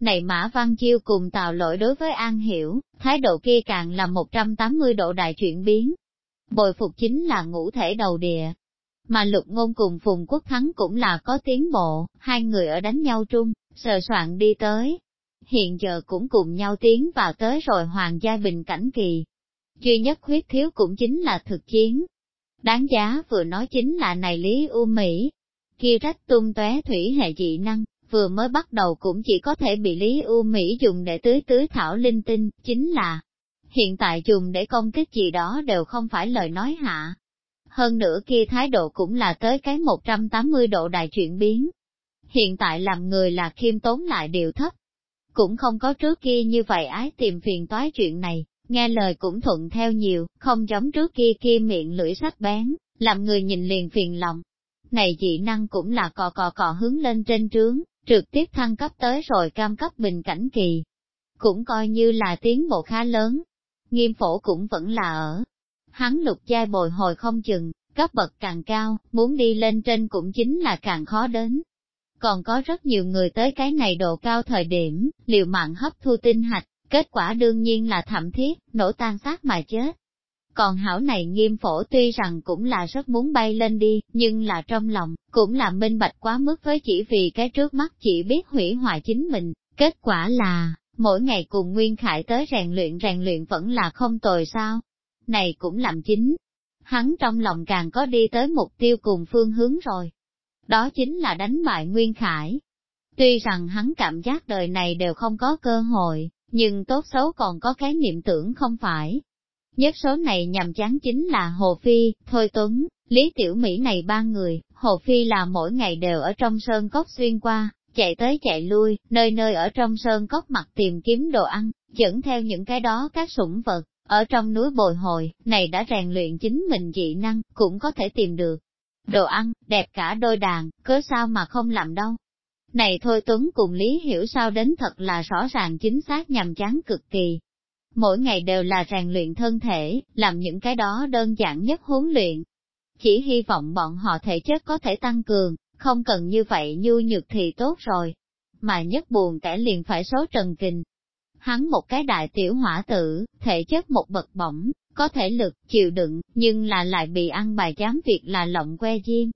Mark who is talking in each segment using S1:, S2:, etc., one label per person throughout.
S1: Này Mã Văn Chiêu cùng tào lỗi đối với An Hiểu, thái độ kia càng là 180 độ đại chuyển biến. Bồi phục chính là ngũ thể đầu địa. Mà lục ngôn cùng Phùng Quốc Thắng cũng là có tiến bộ, hai người ở đánh nhau trung, sờ soạn đi tới. Hiện giờ cũng cùng nhau tiến vào tới rồi hoàng gia bình cảnh kỳ. Duy nhất khuyết thiếu cũng chính là thực chiến. Đáng giá vừa nói chính là này Lý U Mỹ. Kia rách tung tóe thủy hệ dị năng, vừa mới bắt đầu cũng chỉ có thể bị Lý U Mỹ dùng để tưới tưới thảo linh tinh, chính là hiện tại dùng để công kích gì đó đều không phải lời nói hạ. Hơn nữa kia thái độ cũng là tới cái 180 độ đại chuyển biến. Hiện tại làm người là khiêm tốn lại điều thấp. Cũng không có trước kia như vậy ái tìm phiền toái chuyện này, nghe lời cũng thuận theo nhiều, không giống trước kia kia miệng lưỡi sắc bén, làm người nhìn liền phiền lòng. Này dị năng cũng là cò cò cò hướng lên trên trướng, trực tiếp thăng cấp tới rồi cam cấp bình cảnh kỳ. Cũng coi như là tiến bộ khá lớn. Nghiêm phổ cũng vẫn là ở. Hắn lục giai bồi hồi không chừng, cấp bậc càng cao, muốn đi lên trên cũng chính là càng khó đến. Còn có rất nhiều người tới cái này độ cao thời điểm, liều mạng hấp thu tinh hạch, kết quả đương nhiên là thậm thiết, nổ tan xác mà chết. Còn hảo này nghiêm phổ tuy rằng cũng là rất muốn bay lên đi, nhưng là trong lòng, cũng là minh bạch quá mức với chỉ vì cái trước mắt chỉ biết hủy hoại chính mình. Kết quả là, mỗi ngày cùng Nguyên Khải tới rèn luyện rèn luyện vẫn là không tồi sao. Này cũng làm chính. Hắn trong lòng càng có đi tới mục tiêu cùng phương hướng rồi. Đó chính là đánh bại Nguyên Khải. Tuy rằng hắn cảm giác đời này đều không có cơ hội, nhưng tốt xấu còn có cái niệm tưởng không phải, Nhất số này nhằm chán chính là Hồ Phi, Thôi Tuấn, Lý Tiểu Mỹ này ba người, Hồ Phi là mỗi ngày đều ở trong sơn cốc xuyên qua, chạy tới chạy lui, nơi nơi ở trong sơn cốc mặt tìm kiếm đồ ăn, dẫn theo những cái đó các sủng vật, ở trong núi bồi hồi, này đã rèn luyện chính mình dị năng, cũng có thể tìm được. Đồ ăn, đẹp cả đôi đàn, cớ sao mà không làm đâu. Này thôi Tuấn cùng Lý hiểu sao đến thật là rõ ràng chính xác nhằm chán cực kỳ, mỗi ngày đều là rèn luyện thân thể, làm những cái đó đơn giản nhất huấn luyện. Chỉ hy vọng bọn họ thể chất có thể tăng cường, không cần như vậy nhu nhược thì tốt rồi. Mà nhất buồn kẻ liền phải số trần kình. Hắn một cái đại tiểu hỏa tử, thể chất một bậc bỏng, có thể lực, chịu đựng, nhưng là lại bị ăn bài chám việc là lộng que diêm.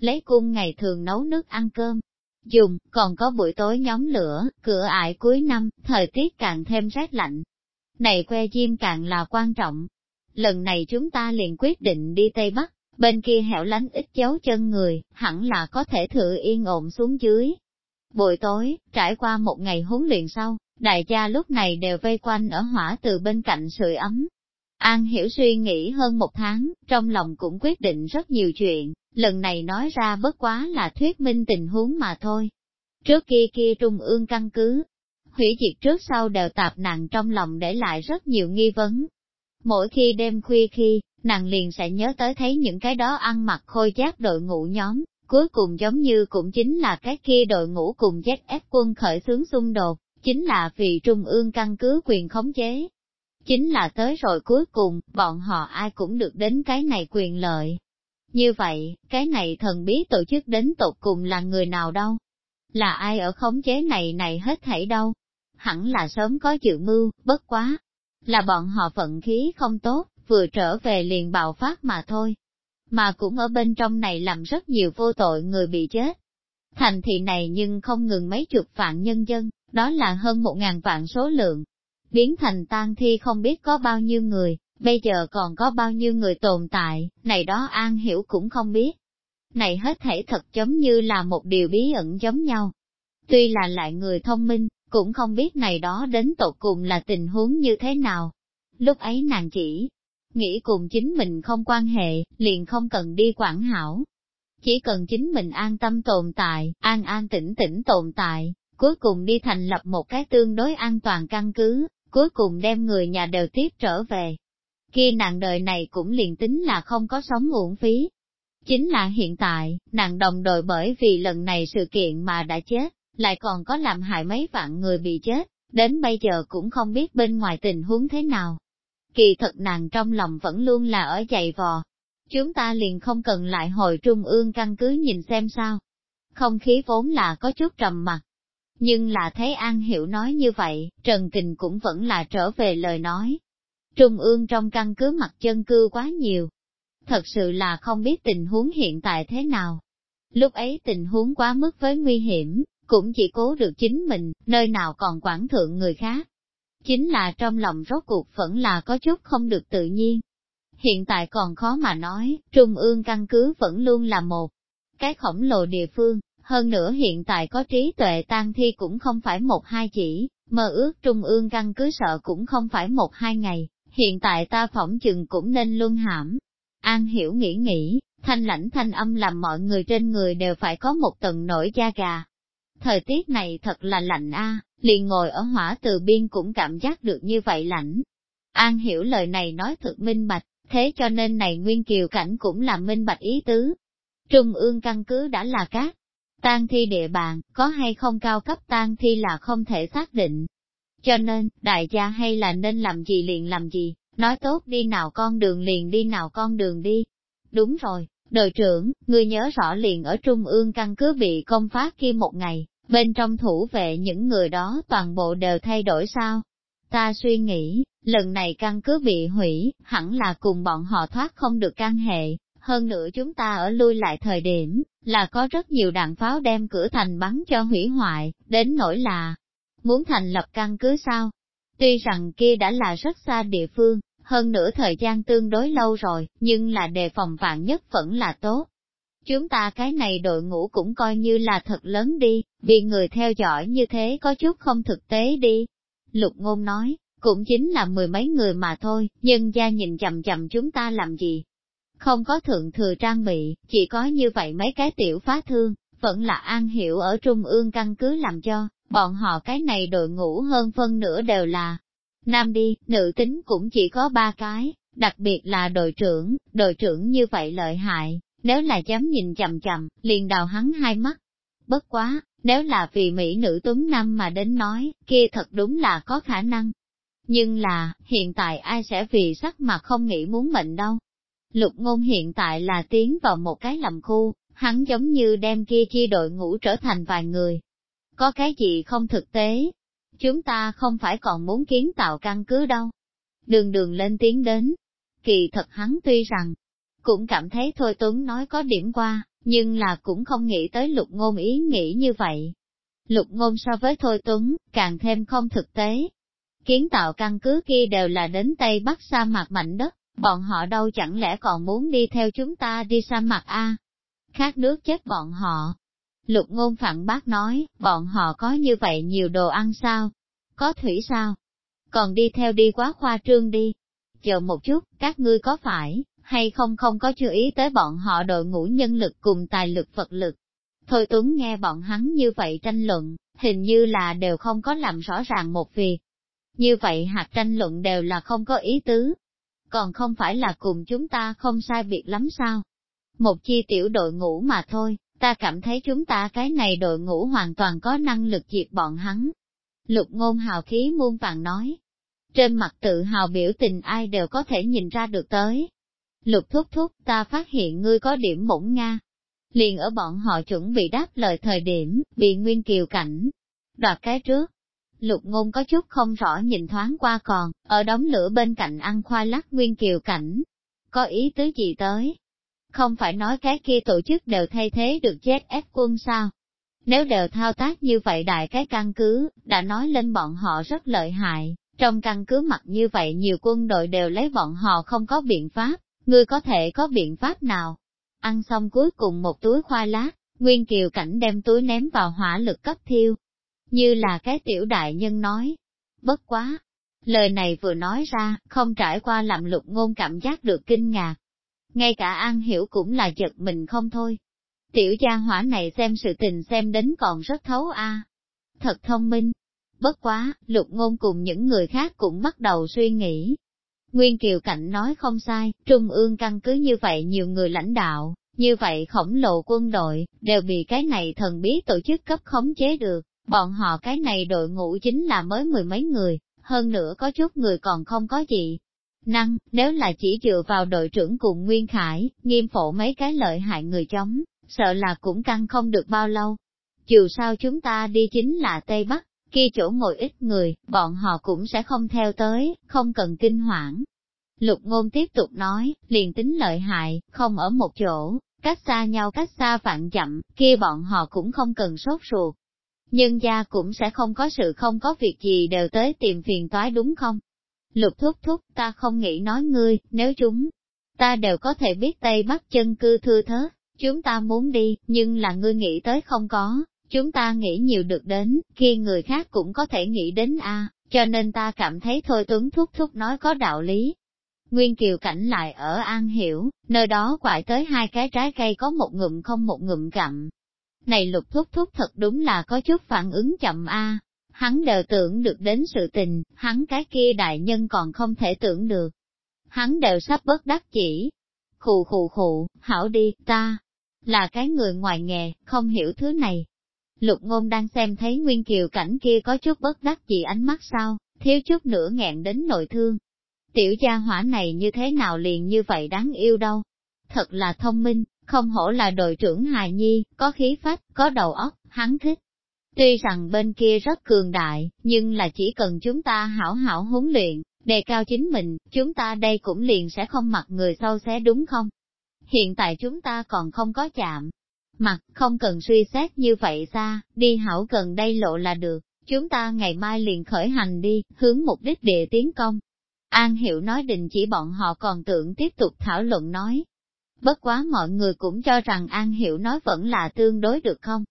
S1: Lấy cung ngày thường nấu nước ăn cơm, dùng, còn có buổi tối nhóm lửa, cửa ải cuối năm, thời tiết càng thêm rét lạnh, này que diêm càng là quan trọng. Lần này chúng ta liền quyết định đi Tây Bắc, bên kia hẻo lánh ít dấu chân người, hẳn là có thể thử yên ổn xuống dưới. Buổi tối, trải qua một ngày huấn luyện sau, đại gia lúc này đều vây quanh ở hỏa từ bên cạnh sưởi ấm. An hiểu suy nghĩ hơn một tháng, trong lòng cũng quyết định rất nhiều chuyện, lần này nói ra bất quá là thuyết minh tình huống mà thôi. Trước kia kia trung ương căn cứ, hủy diệt trước sau đều tạp nặng trong lòng để lại rất nhiều nghi vấn. Mỗi khi đêm khuya khi, nàng liền sẽ nhớ tới thấy những cái đó ăn mặc khôi giáp đội ngũ nhóm, cuối cùng giống như cũng chính là cái kia đội ngũ cùng ZF quân khởi xướng xung đột, chính là vì trung ương căn cứ quyền khống chế. Chính là tới rồi cuối cùng, bọn họ ai cũng được đến cái này quyền lợi. Như vậy, cái này thần bí tổ chức đến tột cùng là người nào đâu? Là ai ở khống chế này này hết thảy đâu? Hẳn là sớm có dự mưu, bất quá. Là bọn họ vận khí không tốt, vừa trở về liền bạo phát mà thôi. Mà cũng ở bên trong này làm rất nhiều vô tội người bị chết. Thành thị này nhưng không ngừng mấy chục vạn nhân dân, đó là hơn một ngàn vạn số lượng. Biến thành tan thi không biết có bao nhiêu người, bây giờ còn có bao nhiêu người tồn tại, này đó an hiểu cũng không biết. Này hết thảy thật giống như là một điều bí ẩn giống nhau. Tuy là lại người thông minh, cũng không biết này đó đến tột cùng là tình huống như thế nào. Lúc ấy nàng chỉ nghĩ cùng chính mình không quan hệ, liền không cần đi quản hảo. Chỉ cần chính mình an tâm tồn tại, an an tĩnh tĩnh tồn tại, cuối cùng đi thành lập một cái tương đối an toàn căn cứ, cuối cùng đem người nhà đều tiếp trở về. Khi nàng đời này cũng liền tính là không có sống uổng phí. Chính là hiện tại, nàng đồng đội bởi vì lần này sự kiện mà đã chết, lại còn có làm hại mấy vạn người bị chết, đến bây giờ cũng không biết bên ngoài tình huống thế nào. Kỳ thật nàng trong lòng vẫn luôn là ở dày vò. Chúng ta liền không cần lại hồi trung ương căn cứ nhìn xem sao. Không khí vốn là có chút trầm mặc Nhưng là thấy An Hiểu nói như vậy, Trần Kình cũng vẫn là trở về lời nói. Trung ương trong căn cứ mặt chân cư quá nhiều. Thật sự là không biết tình huống hiện tại thế nào. Lúc ấy tình huống quá mức với nguy hiểm, cũng chỉ cố được chính mình, nơi nào còn quản thượng người khác. Chính là trong lòng rốt cuộc vẫn là có chút không được tự nhiên. Hiện tại còn khó mà nói, Trung ương căn cứ vẫn luôn là một cái khổng lồ địa phương, hơn nữa hiện tại có trí tuệ tan thi cũng không phải một hai chỉ, mơ ước Trung ương căn cứ sợ cũng không phải một hai ngày, hiện tại ta phỏng chừng cũng nên luân hãm. An hiểu nghĩ nghĩ, thanh lãnh thanh âm làm mọi người trên người đều phải có một tầng nổi da gà. Thời tiết này thật là lạnh a, liền ngồi ở hỏa từ biên cũng cảm giác được như vậy lạnh. An hiểu lời này nói thật minh bạch, thế cho nên này nguyên kiều cảnh cũng là minh bạch ý tứ. Trung ương căn cứ đã là cát tang thi địa bàn, có hay không cao cấp tang thi là không thể xác định. Cho nên, đại gia hay là nên làm gì liền làm gì, nói tốt đi nào con đường liền đi nào con đường đi. Đúng rồi, đội trưởng, ngươi nhớ rõ liền ở Trung ương căn cứ bị công phá kia một ngày, bên trong thủ vệ những người đó toàn bộ đều thay đổi sao? Ta suy nghĩ, lần này căn cứ bị hủy, hẳn là cùng bọn họ thoát không được căn hệ, hơn nữa chúng ta ở lui lại thời điểm, là có rất nhiều đạn pháo đem cửa thành bắn cho hủy hoại, đến nỗi là muốn thành lập căn cứ sao. Tuy rằng kia đã là rất xa địa phương, hơn nữa thời gian tương đối lâu rồi, nhưng là đề phòng vạn nhất vẫn là tốt. Chúng ta cái này đội ngũ cũng coi như là thật lớn đi, vì người theo dõi như thế có chút không thực tế đi. Lục ngôn nói, cũng chính là mười mấy người mà thôi, nhưng gia nhìn chậm chậm chúng ta làm gì, không có thượng thừa trang bị, chỉ có như vậy mấy cái tiểu phá thương, vẫn là an hiểu ở trung ương căn cứ làm cho, bọn họ cái này đội ngũ hơn phân nửa đều là nam đi, nữ tính cũng chỉ có ba cái, đặc biệt là đội trưởng, đội trưởng như vậy lợi hại, nếu là dám nhìn chầm chầm, liền đào hắn hai mắt. Bất quá, nếu là vì Mỹ nữ tuấn năm mà đến nói, kia thật đúng là có khả năng. Nhưng là, hiện tại ai sẽ vì sắc mà không nghĩ muốn mệnh đâu, Lục ngôn hiện tại là tiến vào một cái lầm khu, hắn giống như đem kia chi đội ngũ trở thành vài người. Có cái gì không thực tế? Chúng ta không phải còn muốn kiến tạo căn cứ đâu. Đường đường lên tiếng đến. Kỳ thật hắn tuy rằng, cũng cảm thấy Thôi Tuấn nói có điểm qua, nhưng là cũng không nghĩ tới lục ngôn ý nghĩ như vậy. Lục ngôn so với Thôi Tuấn, càng thêm không thực tế. Kiến tạo căn cứ kia đều là đến Tây Bắc sa mạc mảnh đất, bọn họ đâu chẳng lẽ còn muốn đi theo chúng ta đi sa mạc a? Khát nước chết bọn họ. Lục ngôn phản bác nói, bọn họ có như vậy nhiều đồ ăn sao? Có thủy sao? Còn đi theo đi quá khoa trương đi. Chờ một chút, các ngươi có phải, hay không không có chú ý tới bọn họ đội ngũ nhân lực cùng tài lực vật lực. Thôi Tuấn nghe bọn hắn như vậy tranh luận, hình như là đều không có làm rõ ràng một việc. Như vậy hạt tranh luận đều là không có ý tứ, còn không phải là cùng chúng ta không sai biệt lắm sao? Một chi tiểu đội ngũ mà thôi, ta cảm thấy chúng ta cái này đội ngũ hoàn toàn có năng lực diệt bọn hắn. Lục ngôn hào khí muôn vàng nói. Trên mặt tự hào biểu tình ai đều có thể nhìn ra được tới. Lục thúc thúc ta phát hiện ngươi có điểm mỗng Nga. Liền ở bọn họ chuẩn bị đáp lời thời điểm, bị Nguyên Kiều cảnh. Đoạt cái trước, Lục ngôn có chút không rõ nhìn thoáng qua còn, ở đống lửa bên cạnh ăn khoai lắc nguyên kiều cảnh. Có ý tứ gì tới? Không phải nói cái kia tổ chức đều thay thế được chết ép quân sao? Nếu đều thao tác như vậy đại cái căn cứ, đã nói lên bọn họ rất lợi hại, trong căn cứ mặt như vậy nhiều quân đội đều lấy bọn họ không có biện pháp, ngươi có thể có biện pháp nào? Ăn xong cuối cùng một túi khoai lát, Nguyên Kiều Cảnh đem túi ném vào hỏa lực cấp thiêu, như là cái tiểu đại nhân nói. Bất quá! Lời này vừa nói ra, không trải qua làm lục ngôn cảm giác được kinh ngạc. Ngay cả An Hiểu cũng là giật mình không thôi. Tiểu gia hỏa này xem sự tình xem đến còn rất thấu a Thật thông minh. Bất quá, lục ngôn cùng những người khác cũng bắt đầu suy nghĩ. Nguyên Kiều Cảnh nói không sai, Trung ương căn cứ như vậy nhiều người lãnh đạo, như vậy khổng lồ quân đội, đều bị cái này thần bí tổ chức cấp khống chế được. Bọn họ cái này đội ngũ chính là mới mười mấy người, hơn nữa có chút người còn không có gì. Năng, nếu là chỉ dựa vào đội trưởng cùng Nguyên Khải, nghiêm phổ mấy cái lợi hại người chống, sợ là cũng căng không được bao lâu. Dù sao chúng ta đi chính là Tây Bắc, kia chỗ ngồi ít người, bọn họ cũng sẽ không theo tới, không cần kinh hoảng. Lục ngôn tiếp tục nói, liền tính lợi hại, không ở một chỗ, cách xa nhau cách xa vạn chậm, kia bọn họ cũng không cần sốt ruột. Nhưng gia cũng sẽ không có sự không có việc gì đều tới tìm phiền toái đúng không? Lục thúc thúc ta không nghĩ nói ngươi, nếu chúng ta đều có thể biết Tây Bắc chân cư thưa thớt, chúng ta muốn đi, nhưng là ngươi nghĩ tới không có, chúng ta nghĩ nhiều được đến, khi người khác cũng có thể nghĩ đến a, cho nên ta cảm thấy thôi Tuấn Thúc Thúc nói có đạo lý. Nguyên Kiều cảnh lại ở An Hiểu, nơi đó quại tới hai cái trái cây có một ngụm không một ngụm cặm Này lục thúc thúc thật đúng là có chút phản ứng chậm a. Hắn đều tưởng được đến sự tình, hắn cái kia đại nhân còn không thể tưởng được. Hắn đều sắp bất đắc chỉ. Khù khù khù, hảo đi, ta, là cái người ngoài nghề, không hiểu thứ này. Lục ngôn đang xem thấy Nguyên Kiều cảnh kia có chút bất đắc dĩ ánh mắt sao, thiếu chút nữa nghẹn đến nội thương. Tiểu gia hỏa này như thế nào liền như vậy đáng yêu đâu. Thật là thông minh, không hổ là đội trưởng hài nhi, có khí phách, có đầu óc, hắn thích. Tuy rằng bên kia rất cường đại, nhưng là chỉ cần chúng ta hảo hảo huấn luyện, đề cao chính mình, chúng ta đây cũng liền sẽ không mặc người sâu xé đúng không? Hiện tại chúng ta còn không có chạm. Mặt, không cần suy xét như vậy xa, đi hảo gần đây lộ là được, chúng ta ngày mai liền khởi hành đi, hướng mục đích địa tiến công. An Hiệu nói định chỉ bọn họ còn tưởng tiếp tục thảo luận nói. Bất quá mọi người cũng cho rằng An Hiệu nói vẫn là tương đối được không?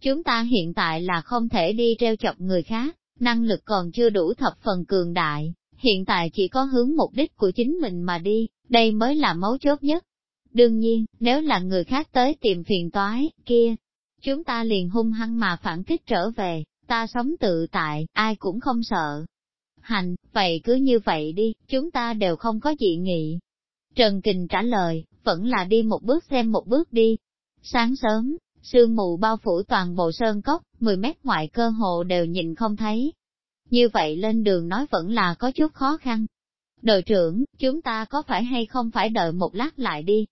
S1: Chúng ta hiện tại là không thể đi treo chọc người khác, năng lực còn chưa đủ thập phần cường đại, hiện tại chỉ có hướng mục đích của chính mình mà đi, đây mới là mấu chốt nhất. Đương nhiên, nếu là người khác tới tìm phiền toái, kia, chúng ta liền hung hăng mà phản kích trở về, ta sống tự tại, ai cũng không sợ. Hành, vậy cứ như vậy đi, chúng ta đều không có dị nghị. Trần Kình trả lời, vẫn là đi một bước xem một bước đi. Sáng sớm, sương mù bao phủ toàn bộ sơn cốc, 10 mét ngoại cơ hồ đều nhìn không thấy. Như vậy lên đường nói vẫn là có chút khó khăn. Đội trưởng, chúng ta có phải hay không phải đợi một lát lại đi?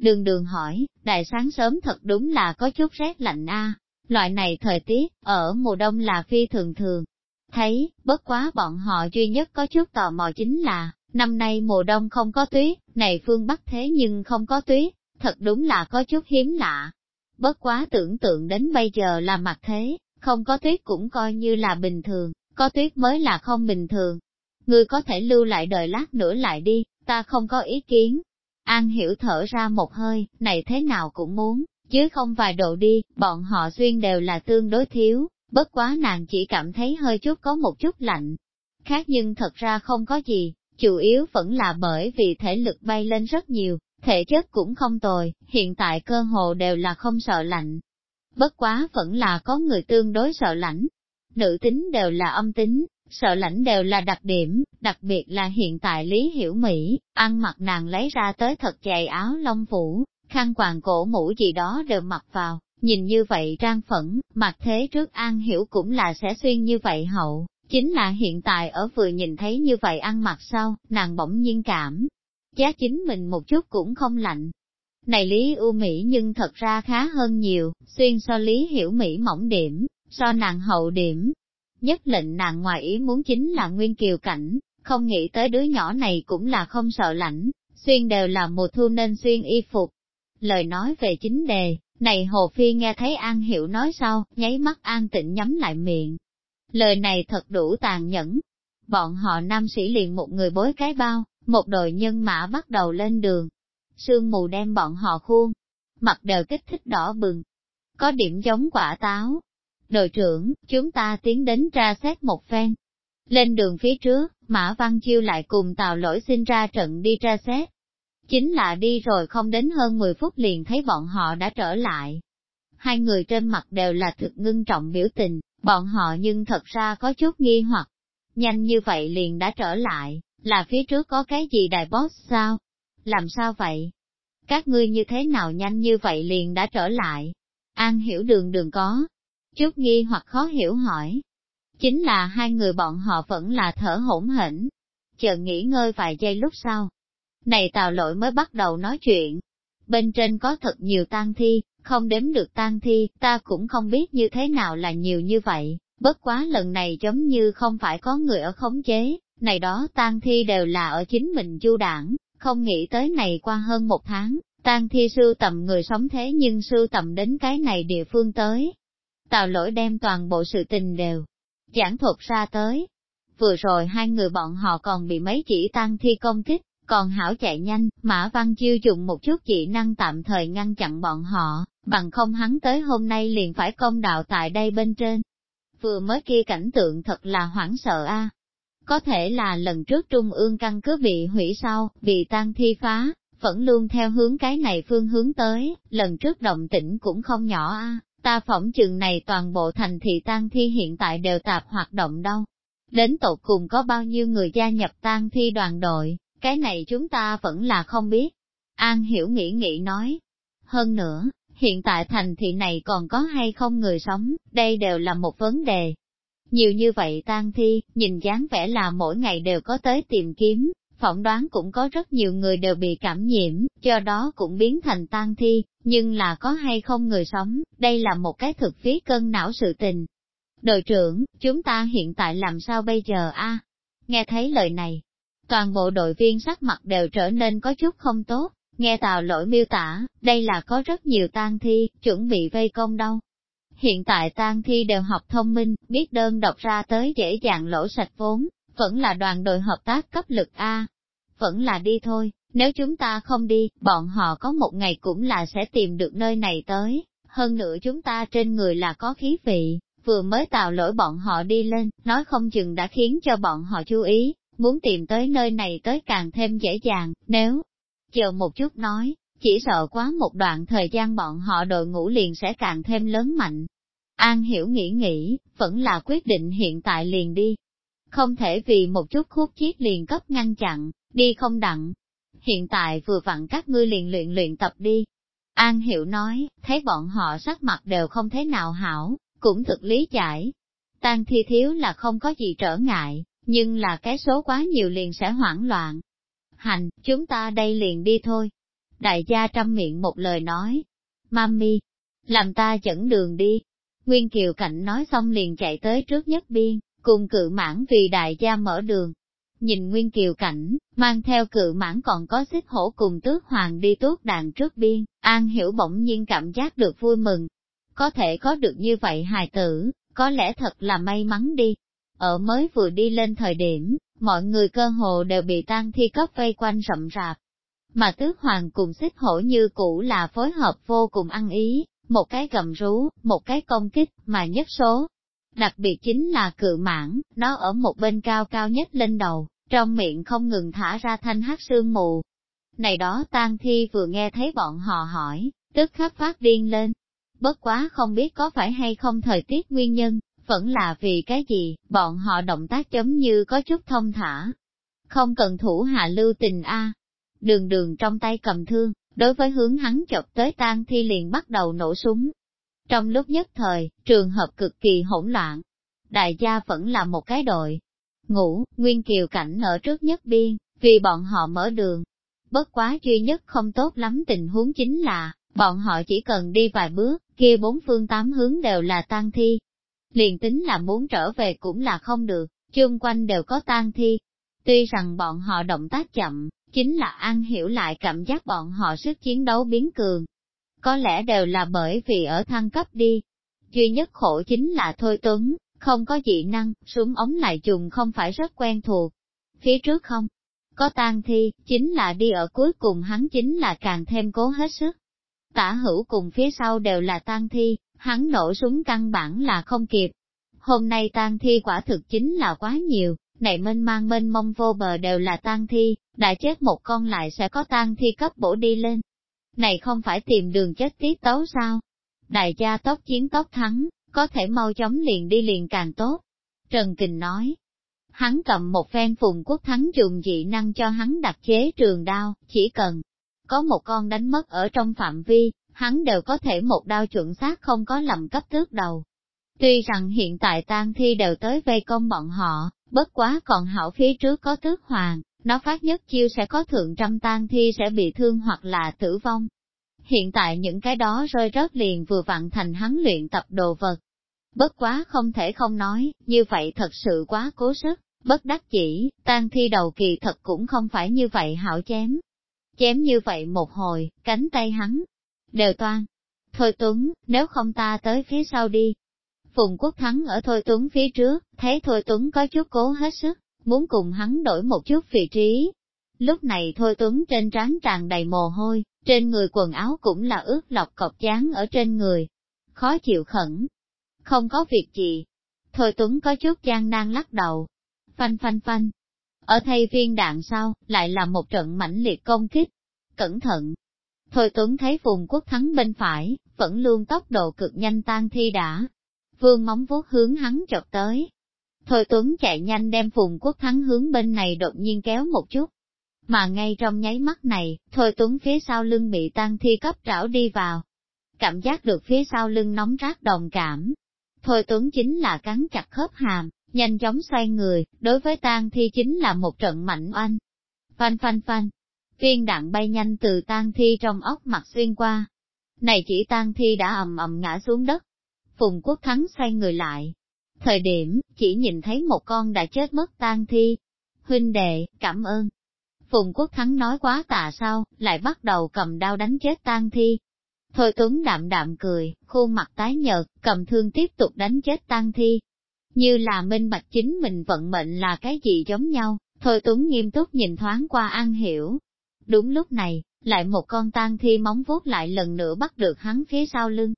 S1: Đường đường hỏi, đại sáng sớm thật đúng là có chút rét lạnh a. Loại này thời tiết, ở mùa đông là phi thường thường. Thấy, bất quá bọn họ duy nhất có chút tò mò chính là, năm nay mùa đông không có tuyết, này phương Bắc thế nhưng không có tuyết, thật đúng là có chút hiếm lạ. Bất quá tưởng tượng đến bây giờ là mặt thế, không có tuyết cũng coi như là bình thường, có tuyết mới là không bình thường. Ngươi có thể lưu lại đợi lát nữa lại đi, ta không có ý kiến. An hiểu thở ra một hơi, này thế nào cũng muốn, chứ không vài độ đi, bọn họ xuyên đều là tương đối thiếu, bất quá nàng chỉ cảm thấy hơi chút có một chút lạnh. Khác nhưng thật ra không có gì, chủ yếu vẫn là bởi vì thể lực bay lên rất nhiều, thể chất cũng không tồi, hiện tại cơ hồ đều là không sợ lạnh. Bất quá vẫn là có người tương đối sợ lạnh. Nữ tính đều là âm tính, sợ lãnh đều là đặc điểm, đặc biệt là hiện tại Lý Hiểu Mỹ, ăn mặc nàng lấy ra tới thật dày áo lông phủ, khăn quàng cổ mũ gì đó đều mặc vào, nhìn như vậy trang phẫn, mặc thế trước An Hiểu cũng là sẽ xuyên như vậy hậu, chính là hiện tại ở vừa nhìn thấy như vậy ăn mặc sau, nàng bỗng nhiên cảm, giá chính mình một chút cũng không lạnh. Này Lý ưu Mỹ nhưng thật ra khá hơn nhiều, xuyên so Lý Hiểu Mỹ mỏng điểm, so nàng hậu điểm, Nhất lệnh nàng ngoài ý muốn chính là Nguyên Kiều Cảnh, không nghĩ tới đứa nhỏ này cũng là không sợ lạnh, xuyên đều là mùa thu nên xuyên y phục. Lời nói về chính đề, này Hồ Phi nghe thấy An Hiểu nói sau, nháy mắt An tịnh nhắm lại miệng. Lời này thật đủ tàn nhẫn. Bọn họ nam sĩ liền một người bối cái bao, một đội nhân mã bắt đầu lên đường. Sương mù đem bọn họ khuôn, mặt đều kích thích đỏ bừng. Có điểm giống quả táo, đội trưởng, chúng ta tiến đến tra xét một phen. Lên đường phía trước, Mã Văn Chiêu lại cùng Tào Lỗi xin ra trận đi tra xét. Chính là đi rồi không đến hơn 10 phút liền thấy bọn họ đã trở lại. Hai người trên mặt đều là thực ngưng trọng biểu tình, bọn họ nhưng thật ra có chút nghi hoặc. Nhanh như vậy liền đã trở lại, là phía trước có cái gì đại boss sao? Làm sao vậy? Các ngươi như thế nào nhanh như vậy liền đã trở lại? An hiểu đường đường có, chút nghi hoặc khó hiểu hỏi. Chính là hai người bọn họ vẫn là thở hỗn hển, chờ nghỉ ngơi vài giây lúc sau. Này tào lỗi mới bắt đầu nói chuyện. Bên trên có thật nhiều tang thi, không đếm được tang thi, ta cũng không biết như thế nào là nhiều như vậy, bất quá lần này giống như không phải có người ở khống chế, này đó tang thi đều là ở chính mình chu đảng, không nghĩ tới này qua hơn một tháng, tang thi sưu tầm người sống thế nhưng sưu tầm đến cái này địa phương tới. Tào lỗi đem toàn bộ sự tình đều giảng thuật ra tới. Vừa rồi hai người bọn họ còn bị mấy chỉ tăng thi công kích, còn hảo chạy nhanh, Mã Văn Chiêu dùng một chút chỉ năng tạm thời ngăn chặn bọn họ, bằng không hắn tới hôm nay liền phải công đạo tại đây bên trên. Vừa mới kia cảnh tượng thật là hoảng sợ a. Có thể là lần trước trung ương căn cứ bị hủy sau, bị tan thi phá, vẫn luôn theo hướng cái này phương hướng tới, lần trước động tĩnh cũng không nhỏ a. Ta phỏng chừng này toàn bộ thành thị tan thi hiện tại đều tạp hoạt động đâu. Đến tột cùng có bao nhiêu người gia nhập tan thi đoàn đội, cái này chúng ta vẫn là không biết. An hiểu nghĩ nghĩ nói. Hơn nữa, hiện tại thành thị này còn có hay không người sống, đây đều là một vấn đề. Nhiều như vậy tan thi, nhìn dáng vẻ là mỗi ngày đều có tới tìm kiếm, phỏng đoán cũng có rất nhiều người đều bị cảm nhiễm, do đó cũng biến thành tan thi, nhưng là có hay không người sống, đây là một cái thực phí cân não sự tình. Đội trưởng, chúng ta hiện tại làm sao bây giờ a? Nghe thấy lời này, toàn bộ đội viên sắc mặt đều trở nên có chút không tốt, nghe tào lỗi miêu tả, đây là có rất nhiều tang thi, chuẩn bị vây công đâu. Hiện tại tang thi đều học thông minh, biết đơn đọc ra tới dễ dàng lỗ sạch vốn, vẫn là đoàn đội hợp tác cấp lực A. Vẫn là đi thôi, nếu chúng ta không đi, bọn họ có một ngày cũng là sẽ tìm được nơi này tới, hơn nữa chúng ta trên người là có khí vị, vừa mới tạo lỗi bọn họ đi lên, nói không chừng đã khiến cho bọn họ chú ý, muốn tìm tới nơi này tới càng thêm dễ dàng, nếu chờ một chút nói, chỉ sợ quá một đoạn thời gian bọn họ đội ngũ liền sẽ càng thêm lớn mạnh. An hiểu nghĩ nghĩ, vẫn là quyết định hiện tại liền đi. Không thể vì một chút khúc chiết liền cấp ngăn chặn, đi không đặng. Hiện tại vừa vặn các ngươi liền luyện luyện tập đi. An hiểu nói, thấy bọn họ sắc mặt đều không thế nào hảo, cũng thực lý giải. Tan thi thiếu là không có gì trở ngại, nhưng là cái số quá nhiều liền sẽ hoảng loạn. Hành, chúng ta đây liền đi thôi. Đại gia trăm miệng một lời nói. Mami, làm ta dẫn đường đi. Nguyên Kiều Cảnh nói xong liền chạy tới trước nhất biên, cùng cự mãn vì đại gia mở đường. Nhìn Nguyên Kiều Cảnh, mang theo cự mãn còn có xích hổ cùng tước hoàng đi tuốt đàn trước biên, An Hiểu bỗng nhiên cảm giác được vui mừng. Có thể có được như vậy hài tử, có lẽ thật là may mắn đi. Ở mới vừa đi lên thời điểm, mọi người cơ hồ đều bị tan thi cấp vây quanh rậm rạp. Mà tước hoàng cùng xích hổ như cũ là phối hợp vô cùng ăn ý, một cái gầm rú, một cái công kích, mà nhất số. Đặc biệt chính là cự mãn, nó ở một bên cao cao nhất lên đầu, trong miệng không ngừng thả ra thanh hát sương mù. Này đó tan thi vừa nghe thấy bọn họ hỏi, tức khắc phát điên lên. Bất quá không biết có phải hay không thời tiết nguyên nhân, vẫn là vì cái gì, bọn họ động tác giống như có chút thông thả. Không cần thủ hạ lưu tình a. Đường đường trong tay cầm thương, đối với hướng hắn chọc tới tan thi liền bắt đầu nổ súng. Trong lúc nhất thời, trường hợp cực kỳ hỗn loạn. Đại gia vẫn là một cái đội. Ngủ, Nguyên Kiều Cảnh ở trước nhất biên, vì bọn họ mở đường. Bất quá duy nhất không tốt lắm tình huống chính là, bọn họ chỉ cần đi vài bước, kia bốn phương tám hướng đều là tan thi, liền tính là muốn trở về cũng là không được, chung quanh đều có tang thi. Tuy rằng bọn họ động tác chậm, chính là An hiểu lại cảm giác bọn họ sức chiến đấu biến cường. Có lẽ đều là bởi vì ở thăng cấp đi. Duy nhất khổ chính là Thôi Tuấn, không có dị năng, súng ống lại dùng không phải rất quen thuộc. Phía trước không, có tang thi, chính là đi ở cuối cùng hắn chính là càng thêm cố hết sức. Tả hữu cùng phía sau đều là tang thi, hắn nổ súng căn bản là không kịp. Hôm nay tang thi quả thực chính là quá nhiều, này mênh mang mênh mông vô bờ đều là tang thi, đã chết một con lại sẽ có tang thi cấp bổ đi lên. Này không phải tìm đường chết tiết tấu sao? Đại gia tốc chiến tốc thắng, có thể mau chóng liền đi liền càng tốt. Trần Kình nói, hắn cầm một phen phùng quốc thắng dùng dị năng cho hắn đặt chế trường đao, chỉ cần có một con đánh mất ở trong phạm vi, hắn đều có thể một đao chuẩn xác không có lầm cấp tước đầu. Tuy rằng hiện tại tang thi đều tới vây công bọn họ, bất quá còn hảo phía trước có tước hoàng, nó phát nhất chiêu sẽ có thượng trăm tan thi sẽ bị thương hoặc là tử vong. Hiện tại những cái đó rơi rớt liền vừa vặn thành hắn luyện tập đồ vật. Bất quá không thể không nói, như vậy thật sự quá cố sức, bất đắc chỉ, tan thi đầu kỳ thật cũng không phải như vậy hảo chém. Chém như vậy một hồi, cánh tay hắn, đều toan. Thôi Tuấn, nếu không ta tới phía sau đi. Phùng Quốc Thắng ở Thôi Tuấn phía trước, thấy Thôi Tuấn có chút cố hết sức, muốn cùng hắn đổi một chút vị trí. Lúc này Thôi Tuấn trên trán tràn đầy mồ hôi, trên người quần áo cũng là ướt lọc cọc chán ở trên người. Khó chịu khẩn. Không có việc gì. Thôi Tuấn có chút gian nan lắc đầu. Phanh phanh phanh. Ở thay viên đạn sau, lại là một trận mãnh liệt công kích. Cẩn thận. Thôi Tuấn thấy Phùng Quốc Thắng bên phải, vẫn luôn tốc độ cực nhanh tan thi đã. Vương móng vuốt hướng hắn chọc tới. Thôi Tuấn chạy nhanh đem Phùng Quốc Thắng hướng bên này đột nhiên kéo một chút, mà ngay trong nháy mắt này, Thôi Tuấn phía sau lưng bị Tang thi cấp trảo đi vào. Cảm giác được phía sau lưng nóng rát đồng cảm. Thôi Tuấn chính là cắn chặt khớp hàm, nhanh chóng xoay người, đối với Tang thi chính là một trận mạnh oanh. Phanh phanh phanh, viên đạn bay nhanh từ Tang thi trong ốc mặt xuyên qua. Này chỉ Tang thi đã ầm ầm ngã xuống đất. Phùng Quốc Thắng xoay người lại. Thời điểm, chỉ nhìn thấy một con đã chết mất tan thi. Huynh đệ, cảm ơn. Phùng Quốc Thắng nói quá tà sao, lại bắt đầu cầm đao đánh chết tang thi. Thôi Tuấn đạm đạm cười, khuôn mặt tái nhợt, cầm thương tiếp tục đánh chết tang thi. Như là minh bạch chính mình vận mệnh là cái gì giống nhau, Thôi Tuấn nghiêm túc nhìn thoáng qua An Hiểu. Đúng lúc này, lại một con tang thi móng vuốt lại lần nữa bắt được hắn phía sau lưng.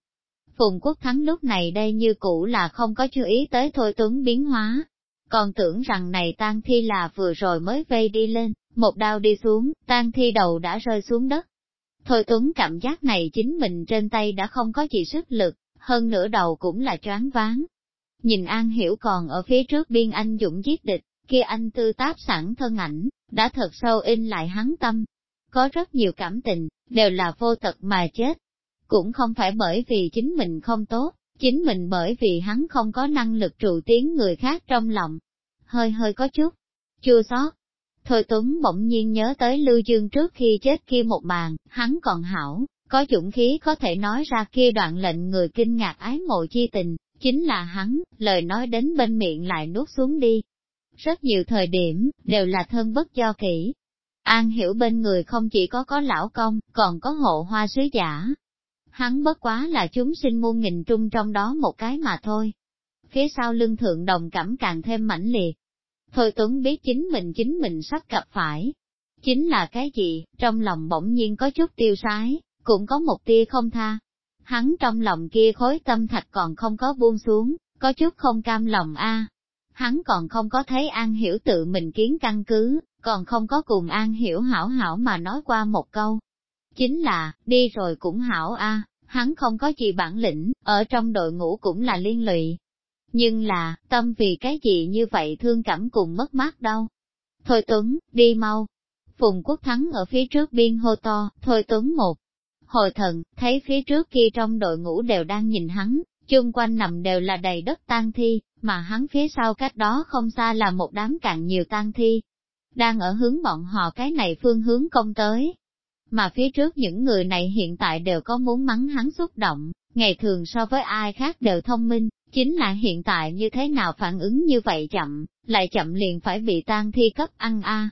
S1: Phùng Quốc Thắng lúc này đây như cũ là không có chú ý tới Thôi Tuấn biến hóa, còn tưởng rằng này tang thi là vừa rồi mới vây đi lên, một đao đi xuống, tang thi đầu đã rơi xuống đất. Thôi Tuấn cảm giác này chính mình trên tay đã không có gì sức lực, hơn nữa đầu cũng là choáng váng. Nhìn An Hiểu còn ở phía trước biên anh dũng giết địch, kia anh tư táp sẵn thân ảnh, đã thật sâu in lại hắn tâm. Có rất nhiều cảm tình, đều là vô tật mà chết. Cũng không phải bởi vì chính mình không tốt, chính mình bởi vì hắn không có năng lực trụ tiếng người khác trong lòng. Hơi hơi có chút, chua xót, Thôi Tuấn bỗng nhiên nhớ tới Lưu Dương trước khi chết kia một màn, hắn còn hảo, có dũng khí có thể nói ra kia đoạn lệnh người kinh ngạc ái mộ chi tình, chính là hắn, lời nói đến bên miệng lại nuốt xuống đi. Rất nhiều thời điểm, đều là thân bất do kỹ. An hiểu bên người không chỉ có có lão công, còn có hộ hoa sứ giả. Hắn bất quá là chúng sinh muôn nghìn trung trong đó một cái mà thôi. Phía sau lưng thượng đồng cảm càng thêm mãnh liệt, Thôi Tuấn biết chính mình chính mình sắp gặp phải. Chính là cái gì, trong lòng bỗng nhiên có chút tiêu sái, cũng có một tia không tha. Hắn trong lòng kia khối tâm thạch còn không có buông xuống, có chút không cam lòng a. Hắn còn không có thấy An Hiểu tự mình kiến căn cứ, còn không có cùng An Hiểu hảo hảo mà nói qua một câu. Chính là, đi rồi cũng hảo a, hắn không có gì bản lĩnh, ở trong đội ngũ cũng là liên lụy, nhưng là, tâm vì cái gì như vậy thương cảm cùng mất mát đâu. Thôi Tuấn, đi mau. Phùng Quốc Thắng ở phía trước biên hô to, Thôi Tuấn một. Hồi thần, thấy phía trước kia trong đội ngũ đều đang nhìn hắn, chung quanh nằm đều là đầy đất tang thi, mà hắn phía sau cách đó không xa là một đám cạn nhiều tang thi. Đang ở hướng bọn họ cái này phương hướng công tới. Mà phía trước những người này hiện tại đều có muốn mắng hắn xúc động, ngày thường so với ai khác đều thông minh, Chính là hiện tại như thế nào phản ứng như vậy chậm, lại chậm liền phải bị tan thi cấp ăn a.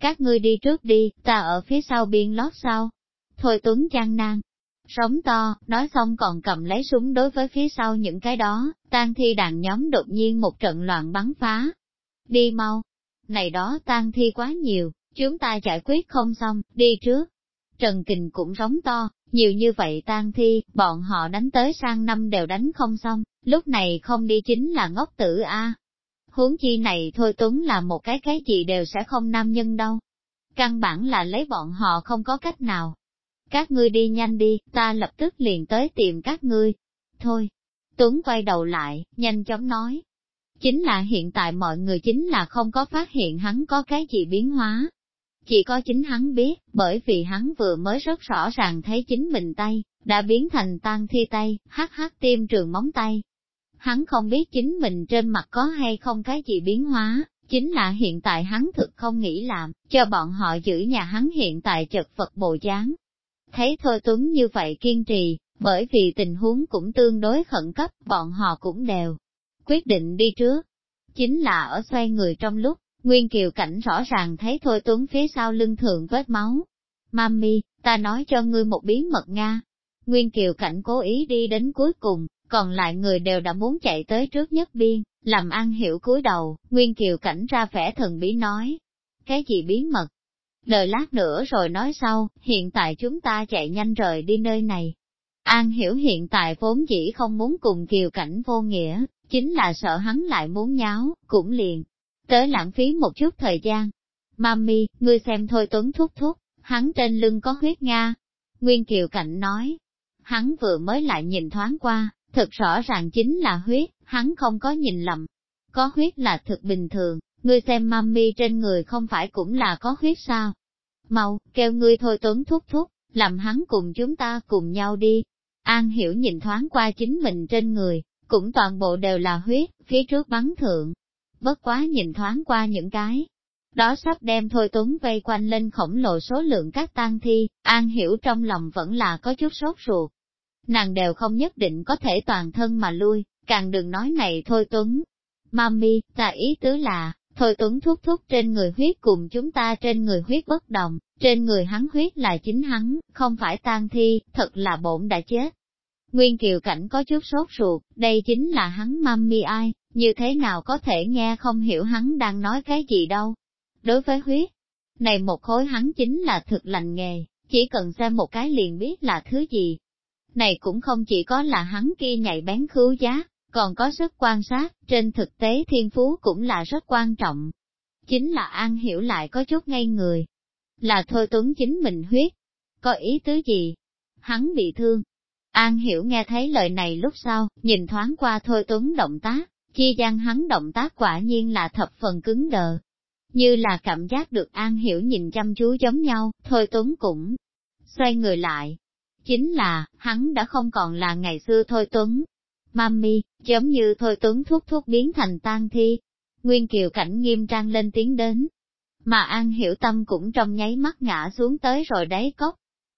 S1: Các ngươi đi trước đi, ta ở phía sau biên lót sau. Thôi Tuấn trang nan, sống to, nói xong còn cầm lấy súng đối với phía sau những cái đó, tan thi đàn nhóm đột nhiên một trận loạn bắn phá. Đi mau, này đó tan thi quá nhiều, chúng ta giải quyết không xong, đi trước. Trần Kình cũng giống to, nhiều như vậy tan thi, bọn họ đánh tới sang năm đều đánh không xong, lúc này không đi chính là ngốc tử a. Huống chi này thôi Tuấn là một cái cái gì đều sẽ không nam nhân đâu. Căn bản là lấy bọn họ không có cách nào. Các ngươi đi nhanh đi, ta lập tức liền tới tìm các ngươi. Thôi, Tuấn quay đầu lại, nhanh chóng nói. Chính là hiện tại mọi người chính là không có phát hiện hắn có cái gì biến hóa, chỉ có chính hắn biết, bởi vì hắn vừa mới rất rõ ràng thấy chính mình tay, đã biến thành tan thi tay, hát hát tim trường móng tay. Hắn không biết chính mình trên mặt có hay không cái gì biến hóa, chính là hiện tại hắn thực không nghĩ làm, cho bọn họ giữ nhà hắn hiện tại chật vật bộ dáng. Thấy Thôi Tuấn như vậy kiên trì, bởi vì tình huống cũng tương đối khẩn cấp, bọn họ cũng đều quyết định đi trước. Chính là ở xoay người trong lúc, Nguyên Kiều Cảnh rõ ràng thấy Thôi Tuấn phía sau lưng thượng vết máu. Mami, ta nói cho ngươi một bí mật Nga. Nguyên Kiều Cảnh cố ý đi đến cuối cùng, còn lại người đều đã muốn chạy tới trước nhất biên, làm ăn hiểu cúi đầu, Nguyên Kiều Cảnh ra vẻ thần bí nói. Cái gì bí mật? Đợi lát nữa rồi nói sau, hiện tại chúng ta chạy nhanh rời đi nơi này. An hiểu hiện tại vốn dĩ không muốn cùng Kiều Cảnh vô nghĩa, chính là sợ hắn lại muốn nháo, cũng liền. Tới lãng phí một chút thời gian. Mami, ngươi xem thôi Tuấn thúc thúc, hắn trên lưng có huyết Nga. Nguyên Kiều Cảnh nói, hắn vừa mới lại nhìn thoáng qua, thật rõ ràng chính là huyết, hắn không có nhìn lầm. Có huyết là thực bình thường, ngươi xem mami trên người không phải cũng là có huyết sao. Mau, kêu ngươi thôi Tuấn thúc thúc, làm hắn cùng chúng ta cùng nhau đi. An hiểu nhìn thoáng qua chính mình trên người, cũng toàn bộ đều là huyết, phía trước bắn thượng. Bất quá nhìn thoáng qua những cái, đó sắp đem Thôi Tuấn vây quanh lên khổng lồ số lượng các tang thi, An Hiểu trong lòng vẫn là có chút sốt ruột. Nàng đều không nhất định có thể toàn thân mà lui, càng đừng nói này Thôi Tuấn. Mami, ta ý tứ là, Thôi Tuấn thúc thúc trên người huyết cùng chúng ta trên người huyết bất đồng, trên người hắn huyết là chính hắn, không phải tang thi, thật là bổn đã chết. Nguyên Kiều Cảnh có chút sốt ruột, đây chính là hắn mami ai, như thế nào có thể nghe không hiểu hắn đang nói cái gì đâu. Đối với huyết, này một khối hắn chính là thực lành nghề, chỉ cần xem một cái liền biết là thứ gì. Này cũng không chỉ có là hắn kia nhạy bén khứu giá, còn có sức quan sát, trên thực tế thiên phú cũng là rất quan trọng. Chính là An hiểu lại có chút ngây người. Là Thôi Tuấn chính mình huyết. Có ý tứ gì? Hắn bị thương. An hiểu nghe thấy lời này lúc sau, nhìn thoáng qua Thôi Tuấn động tác, chi gian hắn động tác quả nhiên là thập phần cứng đờ, như là cảm giác được An Hiểu nhìn chăm chú giống nhau, Thôi Tuấn cũng xoay người lại. Chính là, hắn đã không còn là ngày xưa Thôi Tuấn. Mami, giống như Thôi Tuấn thuốc thuốc biến thành tan thi. Nguyên Kiều Cảnh nghiêm trang lên tiếng đến. Mà An Hiểu Tâm cũng trong nháy mắt ngã xuống tới rồi đáy cốc.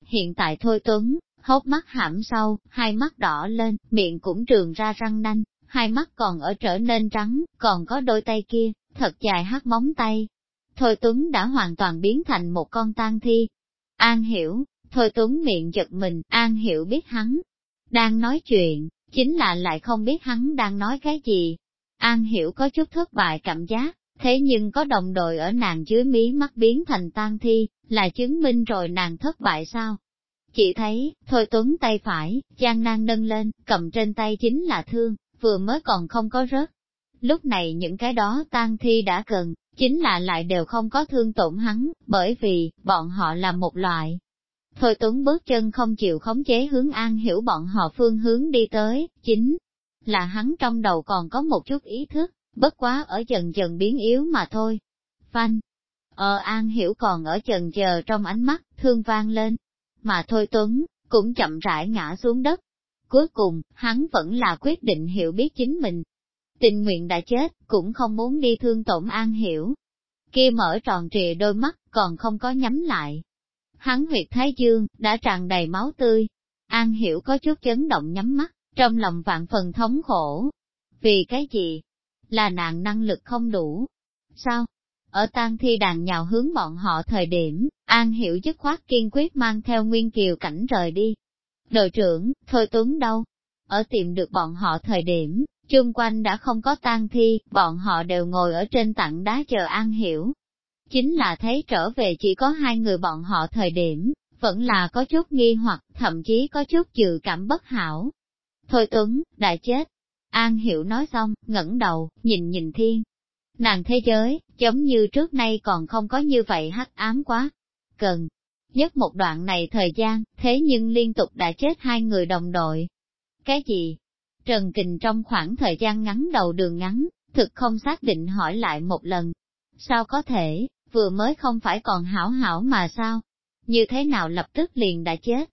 S1: Hiện tại Thôi Tuấn, hốc mắt hãm sâu, hai mắt đỏ lên, miệng cũng trường ra răng nanh, hai mắt còn ở trở nên trắng, còn có đôi tay kia, thật dài hát móng tay. Thôi Tuấn đã hoàn toàn biến thành một con tang thi. An hiểu, Thôi Tuấn miệng giật mình, An hiểu biết hắn đang nói chuyện, chính là lại không biết hắn đang nói cái gì. An hiểu có chút thất bại cảm giác, thế nhưng có đồng đội ở nàng dưới mí mắt biến thành tang thi, là chứng minh rồi nàng thất bại sao? Chỉ thấy, Thôi Tuấn tay phải, Giang nan nâng lên, cầm trên tay chính là thương, vừa mới còn không có rớt. Lúc này những cái đó tang thi đã cần, chính là lại đều không có thương tổn hắn, bởi vì, bọn họ là một loại. Thôi Tuấn bước chân không chịu khống chế hướng an hiểu bọn họ phương hướng đi tới, chính là hắn trong đầu còn có một chút ý thức, bất quá ở dần dần biến yếu mà thôi. Phanh, ờ an hiểu còn ở chần chờ trong ánh mắt, thương vang lên, mà thôi Tuấn, cũng chậm rãi ngã xuống đất. Cuối cùng, hắn vẫn là quyết định hiểu biết chính mình, tình nguyện đã chết, cũng không muốn đi thương tổn an hiểu. Kia mở tròn trịa đôi mắt, còn không có nhắm lại. Hắn huyệt thái dương, đã tràn đầy máu tươi. An hiểu có chút chấn động nhắm mắt, trong lòng vạn phần thống khổ. Vì cái gì? Là nạn năng lực không đủ. Sao? Ở tang thi đàn nhào hướng bọn họ thời điểm, An hiểu dứt khoát kiên quyết mang theo Nguyên Kiều cảnh rời đi. Đội trưởng, Thôi Tuấn đâu? Ở tìm được bọn họ thời điểm, Chung quanh đã không có tang thi, bọn họ đều ngồi ở trên tảng đá chờ An Hiểu. Chính là thấy trở về chỉ có hai người bọn họ thời điểm, vẫn là có chút nghi hoặc, thậm chí có chút dự cảm bất hảo. Thôi Tuấn, đã chết. An Hiểu nói xong, ngẩng đầu, nhìn nhìn thiên. Nàng thế giới, giống như trước nay còn không có như vậy hắc ám quá. Cần, nhất một đoạn này thời gian, thế nhưng liên tục đã chết hai người đồng đội. Cái gì? Trần Kình trong khoảng thời gian ngắn đầu đường ngắn, thực không xác định hỏi lại một lần. Sao có thể, vừa mới không phải còn hảo hảo mà sao? Như thế nào lập tức liền đã chết?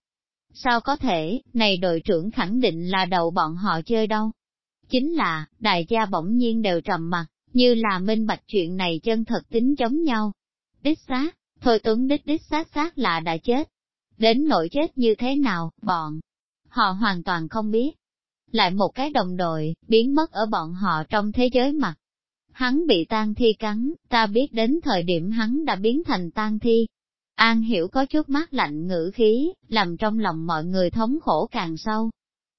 S1: Sao có thể, này đội trưởng khẳng định là đầu bọn họ chơi đâu? Chính là, đại gia bỗng nhiên đều trầm mặt, như là minh bạch chuyện này chân thật tính giống nhau. Đích xác, thôi tuấn đích đích xác xác là đã chết. đến nỗi chết như thế nào, bọn họ hoàn toàn không biết. Lại một cái đồng đội, biến mất ở bọn họ trong thế giới mặt. Hắn bị tan thi cắn, ta biết đến thời điểm hắn đã biến thành tan thi. An hiểu có chút mát lạnh ngữ khí, làm trong lòng mọi người thống khổ càng sâu.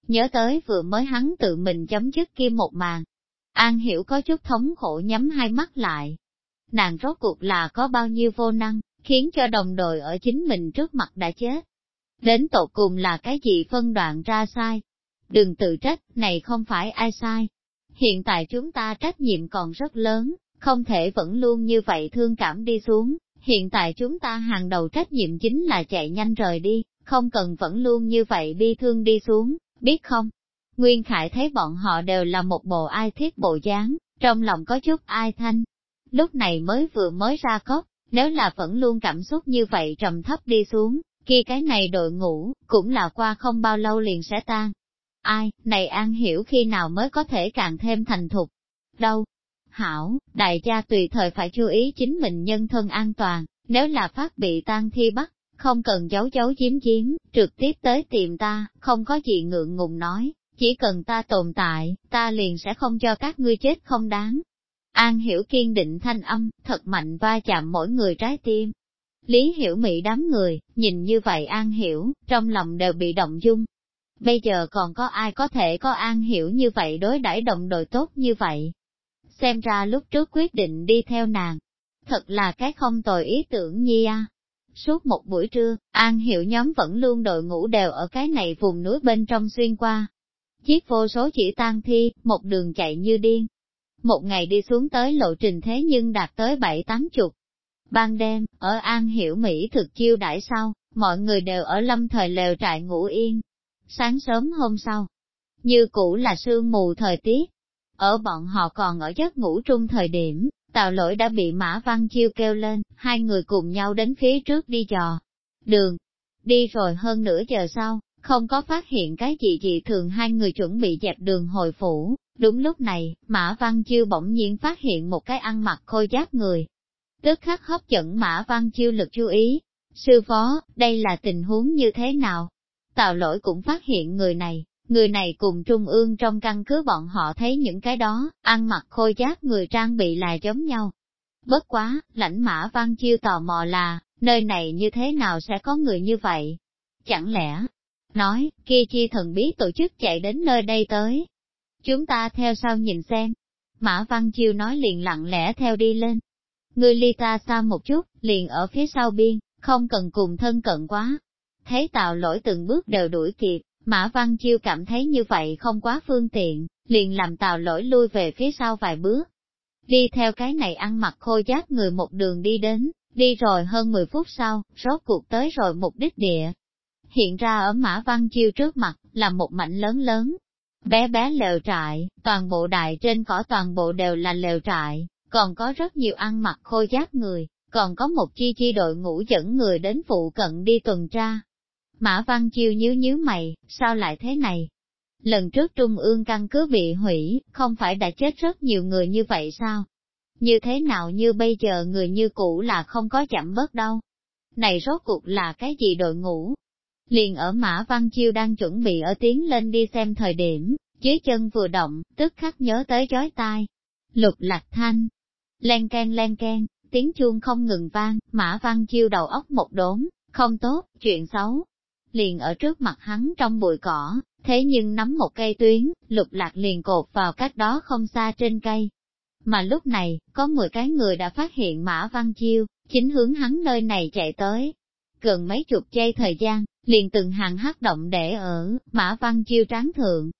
S1: Nhớ tới vừa mới hắn tự mình chấm dứt kia một màn. An hiểu có chút thống khổ nhắm hai mắt lại. Nàng rốt cuộc là có bao nhiêu vô năng, khiến cho đồng đội ở chính mình trước mặt đã chết. Đến tột cùng là cái gì phân đoạn ra sai? Đừng tự trách, này không phải ai sai. Hiện tại chúng ta trách nhiệm còn rất lớn, không thể vẫn luôn như vậy thương cảm đi xuống. Hiện tại chúng ta hàng đầu trách nhiệm chính là chạy nhanh rời đi, không cần vẫn luôn như vậy bi thương đi xuống, biết không? Nguyên Khải thấy bọn họ đều là một bộ ai thiết bộ dáng, trong lòng có chút ai thanh. Lúc này mới vừa mới ra cốc, nếu là vẫn luôn cảm xúc như vậy trầm thấp đi xuống, khi cái này đội ngủ cũng là qua không bao lâu liền sẽ tan. Ai, này An hiểu khi nào mới có thể càng thêm thành thục. Đâu? Hảo, đại gia tùy thời phải chú ý chính mình nhân thân an toàn, nếu là phát bị tan thi bắt, không cần giấu giấu chiếm chiếm, trực tiếp tới tìm ta, không có gì ngượng ngùng nói, chỉ cần ta tồn tại, ta liền sẽ không cho các ngươi chết không đáng. An hiểu kiên định thanh âm, thật mạnh va chạm mỗi người trái tim. Lý hiểu mị đám người, nhìn như vậy An hiểu, trong lòng đều bị động dung. Bây giờ còn có ai có thể có An hiểu như vậy đối đãi động đội tốt như vậy? Xem ra lúc trước quyết định đi theo nàng. Thật là cái không tồi ý tưởng nhi a. Suốt một buổi trưa, An Hiểu nhóm vẫn luôn đội ngũ đều ở cái này vùng núi bên trong xuyên qua. Chiếc vô số chỉ tan thi, một đường chạy như điên. Một ngày đi xuống tới lộ trình thế nhưng đạt tới bảy tám chục. Ban đêm, ở An Hiểu Mỹ thực chiêu đãi sau, mọi người đều ở lâm thời lều trại ngủ yên. Sáng sớm hôm sau, như cũ là sương mù thời tiết. Ở bọn họ còn ở giấc ngủ trung thời điểm, Tào lỗi đã bị Mã Văn Chiêu kêu lên, hai người cùng nhau đến phía trước đi dò. Đường, đi rồi hơn nửa giờ sau, không có phát hiện cái gì gì thường hai người chuẩn bị dẹp đường hồi phủ. Đúng lúc này, Mã Văn Chiêu bỗng nhiên phát hiện một cái ăn mặc khôi giáp người. Tức khắc hấp dẫn Mã Văn Chiêu lực chú ý. Sư phó, đây là tình huống như thế nào? Tào lỗi cũng phát hiện người này, Người này cùng trung ương trong căn cứ bọn họ thấy những cái đó, ăn mặc khôi giáp người trang bị là giống nhau. Bất quá, lãnh mã văn chiêu tò mò là, nơi này như thế nào sẽ có người như vậy? Chẳng lẽ, nói, kia chi thần bí tổ chức chạy đến nơi đây tới. Chúng ta theo sau nhìn xem. Mã Văn Chiêu nói liền lặng lẽ theo đi lên. Người ly ta xa một chút, liền ở phía sau biên, không cần cùng thân cận quá. Thấy tào lỗi từng bước đều đuổi kịp, Mã Văn Chiêu cảm thấy như vậy không quá phương tiện, liền làm tào lỗi lui về phía sau vài bước. Đi theo cái này ăn mặc khô giác người một đường đi đến, đi rồi hơn 10 phút sau, rốt cuộc tới rồi mục đích địa. Hiện ra ở Mã Văn Chiêu trước mặt, là một mảnh lớn lớn, bé bé lều trại, toàn bộ đại trên cỏ toàn bộ đều là lều trại, còn có rất nhiều ăn mặc khô giáp người, còn có một chi chi đội ngũ dẫn người đến phụ cận đi tuần tra, Mã Văn Chiêu nhíu nhíu mày, sao lại thế này? Lần trước Trung ương căn cứ bị hủy, không phải đã chết rất nhiều người như vậy sao? Như thế nào như bây giờ người như cũ là không có chậm bớt đâu? Này rốt cuộc là cái gì đội ngũ? Liền ở Mã Văn Chiêu đang chuẩn bị ở tiến lên đi xem thời điểm, dưới chân vừa động, tức khắc nhớ tới chói tai. Lục lạc thanh, len can len can, tiếng chuông không ngừng vang, Mã Văn Chiêu đầu óc một đốn, không tốt, chuyện xấu, liền ở trước mặt hắn trong bụi cỏ, thế nhưng nắm một cây tuyến, lục lạc liền cột vào cách đó không xa trên cây. Mà lúc này, có 10 cái người đã phát hiện Mã Văn Chiêu, chính hướng hắn nơi này chạy tới. Gần mấy chục giây thời gian, liền từng hàng hát động để ở, Mã Văn Chiêu tráng thượng.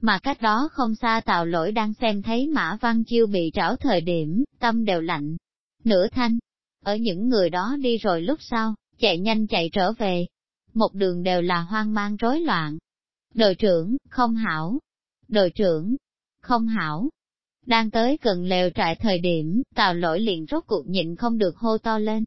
S1: Mà cách đó không xa tào lỗi đang xem thấy Mã Văn Chiêu bị trảo thời điểm, tâm đều lạnh. Nửa thanh, ở những người đó đi rồi lúc sau, chạy nhanh chạy trở về, một đường đều là hoang mang rối loạn. Đội trưởng, không hảo. Đội trưởng, không hảo. Đang tới gần lều trại thời điểm, tào lỗi liền rốt cuộc nhịn không được hô to lên.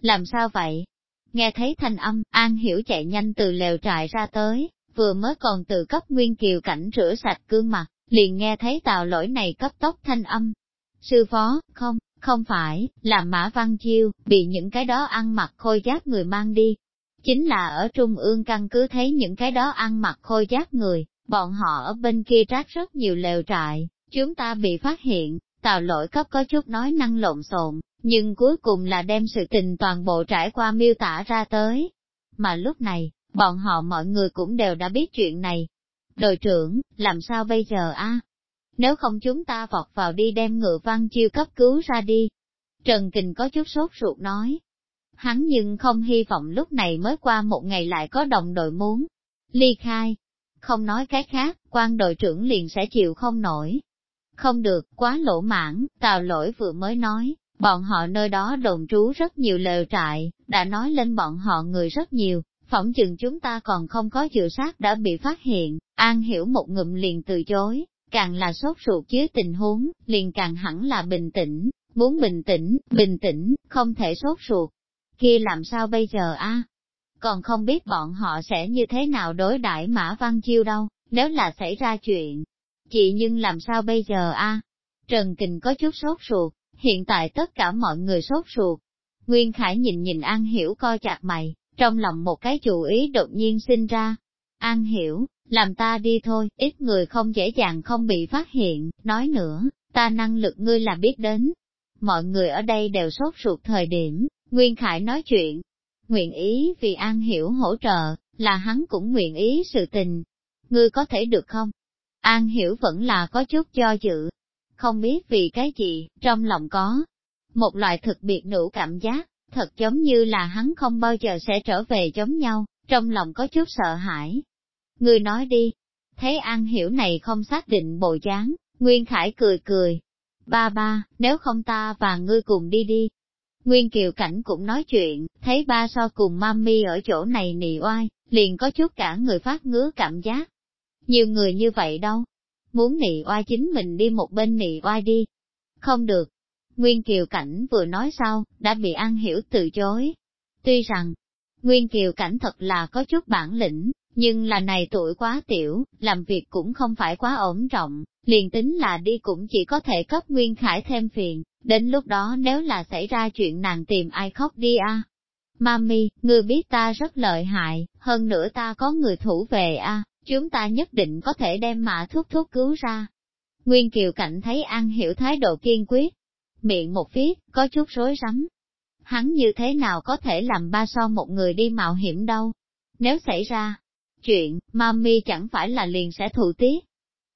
S1: Làm sao vậy? Nghe thấy thanh âm, An Hiểu chạy nhanh từ lều trại ra tới, vừa mới còn từ cấp nguyên kiều cảnh rửa sạch gương mặt, liền nghe thấy tào lỗi này cấp tốc thanh âm. Sư phó, không, không phải, là Mã Văn Chiêu, bị những cái đó ăn mặc khôi giáp người mang đi, chính là ở Trung ương căn cứ thấy những cái đó ăn mặc khôi giác người, bọn họ ở bên kia rác rất nhiều lều trại, chúng ta bị phát hiện, tào lỗi cấp có chút nói năng lộn xộn, nhưng cuối cùng là đem sự tình toàn bộ trải qua miêu tả ra tới. Mà lúc này, bọn họ mọi người cũng đều đã biết chuyện này. Đội trưởng, làm sao bây giờ a? Nếu không chúng ta vọt vào đi đem ngựa văn chiêu cấp cứu ra đi. Trần Kình có chút sốt ruột nói. Hắn nhưng không hy vọng lúc này mới qua một ngày lại có đồng đội muốn. Ly khai. Không nói cái khác, quan đội trưởng liền sẽ chịu không nổi. Không được, quá lỗ mãn, tào lỗi vừa mới nói, bọn họ nơi đó đồn trú rất nhiều lều trại, đã nói lên bọn họ người rất nhiều, phỏng chừng chúng ta còn không có chữa sát đã bị phát hiện, An hiểu một ngụm liền từ chối, càng là sốt ruột dưới tình huống, liền càng hẳn là bình tĩnh, muốn bình tĩnh, bình tĩnh, không thể sốt ruột. Kia làm sao bây giờ a? Còn không biết bọn họ sẽ như thế nào đối đãi Mã Văn Chiêu đâu, nếu là xảy ra chuyện. Chị nhưng làm sao bây giờ a? Trần Kình có chút sốt ruột, hiện tại tất cả mọi người sốt ruột. Nguyên Khải nhìn nhìn An Hiểu coi chặt mày, trong lòng một cái chủ ý đột nhiên sinh ra. An Hiểu, làm ta đi thôi, ít người không dễ dàng không bị phát hiện, nói nữa, ta năng lực ngươi là biết đến. Mọi người ở đây đều sốt ruột thời điểm, Nguyên Khải nói chuyện, nguyện ý vì An Hiểu hỗ trợ, là hắn cũng nguyện ý sự tình. Ngươi có thể được không? An Hiểu vẫn là có chút cho dự, không biết vì cái gì, trong lòng có một loại thực biệt nữ cảm giác, thật giống như là hắn không bao giờ sẽ trở về giống nhau, trong lòng có chút sợ hãi. Người nói đi, thấy An Hiểu này không xác định bộ dáng, Nguyên Khải cười cười. Ba ba, nếu không ta và ngươi cùng đi đi. Nguyên Kiều Cảnh cũng nói chuyện, thấy ba so cùng mami ở chỗ này nì oai, liền có chút cả người phát ngứa cảm giác. Nhiều người như vậy đâu, muốn nị oai chính mình đi một bên nị oai đi. Không được. Nguyên Kiều Cảnh vừa nói sau, đã bị An Hiểu từ chối. Tuy rằng, Nguyên Kiều Cảnh thật là có chút bản lĩnh, nhưng là này tuổi quá tiểu, làm việc cũng không phải quá ổn trọng, liền tính là đi cũng chỉ có thể cấp Nguyên Khải thêm phiền, đến lúc đó nếu là xảy ra chuyện nàng tìm ai khóc đi a. Mami, ngươi biết ta rất lợi hại, hơn nữa ta có người thủ về a. Chúng ta nhất định có thể đem mã thuốc thuốc cứu ra. Nguyên Kiều Cảnh thấy An Hiểu thái độ kiên quyết, miệng một viết, có chút rối rắm. Hắn như thế nào có thể làm ba so một người đi mạo hiểm đâu? Nếu xảy ra chuyện, mami chẳng phải là liền sẽ thụ tiết.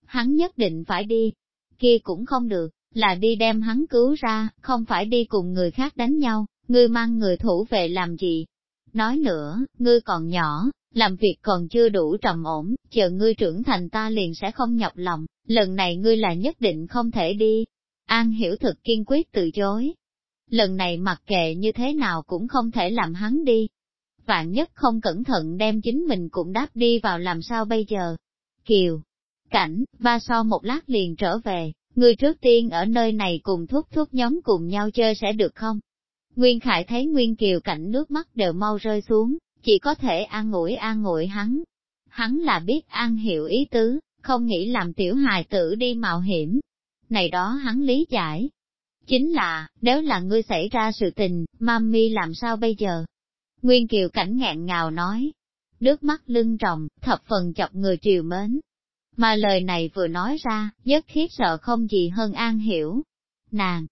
S1: Hắn nhất định phải đi, kia cũng không được, là đi đem hắn cứu ra, không phải đi cùng người khác đánh nhau, ngươi mang người thủ về làm gì? Nói nữa, ngươi còn nhỏ, làm việc còn chưa đủ trầm ổn, chờ ngươi trưởng thành ta liền sẽ không nhọc lòng, lần này ngươi là nhất định không thể đi. An hiểu thực kiên quyết từ chối. Lần này mặc kệ như thế nào cũng không thể làm hắn đi. Vạn nhất không cẩn thận đem chính mình cũng đáp đi vào làm sao bây giờ. Kiều, cảnh, ba so một lát liền trở về, ngươi trước tiên ở nơi này cùng thúc thúc nhóm cùng nhau chơi sẽ được không? Nguyên Khải thấy Nguyên Kiều cảnh nước mắt đều mau rơi xuống, chỉ có thể an ủi an ủi hắn. Hắn là biết an hiểu ý tứ, không nghĩ làm tiểu hài tử đi mạo hiểm. Này đó hắn lý giải. Chính là, nếu là ngươi xảy ra sự tình, mami làm sao bây giờ? Nguyên Kiều cảnh ngạn ngào nói. Nước mắt lưng tròng, thập phần chọc người triều mến. Mà lời này vừa nói ra, nhất khiếp sợ không gì hơn an hiểu. Nàng,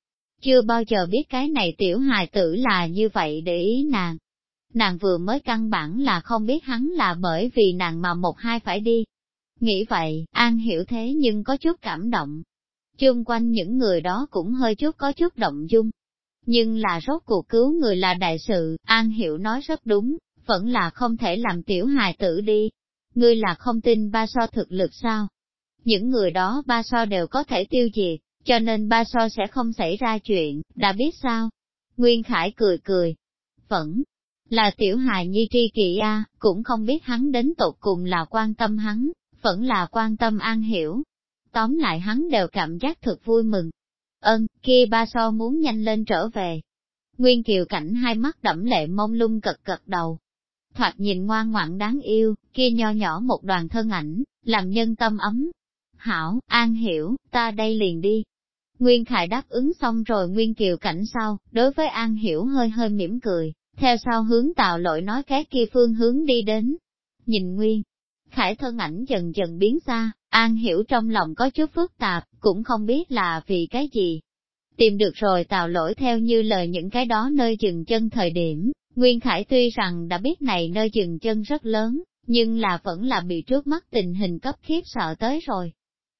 S1: chưa bao giờ biết cái này tiểu hài tử là như vậy để ý nàng nàng vừa mới căn bản là không biết hắn là bởi vì nàng mà một hai phải đi. Nghĩ vậy, An hiểu thế nhưng có chút cảm động. Chung quanh những người đó cũng hơi chút có chút động dung. Nhưng là rốt cuộc cứu người là đại sự, An hiểu nói rất đúng, vẫn là không thể làm tiểu hài tử đi. Ngươi là không tin ba so thực lực sao? Những người đó ba so đều có thể tiêu diệt, cho nên ba so sẽ không xảy ra chuyện, đã biết sao? Nguyên Khải cười cười. Vẫn là tiểu hài nhi tri kỵ a, cũng không biết hắn đến tột cùng là quan tâm hắn, vẫn là quan tâm an hiểu. Tóm lại hắn đều cảm giác thật vui mừng. Ơn, kia ba so muốn nhanh lên trở về. Nguyên Kiều Cảnh hai mắt đẫm lệ mông lung cật cật đầu. Thoạt nhìn ngoan ngoãn đáng yêu, kia nho nhỏ một đoàn thân ảnh, làm nhân tâm ấm. Hảo, an hiểu, ta đây liền đi. Nguyên Khải đáp ứng xong rồi Nguyên Kiều Cảnh sau, đối với An Hiểu hơi hơi mỉm cười, theo sau hướng tạo lội nói cái kia phương hướng đi đến. Nhìn Nguyên, Khải thân ảnh dần dần biến xa, An Hiểu trong lòng có chút phức tạp, cũng không biết là vì cái gì. Tìm được rồi tạo lỗi theo như lời những cái đó nơi dừng chân thời điểm, Nguyên Khải tuy rằng đã biết này nơi dừng chân rất lớn, nhưng là vẫn là bị trước mắt tình hình cấp khiếp sợ tới rồi.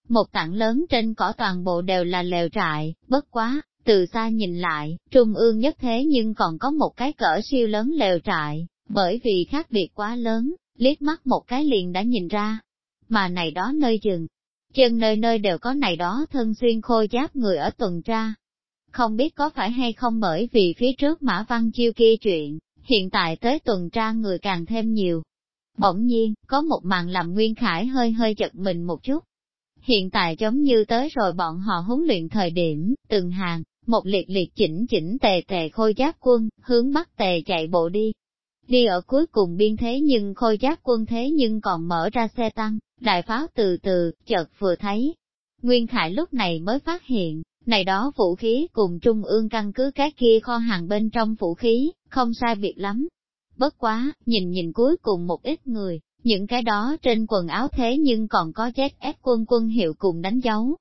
S1: Một tảng lớn trên cỏ toàn bộ đều là lều trại, bất quá, từ xa nhìn lại, trung ương nhất thế nhưng còn có một cái cỡ siêu lớn lều trại, bởi vì khác biệt quá lớn, liếc mắt một cái liền đã nhìn ra. Mà này đó nơi chừng, chân nơi nơi đều có này đó thân xuyên khôi giáp người ở tuần tra. Không biết có phải hay không bởi vì phía trước Mã Văn Chiêu kia chuyện, hiện tại tới tuần tra người càng thêm nhiều. Bỗng nhiên, có một màn làm Nguyên Khải hơi hơi chật mình một chút. Hiện tại giống như tới rồi bọn họ huấn luyện thời điểm, từng hàng, một liệt liệt chỉnh chỉnh tề tề khôi giáp quân, hướng bắc tề chạy bộ đi. Đi ở cuối cùng biên thế nhưng khôi giáp quân thế nhưng còn mở ra xe tăng, đại pháo từ từ, chợt vừa thấy. Nguyên Khải lúc này mới phát hiện, này đó vũ khí cùng trung ương căn cứ cái kia kho hàng bên trong vũ khí, không sai biệt lắm. Bất quá, nhìn nhìn cuối cùng một ít người, những cái đó trên quần áo thế nhưng còn có chết ép quân quân hiệu cùng đánh dấu,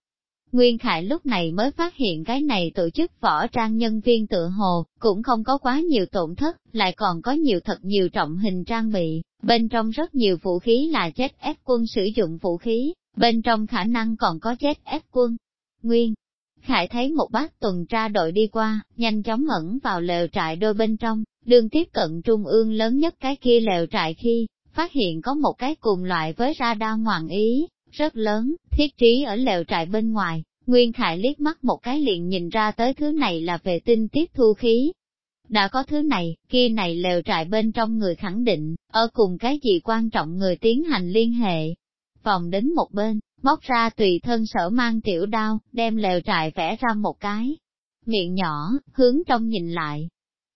S1: Nguyên Khải lúc này mới phát hiện cái này tổ chức võ trang nhân viên tự hồ, cũng không có quá nhiều tổn thất, lại còn có nhiều thật nhiều trọng hình trang bị, bên trong rất nhiều vũ khí là chết ép quân sử dụng vũ khí, bên trong khả năng còn có chết ép quân. Nguyên Khải thấy một bác tuần tra đội đi qua, nhanh chóng ẩn vào lều trại đôi bên trong, đường tiếp cận trung ương lớn nhất cái kia lều trại khi, phát hiện có một cái cùng loại với radar ngoạn ý, rất lớn, thiết trí ở lều trại bên ngoài, Nguyên Khải liếc mắt một cái liền nhìn ra tới thứ này là về tinh tiếp thu khí. Đã có thứ này, kia này lều trại bên trong người khẳng định, ở cùng cái gì quan trọng người tiến hành liên hệ. Vòng đến một bên, móc ra tùy thân sở mang tiểu đao, đem lều trại vẽ ra một cái. Miệng nhỏ, hướng trong nhìn lại.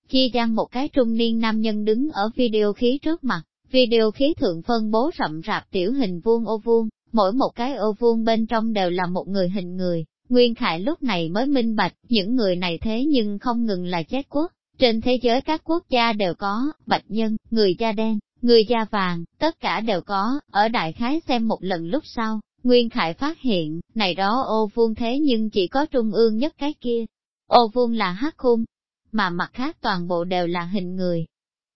S1: Chi gian một cái trung niên nam nhân đứng ở video khí trước mặt, video khí thượng phân bố rậm rạp tiểu hình vuông ô vuông, mỗi một cái ô vuông bên trong đều là một người hình người. Nguyên Khải lúc này mới minh bạch, những người này thế nhưng không ngừng là chết quốc. Trên thế giới các quốc gia đều có, bạch nhân, người da đen, người da vàng, tất cả đều có, ở đại khái xem một lần lúc sau, Nguyên Khải phát hiện, này đó ô vuông thế nhưng chỉ có trung ương nhất cái kia. Ô vuông là hắc khung, mà mặt khác toàn bộ đều là hình người.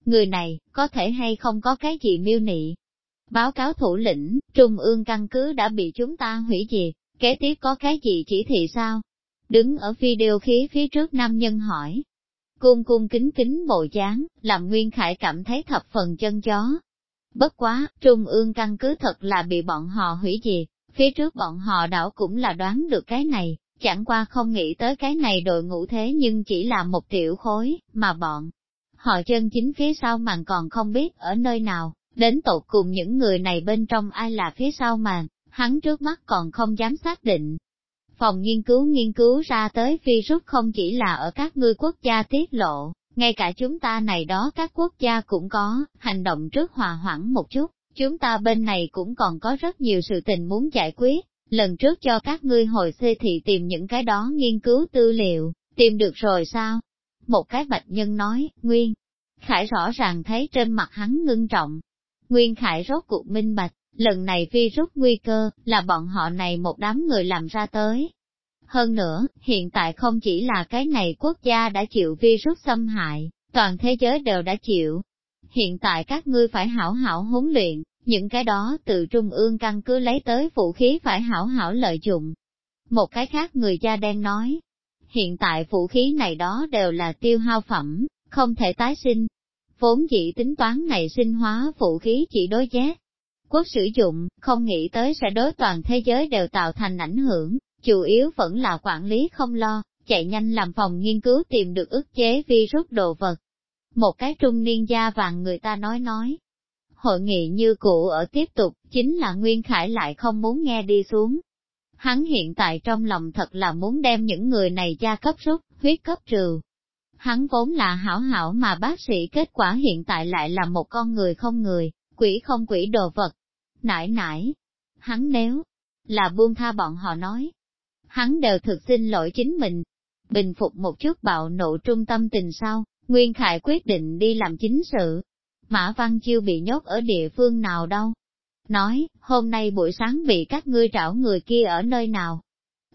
S1: Người này, có thể hay không có cái gì miêu nị, Báo cáo thủ lĩnh, trung ương căn cứ đã bị chúng ta hủy diệt, kế tiếp có cái gì chỉ thị sao? Đứng ở video khí phía trước nam nhân hỏi. Cung cung kính kính bộ dáng, làm Nguyên Khải cảm thấy thập phần chân chó. Bất quá, trung ương căn cứ thật là bị bọn họ hủy diệt, phía trước bọn họ đảo cũng là đoán được cái này, chẳng qua không nghĩ tới cái này đội ngũ thế nhưng chỉ là một tiểu khối, mà bọn họ chân chính phía sau màn còn không biết ở nơi nào. Đến tột cùng những người này bên trong ai là phía sau màn, hắn trước mắt còn không dám xác định. Phòng nghiên cứu nghiên cứu ra tới virus không chỉ là ở các ngươi quốc gia tiết lộ, ngay cả chúng ta này đó các quốc gia cũng có, hành động trước hòa hoãn một chút, chúng ta bên này cũng còn có rất nhiều sự tình muốn giải quyết. Lần trước cho các ngươi hồi xê thị tìm những cái đó nghiên cứu tư liệu, tìm được rồi sao? Một cái bạch nhân nói, Nguyên, Khải rõ ràng thấy trên mặt hắn ngưng trọng, Nguyên Khải rốt cuộc minh bạch, lần này virus nguy cơ, là bọn họ này một đám người làm ra tới. Hơn nữa, hiện tại không chỉ là cái này quốc gia đã chịu virus xâm hại, toàn thế giới đều đã chịu. Hiện tại các ngươi phải hảo hảo huấn luyện, những cái đó từ trung ương căn cứ lấy tới vũ khí phải hảo hảo lợi dụng. Một cái khác người da đen nói, hiện tại vũ khí này đó đều là tiêu hao phẩm, không thể tái sinh, Vốn dĩ tính toán này sinh hóa vũ khí chỉ đối giác. Quốc sử dụng, không nghĩ tới sẽ đối toàn thế giới đều tạo thành ảnh hưởng, chủ yếu vẫn là quản lý không lo, chạy nhanh làm phòng nghiên cứu tìm được ức chế virus đồ vật. Một cái trung niên gia vàng người ta nói nói. Hội nghị như cũ ở tiếp tục, chính là Nguyên Khải lại không muốn nghe đi xuống. Hắn hiện tại trong lòng thật là muốn đem những người này gia cấp rút, huyết cấp trừ, hắn vốn là hảo hảo mà bác sĩ kết quả hiện tại lại là một con người không người, quỷ không quỷ đồ vật. Nãi nãi, hắn nếu là buông tha bọn họ nói, hắn đều thực xin lỗi chính mình. Bình phục một chút bạo nộ trung tâm tình sau, Nguyên Khải quyết định đi làm chính sự. Mã Văn Chiêu bị nhốt ở địa phương nào đâu? Nói, hôm nay buổi sáng bị các ngươi trảo người kia ở nơi nào?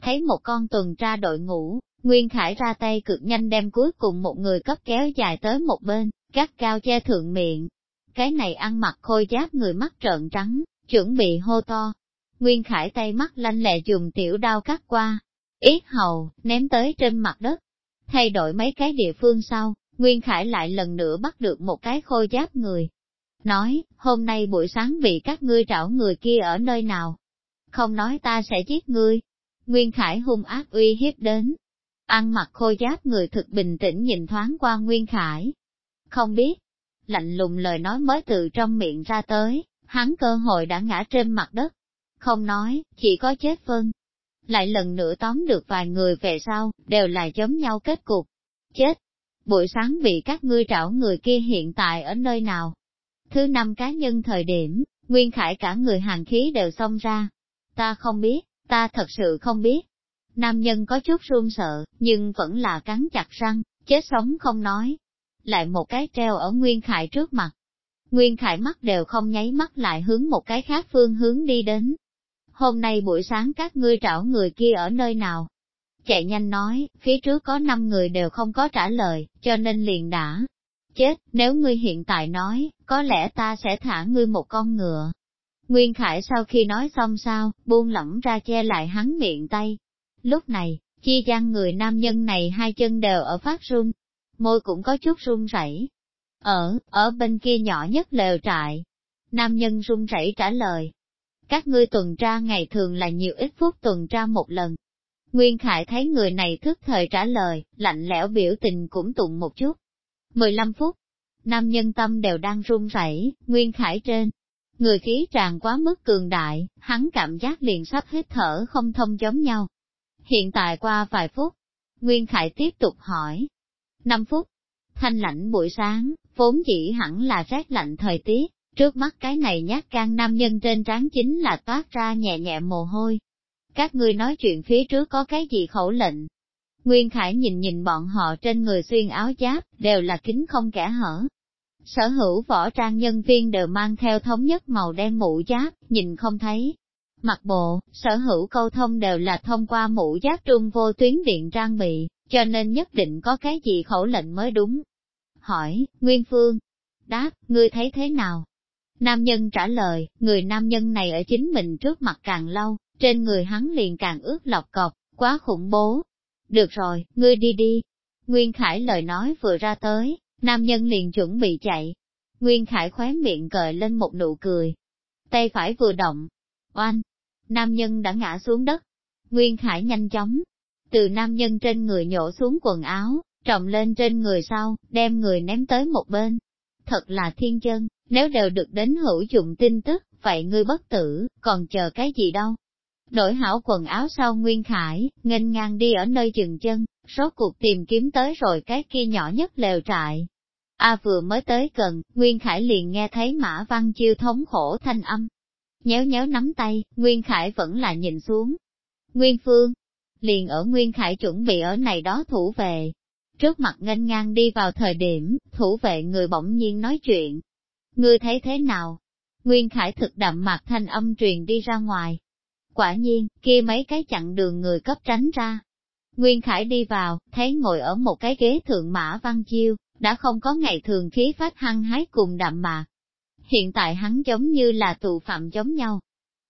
S1: Thấy một con tuần tra đội ngũ, Nguyên Khải ra tay cực nhanh đem cuối cùng một người cấp kéo dài tới một bên, gắt cao che thượng miệng. Cái này ăn mặc khôi giáp người mắt trợn trắng, chuẩn bị hô to. Nguyên Khải tay mắt lanh lẹ dùng tiểu đao cắt qua, ít hầu, ném tới trên mặt đất. Thay đổi mấy cái địa phương sau, Nguyên Khải lại lần nữa bắt được một cái khôi giáp người. Nói, hôm nay buổi sáng bị các ngươi trảo người kia ở nơi nào? Không nói ta sẽ giết ngươi. Nguyên Khải hung ác uy hiếp đến. Ăn mặc khôi giáp người thực bình tĩnh nhìn thoáng qua Nguyên Khải. Không biết, lạnh lùng lời nói mới từ trong miệng ra tới, hắn cơ hội đã ngã trên mặt đất. Không nói, chỉ có chết phân. Lại lần nữa tóm được vài người về sau, đều là giống nhau kết cục. Chết! Buổi sáng bị các ngươi trảo người kia hiện tại ở nơi nào? Thứ năm cá nhân thời điểm, Nguyên Khải cả người hàng khí đều xông ra. Ta không biết, ta thật sự không biết. Nam nhân có chút run sợ, nhưng vẫn là cắn chặt răng, chết sống không nói. Lại một cái treo ở Nguyên Khải trước mặt. Nguyên Khải mắt đều không nháy mắt lại hướng một cái khác phương hướng đi đến. Hôm nay buổi sáng các ngươi trảo người kia ở nơi nào? Chạy nhanh nói, phía trước có năm người đều không có trả lời, cho nên liền đã chết, nếu ngươi hiện tại nói, có lẽ ta sẽ thả ngươi một con ngựa. Nguyên Khải sau khi nói xong sao, buông lỏng ra che lại hắn miệng tay. Lúc này, chi gian người nam nhân này hai chân đều ở phát run, môi cũng có chút run rẩy. Ở, ở bên kia nhỏ nhất lều trại. Nam nhân run rẩy trả lời. Các ngươi tuần tra ngày thường là nhiều ít phút tuần tra một lần. Nguyên Khải thấy người này thức thời trả lời, lạnh lẽo biểu tình cũng tụng một chút. 15 phút, nam nhân tâm đều đang run rẩy, Nguyên Khải trên. Người khí tràn quá mức cường đại, hắn cảm giác liền sắp hết thở không thông giống nhau. Hiện tại qua vài phút, Nguyên Khải tiếp tục hỏi. 5 phút, thanh lạnh buổi sáng, vốn chỉ hẳn là rét lạnh thời tiết, trước mắt cái này nhát can nam nhân trên trán chính là toát ra nhẹ nhẹ mồ hôi. Các ngươi nói chuyện phía trước có cái gì khẩu lệnh, Nguyên Khải nhìn nhìn bọn họ trên người xuyên áo giáp, đều là kính không kẻ hở. Sở hữu võ trang nhân viên đều mang theo thống nhất màu đen mũ giáp, nhìn không thấy. Mặt bộ, sở hữu câu thông đều là thông qua mũ giáp trung vô tuyến điện trang bị, cho nên nhất định có cái gì khẩu lệnh mới đúng. Hỏi, Nguyên Phương, đáp, ngươi thấy thế nào? Nam nhân trả lời, người nam nhân này ở chính mình trước mặt càng lâu, trên người hắn liền càng ướt lọc cọc, quá khủng bố, được rồi, ngươi đi đi. Nguyên Khải lời nói vừa ra tới, nam nhân liền chuẩn bị chạy. Nguyên Khải khóe miệng cười lên một nụ cười. Tay phải vừa động. Oanh! Nam nhân đã ngã xuống đất. Nguyên Khải nhanh chóng. Từ nam nhân trên người nhổ xuống quần áo, trọng lên trên người sau, đem người ném tới một bên. Thật là thiên chân, nếu đều được đến hữu dụng tin tức, vậy ngươi bất tử, còn chờ cái gì đâu. Đổi hảo quần áo sau Nguyên Khải, nghênh ngang đi ở nơi dừng chân, rốt cuộc tìm kiếm tới rồi cái kia nhỏ nhất lều trại. A vừa mới tới gần, Nguyên Khải liền nghe thấy Mã Văn Chiêu thống khổ thanh âm. Nhéo nhéo nắm tay, Nguyên Khải vẫn là nhìn xuống. Nguyên Phương, liền ở Nguyên Khải chuẩn bị ở này đó thủ về. Trước mặt nghênh ngang đi vào thời điểm, thủ vệ người bỗng nhiên nói chuyện. Ngươi thấy thế nào? Nguyên Khải thực đậm mặt thanh âm truyền đi ra ngoài. Quả nhiên, kia mấy cái chặn đường người cấp tránh ra. Nguyên Khải đi vào, thấy ngồi ở một cái ghế thượng mã văn chiêu, đã không có ngày thường khí phát hăng hái cùng đậm mạc. Hiện tại hắn giống như là tù phạm giống nhau.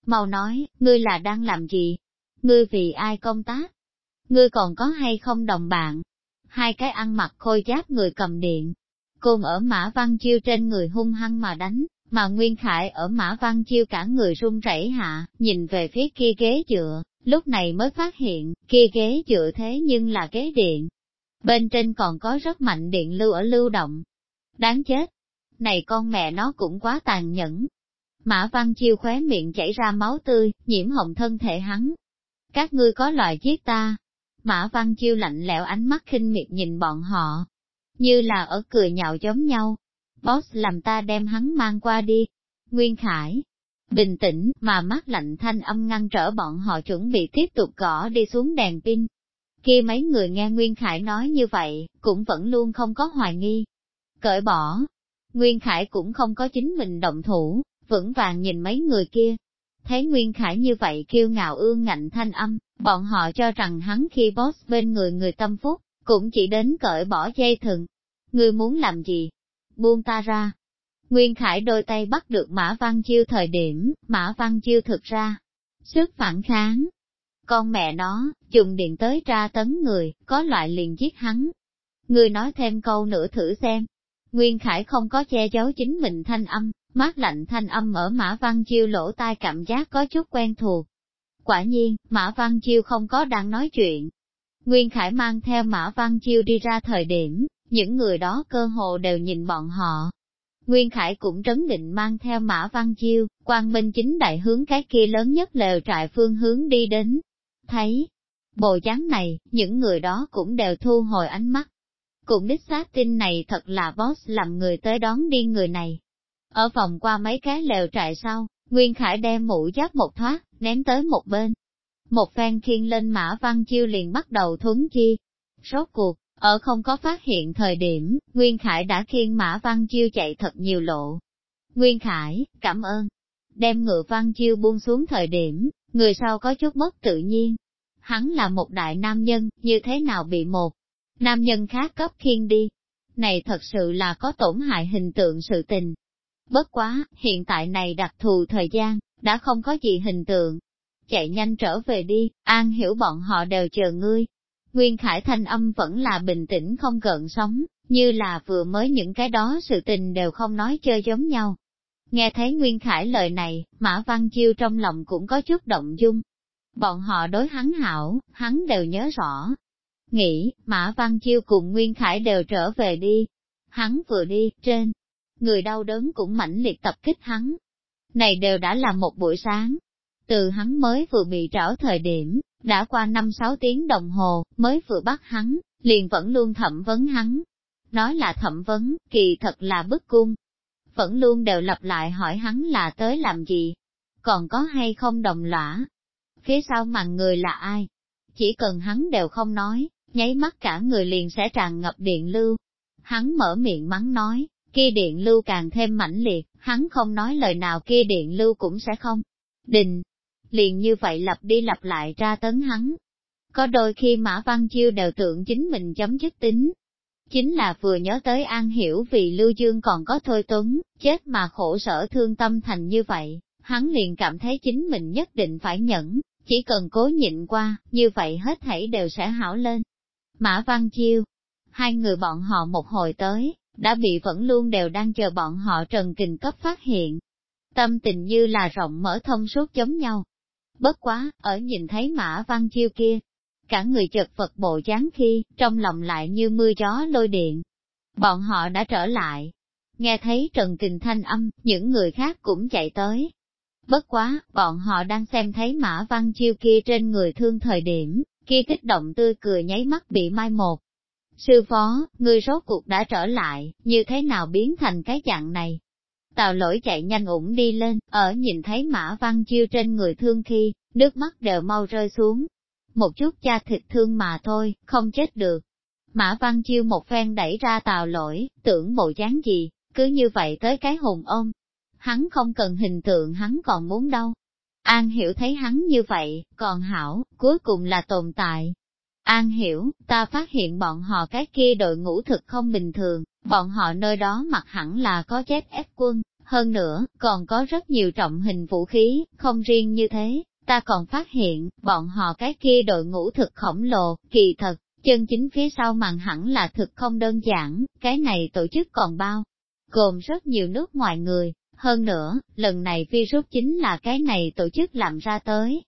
S1: Mau nói, ngươi là đang làm gì? Ngươi vì ai công tác? Ngươi còn có hay không đồng bạn? Hai cái ăn mặc khôi giáp người cầm điện, Côn ở mã văn chiêu trên người hung hăng mà đánh, mà Nguyên Khải ở Mã Văn Chiêu cả người run rẩy hạ, nhìn về phía kia ghế dựa, lúc này mới phát hiện, kia ghế dựa thế nhưng là ghế điện. Bên trên còn có rất mạnh điện lưu ở lưu động. Đáng chết! Này con mẹ nó cũng quá tàn nhẫn. Mã Văn Chiêu khóe miệng chảy ra máu tươi, nhiễm hồng thân thể hắn. Các ngươi có loại giết ta. Mã Văn Chiêu lạnh lẽo ánh mắt khinh miệt nhìn bọn họ, như là ở cười nhạo giống nhau, boss làm ta đem hắn mang qua đi. Nguyên Khải, bình tĩnh mà mắt lạnh thanh âm ngăn trở bọn họ chuẩn bị tiếp tục gõ đi xuống đèn pin. kia mấy người nghe Nguyên Khải nói như vậy, cũng vẫn luôn không có hoài nghi. Cởi bỏ, Nguyên Khải cũng không có chính mình động thủ, vững vàng nhìn mấy người kia. Thấy Nguyên Khải như vậy kiêu ngạo ương ngạnh thanh âm, bọn họ cho rằng hắn khi boss bên người người tâm phúc, cũng chỉ đến cởi bỏ dây thừng. Ngươi muốn làm gì? Buông ta ra. Nguyên Khải đôi tay bắt được Mã Văn Chiêu thời điểm, Mã Văn Chiêu thực ra, sức phản kháng. Con mẹ nó, dùng điện tới tra tấn người, có loại liền giết hắn. Người nói thêm câu nữa thử xem. Nguyên Khải không có che giấu chính mình thanh âm, mát lạnh thanh âm ở Mã Văn Chiêu lỗ tai cảm giác có chút quen thuộc. Quả nhiên, Mã Văn Chiêu không có đang nói chuyện. Nguyên Khải mang theo Mã Văn Chiêu đi ra thời điểm, những người đó cơ hồ đều nhìn bọn họ. Nguyên Khải cũng trấn định mang theo Mã Văn Chiêu, quan minh chính đại hướng cái kia lớn nhất lều trại phương hướng đi đến. Thấy, bộ dáng này, những người đó cũng đều thu hồi ánh mắt. Cũng đích xác tin này thật là boss làm người tới đón đi người này. Ở vòng qua mấy cái lều trại sau, Nguyên Khải đem mũ giáp một thoát, ném tới một bên. Một phen khiên lên mã văn chiêu liền bắt đầu thuấn chi. Rốt cuộc, ở không có phát hiện thời điểm, Nguyên Khải đã khiên mã văn chiêu chạy thật nhiều lộ. Nguyên Khải, cảm ơn. Đem ngựa văn chiêu buông xuống thời điểm, người sau có chút mất tự nhiên. Hắn là một đại nam nhân, như thế nào bị một nam nhân khác cấp khiên đi. Này thật sự là có tổn hại hình tượng sự tình. Bất quá, hiện tại này đặc thù thời gian, đã không có gì hình tượng. Chạy nhanh trở về đi, an hiểu bọn họ đều chờ ngươi. Nguyên Khải thanh âm vẫn là bình tĩnh không gợn sóng, như là vừa mới những cái đó sự tình đều không nói chơi giống nhau. Nghe thấy Nguyên Khải lời này, Mã Văn Chiêu trong lòng cũng có chút động dung. Bọn họ đối hắn hảo, hắn đều nhớ rõ, Nghĩ, Mã Văn Chiêu cùng Nguyên Khải đều trở về đi. Hắn vừa đi, trên, người đau đớn cũng mãnh liệt tập kích hắn. Này đều đã là một buổi sáng. Từ hắn mới vừa bị trảo thời điểm, đã qua 5-6 tiếng đồng hồ, mới vừa bắt hắn, liền vẫn luôn thẩm vấn hắn. Nói là thẩm vấn, kỳ thật là bức cung. Vẫn luôn đều lặp lại hỏi hắn là tới làm gì, còn có hay không đồng lõa. Phía sau màn người là ai? Chỉ cần hắn đều không nói, nháy mắt cả người liền sẽ tràn ngập điện lưu. Hắn mở miệng mắng nói, kia điện lưu càng thêm mãnh liệt, hắn không nói lời nào kia điện lưu cũng sẽ không. Đình, liền như vậy lặp đi lặp lại tra tấn hắn. Có đôi khi Mã Văn Chiêu đều tưởng chính mình chấm dứt tính. Chính là vừa nhớ tới An Hiểu vì Lưu Dương còn có Thôi Tuấn, chết mà khổ sở thương tâm thành như vậy, hắn liền cảm thấy chính mình nhất định phải nhẫn, chỉ cần cố nhịn qua, như vậy hết thảy đều sẽ hảo lên. Mã Văn Chiêu, hai người bọn họ một hồi tới, đã bị vẫn luôn đều đang chờ bọn họ Trần Kình cấp phát hiện. Tâm tình như là rộng mở thông suốt giống nhau. Bất quá, ở nhìn thấy Mã Văn Chiêu kia, cả người chật vật bộ dáng khi, trong lòng lại như mưa gió lôi điện. Bọn họ đã trở lại. Nghe thấy Trần Kình thanh âm, những người khác cũng chạy tới. Bất quá, bọn họ đang xem thấy Mã Văn Chiêu kia trên người thương thời điểm, kia kích động tươi cười nháy mắt bị mai một. Sư phó, ngươi rốt cuộc đã trở lại, như thế nào biến thành cái dạng này? Tào lỗi chạy nhanh ủng đi lên, ở nhìn thấy mã văn chiêu trên người thương khi, nước mắt đều mau rơi xuống. Một chút cha thịt thương mà thôi, không chết được. Mã văn chiêu một phen đẩy ra tào lỗi, tưởng bộ dáng gì, cứ như vậy tới cái hùng ôm. Hắn không cần hình tượng hắn còn muốn đâu, An Hiểu thấy hắn như vậy, còn hảo, cuối cùng là tồn tại. An Hiểu, ta phát hiện bọn họ cái kia đội ngũ thực không bình thường, bọn họ nơi đó mặc hẳn là có chết ép quân, hơn nữa, còn có rất nhiều trọng hình vũ khí, không riêng như thế, ta còn phát hiện, bọn họ cái kia đội ngũ thực khổng lồ, kỳ thật, chân chính phía sau màn hẳn là thực không đơn giản, cái này tổ chức còn bao, gồm rất nhiều nước ngoài người, hơn nữa, lần này virus chính là cái này tổ chức làm ra tới.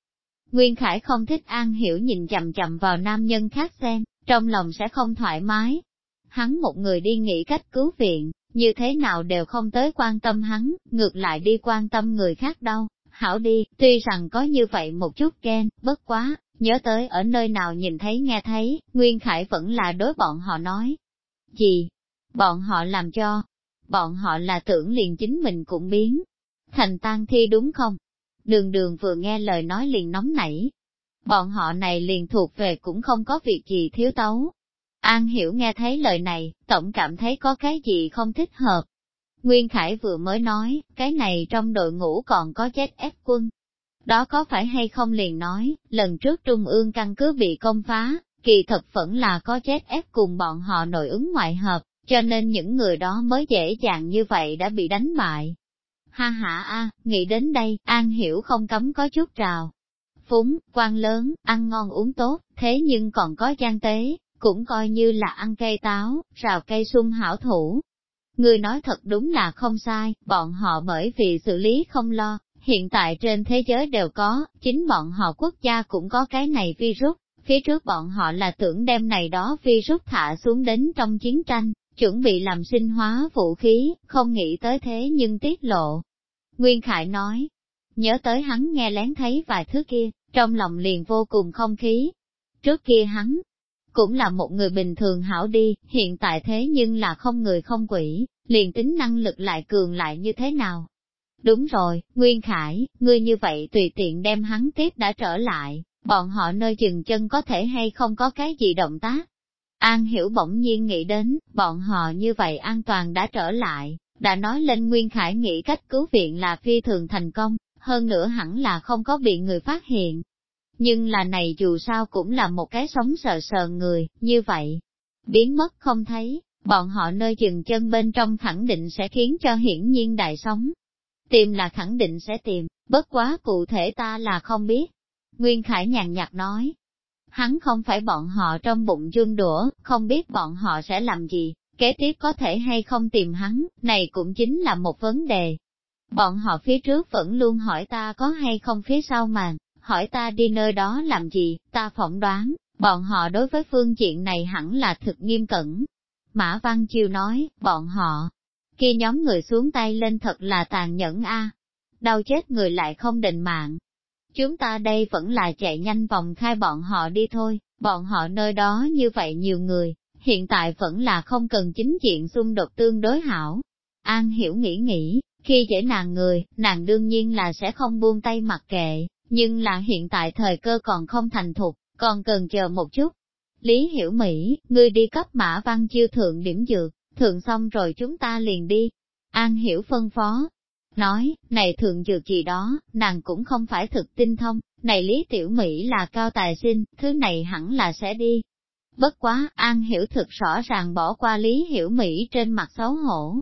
S1: Nguyên Khải không thích An Hiểu nhìn chậm chậm vào nam nhân khác xem, trong lòng sẽ không thoải mái. Hắn một người đi nghĩ cách cứu viện, như thế nào đều không tới quan tâm hắn, ngược lại đi quan tâm người khác đâu. Hảo đi, tuy rằng có như vậy một chút ghen, bất quá, nhớ tới ở nơi nào nhìn thấy nghe thấy, Nguyên Khải vẫn là đối bọn họ nói. Gì? Bọn họ làm cho, bọn họ là tưởng liền chính mình cũng biến. Thành tan thi đúng không? Đường đường vừa nghe lời nói liền nóng nảy. bọn họ này liền thuộc về cũng không có việc gì thiếu tấu. An Hiểu nghe thấy lời này, tổng cảm thấy có cái gì không thích hợp. Nguyên Khải vừa mới nói, cái này trong đội ngũ còn có chết ép quân. Đó có phải hay không liền nói, lần trước Trung ương căn cứ bị công phá, kỳ thật vẫn là có chết ép cùng bọn họ nội ứng ngoại hợp, cho nên những người đó mới dễ dàng như vậy đã bị đánh bại. Ha ha a, nghĩ đến đây, An Hiểu không cấm có chút trào. Phúng, quan lớn, ăn ngon uống tốt, thế nhưng còn có gian tế, cũng coi như là ăn cây táo, rào cây sung hảo thủ. Người nói thật đúng là không sai, bọn họ bởi vì xử lý không lo, hiện tại trên thế giới đều có, chính bọn họ quốc gia cũng có cái này virus, phía trước bọn họ là tưởng đem này đó virus thả xuống đến trong chiến tranh, chuẩn bị làm sinh hóa vũ khí, không nghĩ tới thế nhưng tiết lộ. Nguyên Khải nói, nhớ tới hắn nghe lén thấy vài thứ kia, trong lòng liền vô cùng không khí. Trước kia hắn, cũng là một người bình thường hảo đi, hiện tại thế nhưng là không người không quỷ, liền tính năng lực lại cường lại như thế nào. Đúng rồi, Nguyên Khải, ngươi như vậy tùy tiện đem hắn tiếp đã trở lại, bọn họ nơi dừng chân có thể hay không có cái gì động tác. An hiểu bỗng nhiên nghĩ đến, bọn họ như vậy an toàn đã trở lại, đã nói lên Nguyên Khải nghĩ cách cứu viện là phi thường thành công, hơn nữa hẳn là không có bị người phát hiện. Nhưng là này dù sao cũng là một cái sống sờ sờ người, như vậy, biến mất không thấy, bọn họ nơi dừng chân bên trong khẳng định sẽ khiến cho hiển nhiên đại sống. Tìm là khẳng định sẽ tìm, bất quá cụ thể ta là không biết. Nguyên Khải nhàn nhạt nói, hắn không phải bọn họ trong bụng dương đũa, không biết bọn họ sẽ làm gì, kế tiếp có thể hay không tìm hắn, này cũng chính là một vấn đề. Bọn họ phía trước vẫn luôn hỏi ta có hay không phía sau màn, hỏi ta đi nơi đó làm gì, ta phỏng đoán, bọn họ đối với phương diện này hẳn là thực nghiêm cẩn. Mã Văn Chiêu nói, bọn họ, khi nhóm người xuống tay lên thật là tàn nhẫn a, đau chết người lại không định mạng. Chúng ta đây vẫn là chạy nhanh vòng khai bọn họ đi thôi, bọn họ nơi đó như vậy nhiều người, hiện tại vẫn là không cần chính diện xung đột tương đối hảo. An hiểu nghĩ nghĩ, khi dễ nàng người, nàng đương nhiên là sẽ không buông tay mặc kệ, nhưng là hiện tại thời cơ còn không thành thục, còn cần chờ một chút. Lý hiểu Mỹ, ngươi đi cấp mã văn chiêu thượng điểm dược, thượng xong rồi chúng ta liền đi. An hiểu phân phó, nói, này thượng dược gì đó, nàng cũng không phải thực tinh thông, này Lý Tiểu Mỹ là cao tài sinh, thứ này hẳn là sẽ đi. Bất quá, An Hiểu thực rõ ràng bỏ qua Lý Hiểu Mỹ trên mặt xấu hổ.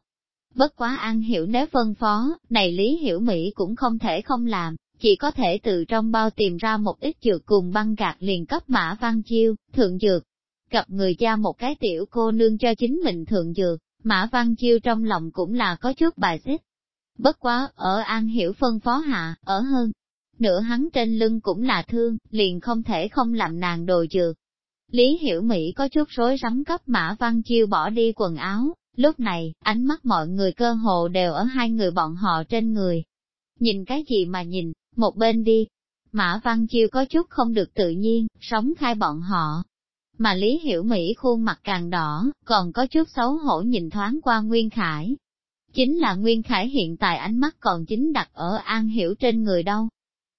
S1: Bất quá An Hiểu nếu phân phó, này Lý Hiểu Mỹ cũng không thể không làm, chỉ có thể từ trong bao tìm ra một ít dược cùng băng gạt liền cấp mã văn chiêu, thượng dược. Gặp người cha một cái tiểu cô nương cho chính mình thượng dược, mã văn chiêu trong lòng cũng là có chút bài xích. Bất quá, ở An Hiểu phân phó hạ, ở hơn. Nửa hắn trên lưng cũng là thương, liền không thể không làm nàng đồ dược. Lý Hiểu Mỹ có chút rối rắm cấp Mã Văn Chiêu bỏ đi quần áo, lúc này, ánh mắt mọi người cơ hồ đều ở hai người bọn họ trên người. Nhìn cái gì mà nhìn, một bên đi. Mã Văn Chiêu có chút không được tự nhiên, sống khai bọn họ. Mà Lý Hiểu Mỹ khuôn mặt càng đỏ, còn có chút xấu hổ nhìn thoáng qua Nguyên Khải. Chính là Nguyên Khải hiện tại ánh mắt còn chính đặt ở An Hiểu trên người đâu.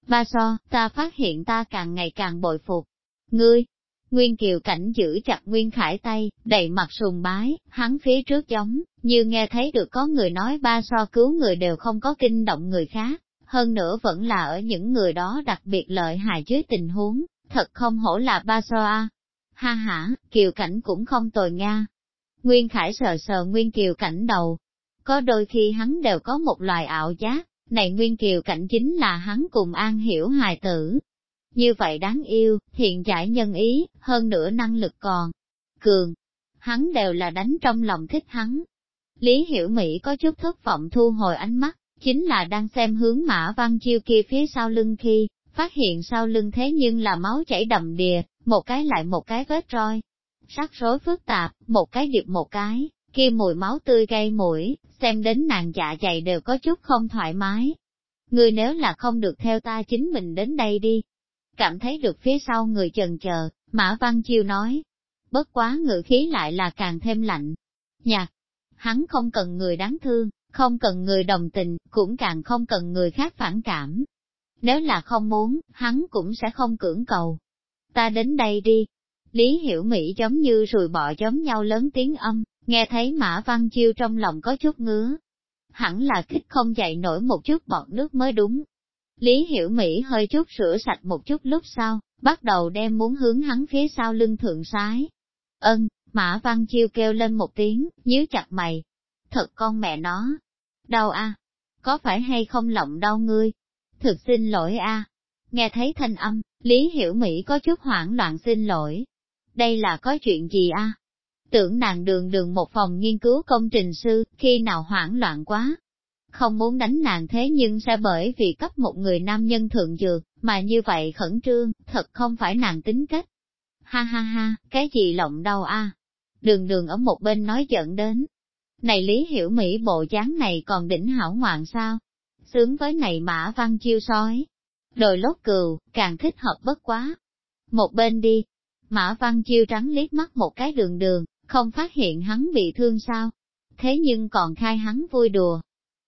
S1: Ba so, ta phát hiện ta càng ngày càng bội phục. Ngươi, Nguyên Kiều Cảnh giữ chặt Nguyên Khải tay, đầy mặt sùng bái, hắn phía trước giống, như nghe thấy được có người nói ba so cứu người đều không có kinh động người khác, hơn nữa vẫn là ở những người đó đặc biệt lợi hại dưới tình huống, thật không hổ là ba soa. Ha ha, Kiều Cảnh cũng không tồi nga. Nguyên Khải sờ sờ Nguyên Kiều Cảnh đầu. Có đôi khi hắn đều có một loài ảo giác, này Nguyên Kiều Cảnh chính là hắn cùng An Hiểu hài tử, như vậy đáng yêu, thiện giải nhân ý, hơn nữa năng lực còn cường. Hắn đều là đánh trong lòng thích hắn. Lý Hiểu Mỹ có chút thất vọng thu hồi ánh mắt, chính là đang xem hướng Mã Văn Chiêu kia phía sau lưng khi, phát hiện sau lưng thế nhưng là máu chảy đầm đìa, một cái lại một cái vết roi. Sắc rối phức tạp, một cái điệp một cái, kia mùi máu tươi gây mũi, xem đến nàng dạ dày đều có chút không thoải mái. Người nếu là không được theo ta chính mình đến đây đi, cảm thấy được phía sau người chần chờ, Mã Văn Chiêu nói. Bất quá ngự khí lại là càng thêm lạnh. Nhạc, hắn không cần người đáng thương, không cần người đồng tình, cũng càng không cần người khác phản cảm. Nếu là không muốn, hắn cũng sẽ không cưỡng cầu. Ta đến đây đi. Lý Hiểu Mỹ giống như rùi bọ giống nhau lớn tiếng âm, nghe thấy Mã Văn Chiêu trong lòng có chút ngứa. Hẳn là kích không dậy nổi một chút bọt nước mới đúng. Lý Hiểu Mỹ hơi chút rửa sạch một chút lúc sau, bắt đầu đem muốn hướng hắn phía sau lưng thượng sái. Ân, Mã Văn Chiêu kêu lên một tiếng, nhíu chặt mày. Thật con mẹ nó. Đau a, Có phải hay không lộng đau ngươi? Thực xin lỗi a. Nghe thấy thanh âm, Lý Hiểu Mỹ có chút hoảng loạn xin lỗi. Đây là có chuyện gì a? Tưởng nàng đường đường một phòng nghiên cứu công trình sư, khi nào hoảng loạn quá. Không muốn đánh nàng thế nhưng sẽ bởi vì cấp một người nam nhân thượng dược, mà như vậy khẩn trương, thật không phải nàng tính cách. Ha ha ha, cái gì lộng đau a? Đường đường ở một bên nói giận đến. Này Lý Hiểu Mỹ bộ dáng này còn đỉnh hảo ngoạn sao? Sướng với này mã văn chiêu sói. Đồi lốt cừu, càng thích hợp bất quá. Một bên đi. Mã văn chiêu trắng liếc mắt một cái đường đường, không phát hiện hắn bị thương sao. Thế nhưng còn khai hắn vui đùa.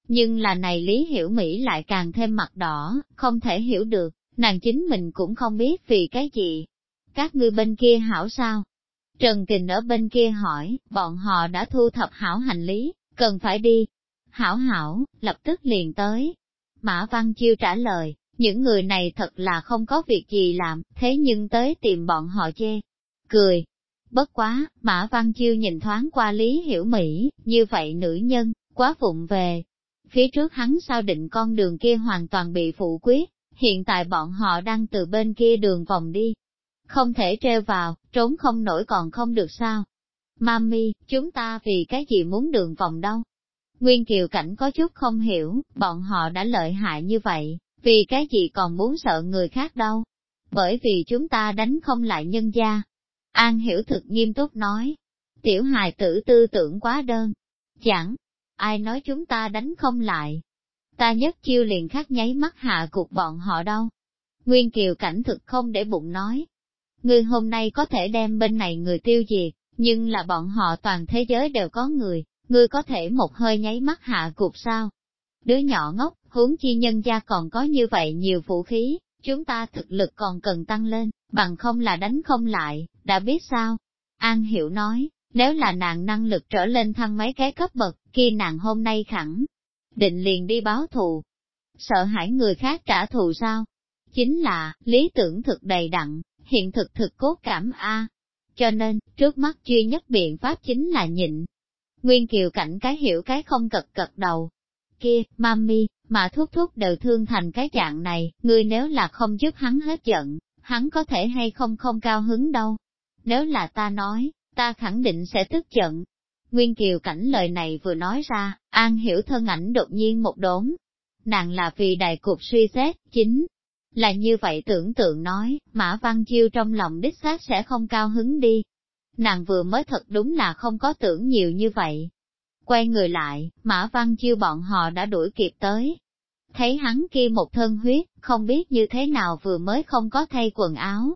S1: Nhưng là này Lý Hiểu Mỹ lại càng thêm mặt đỏ, không thể hiểu được, nàng chính mình cũng không biết vì cái gì. Các ngươi bên kia hảo sao? Trần Kình ở bên kia hỏi, bọn họ đã thu thập hảo hành lý, cần phải đi. Hảo hảo, lập tức liền tới. Mã Văn Chiêu trả lời, những người này thật là không có việc gì làm, thế nhưng tới tìm bọn họ chê. Cười. Bất quá, Mã Văn Chiêu nhìn thoáng qua Lý Hiểu Mỹ, như vậy nữ nhân, quá vụng về. Phía trước hắn sao định con đường kia hoàn toàn bị phụ quyết, hiện tại bọn họ đang từ bên kia đường vòng đi, không thể treo vào, trốn không nổi còn không được sao. Mami, chúng ta vì cái gì muốn đường vòng đâu? Nguyên Kiều Cảnh có chút không hiểu, bọn họ đã lợi hại như vậy, vì cái gì còn muốn sợ người khác đâu? Bởi vì chúng ta đánh không lại nhân gia. An hiểu thực nghiêm túc nói, tiểu hài tử tư tưởng quá đơn. Chẳng, ai nói chúng ta đánh không lại. Ta nhất chiêu liền khắc nháy mắt hạ cục bọn họ đâu. Nguyên Kiều Cảnh thực không để bụng nói, Ngươi hôm nay có thể đem bên này người tiêu diệt, nhưng là bọn họ toàn thế giới đều có người, ngươi có thể một hơi nháy mắt hạ cục sao? Đứa nhỏ ngốc, huống chi nhân gia còn có như vậy nhiều vũ khí, chúng ta thực lực còn cần tăng lên, bằng không là đánh không lại, đã biết sao? An Hiểu nói, nếu là nàng năng lực trở lên thăng mấy cái cấp bậc, khi nàng hôm nay khẳng định liền đi báo thù. Sợ hãi người khác trả thù sao? Chính là, lý tưởng thực đầy đặn, hiện thực thực cốt cảm A. Cho nên, trước mắt duy nhất biện pháp chính là nhịn. Nguyên Kiều cảnh cái hiểu cái không cật cật đầu. Kia, mami, mà thuốc thuốc đều thương thành cái dạng này, ngươi nếu là không giúp hắn hết giận, hắn có thể hay không không cao hứng đâu. Nếu là ta nói, ta khẳng định sẽ tức giận. Nguyên Kiều cảnh lời này vừa nói ra, An hiểu thân ảnh đột nhiên một đốn. Nàng là vì đại cục suy xét, chính là như vậy tưởng tượng nói, Mã Văn Chiêu trong lòng đích xác sẽ không cao hứng đi. Nàng vừa mới thật đúng là không có tưởng nhiều như vậy. Quay người lại, Mã Văn Chiêu bọn họ đã đuổi kịp tới. Thấy hắn kia một thân huyết, không biết như thế nào vừa mới không có thay quần áo.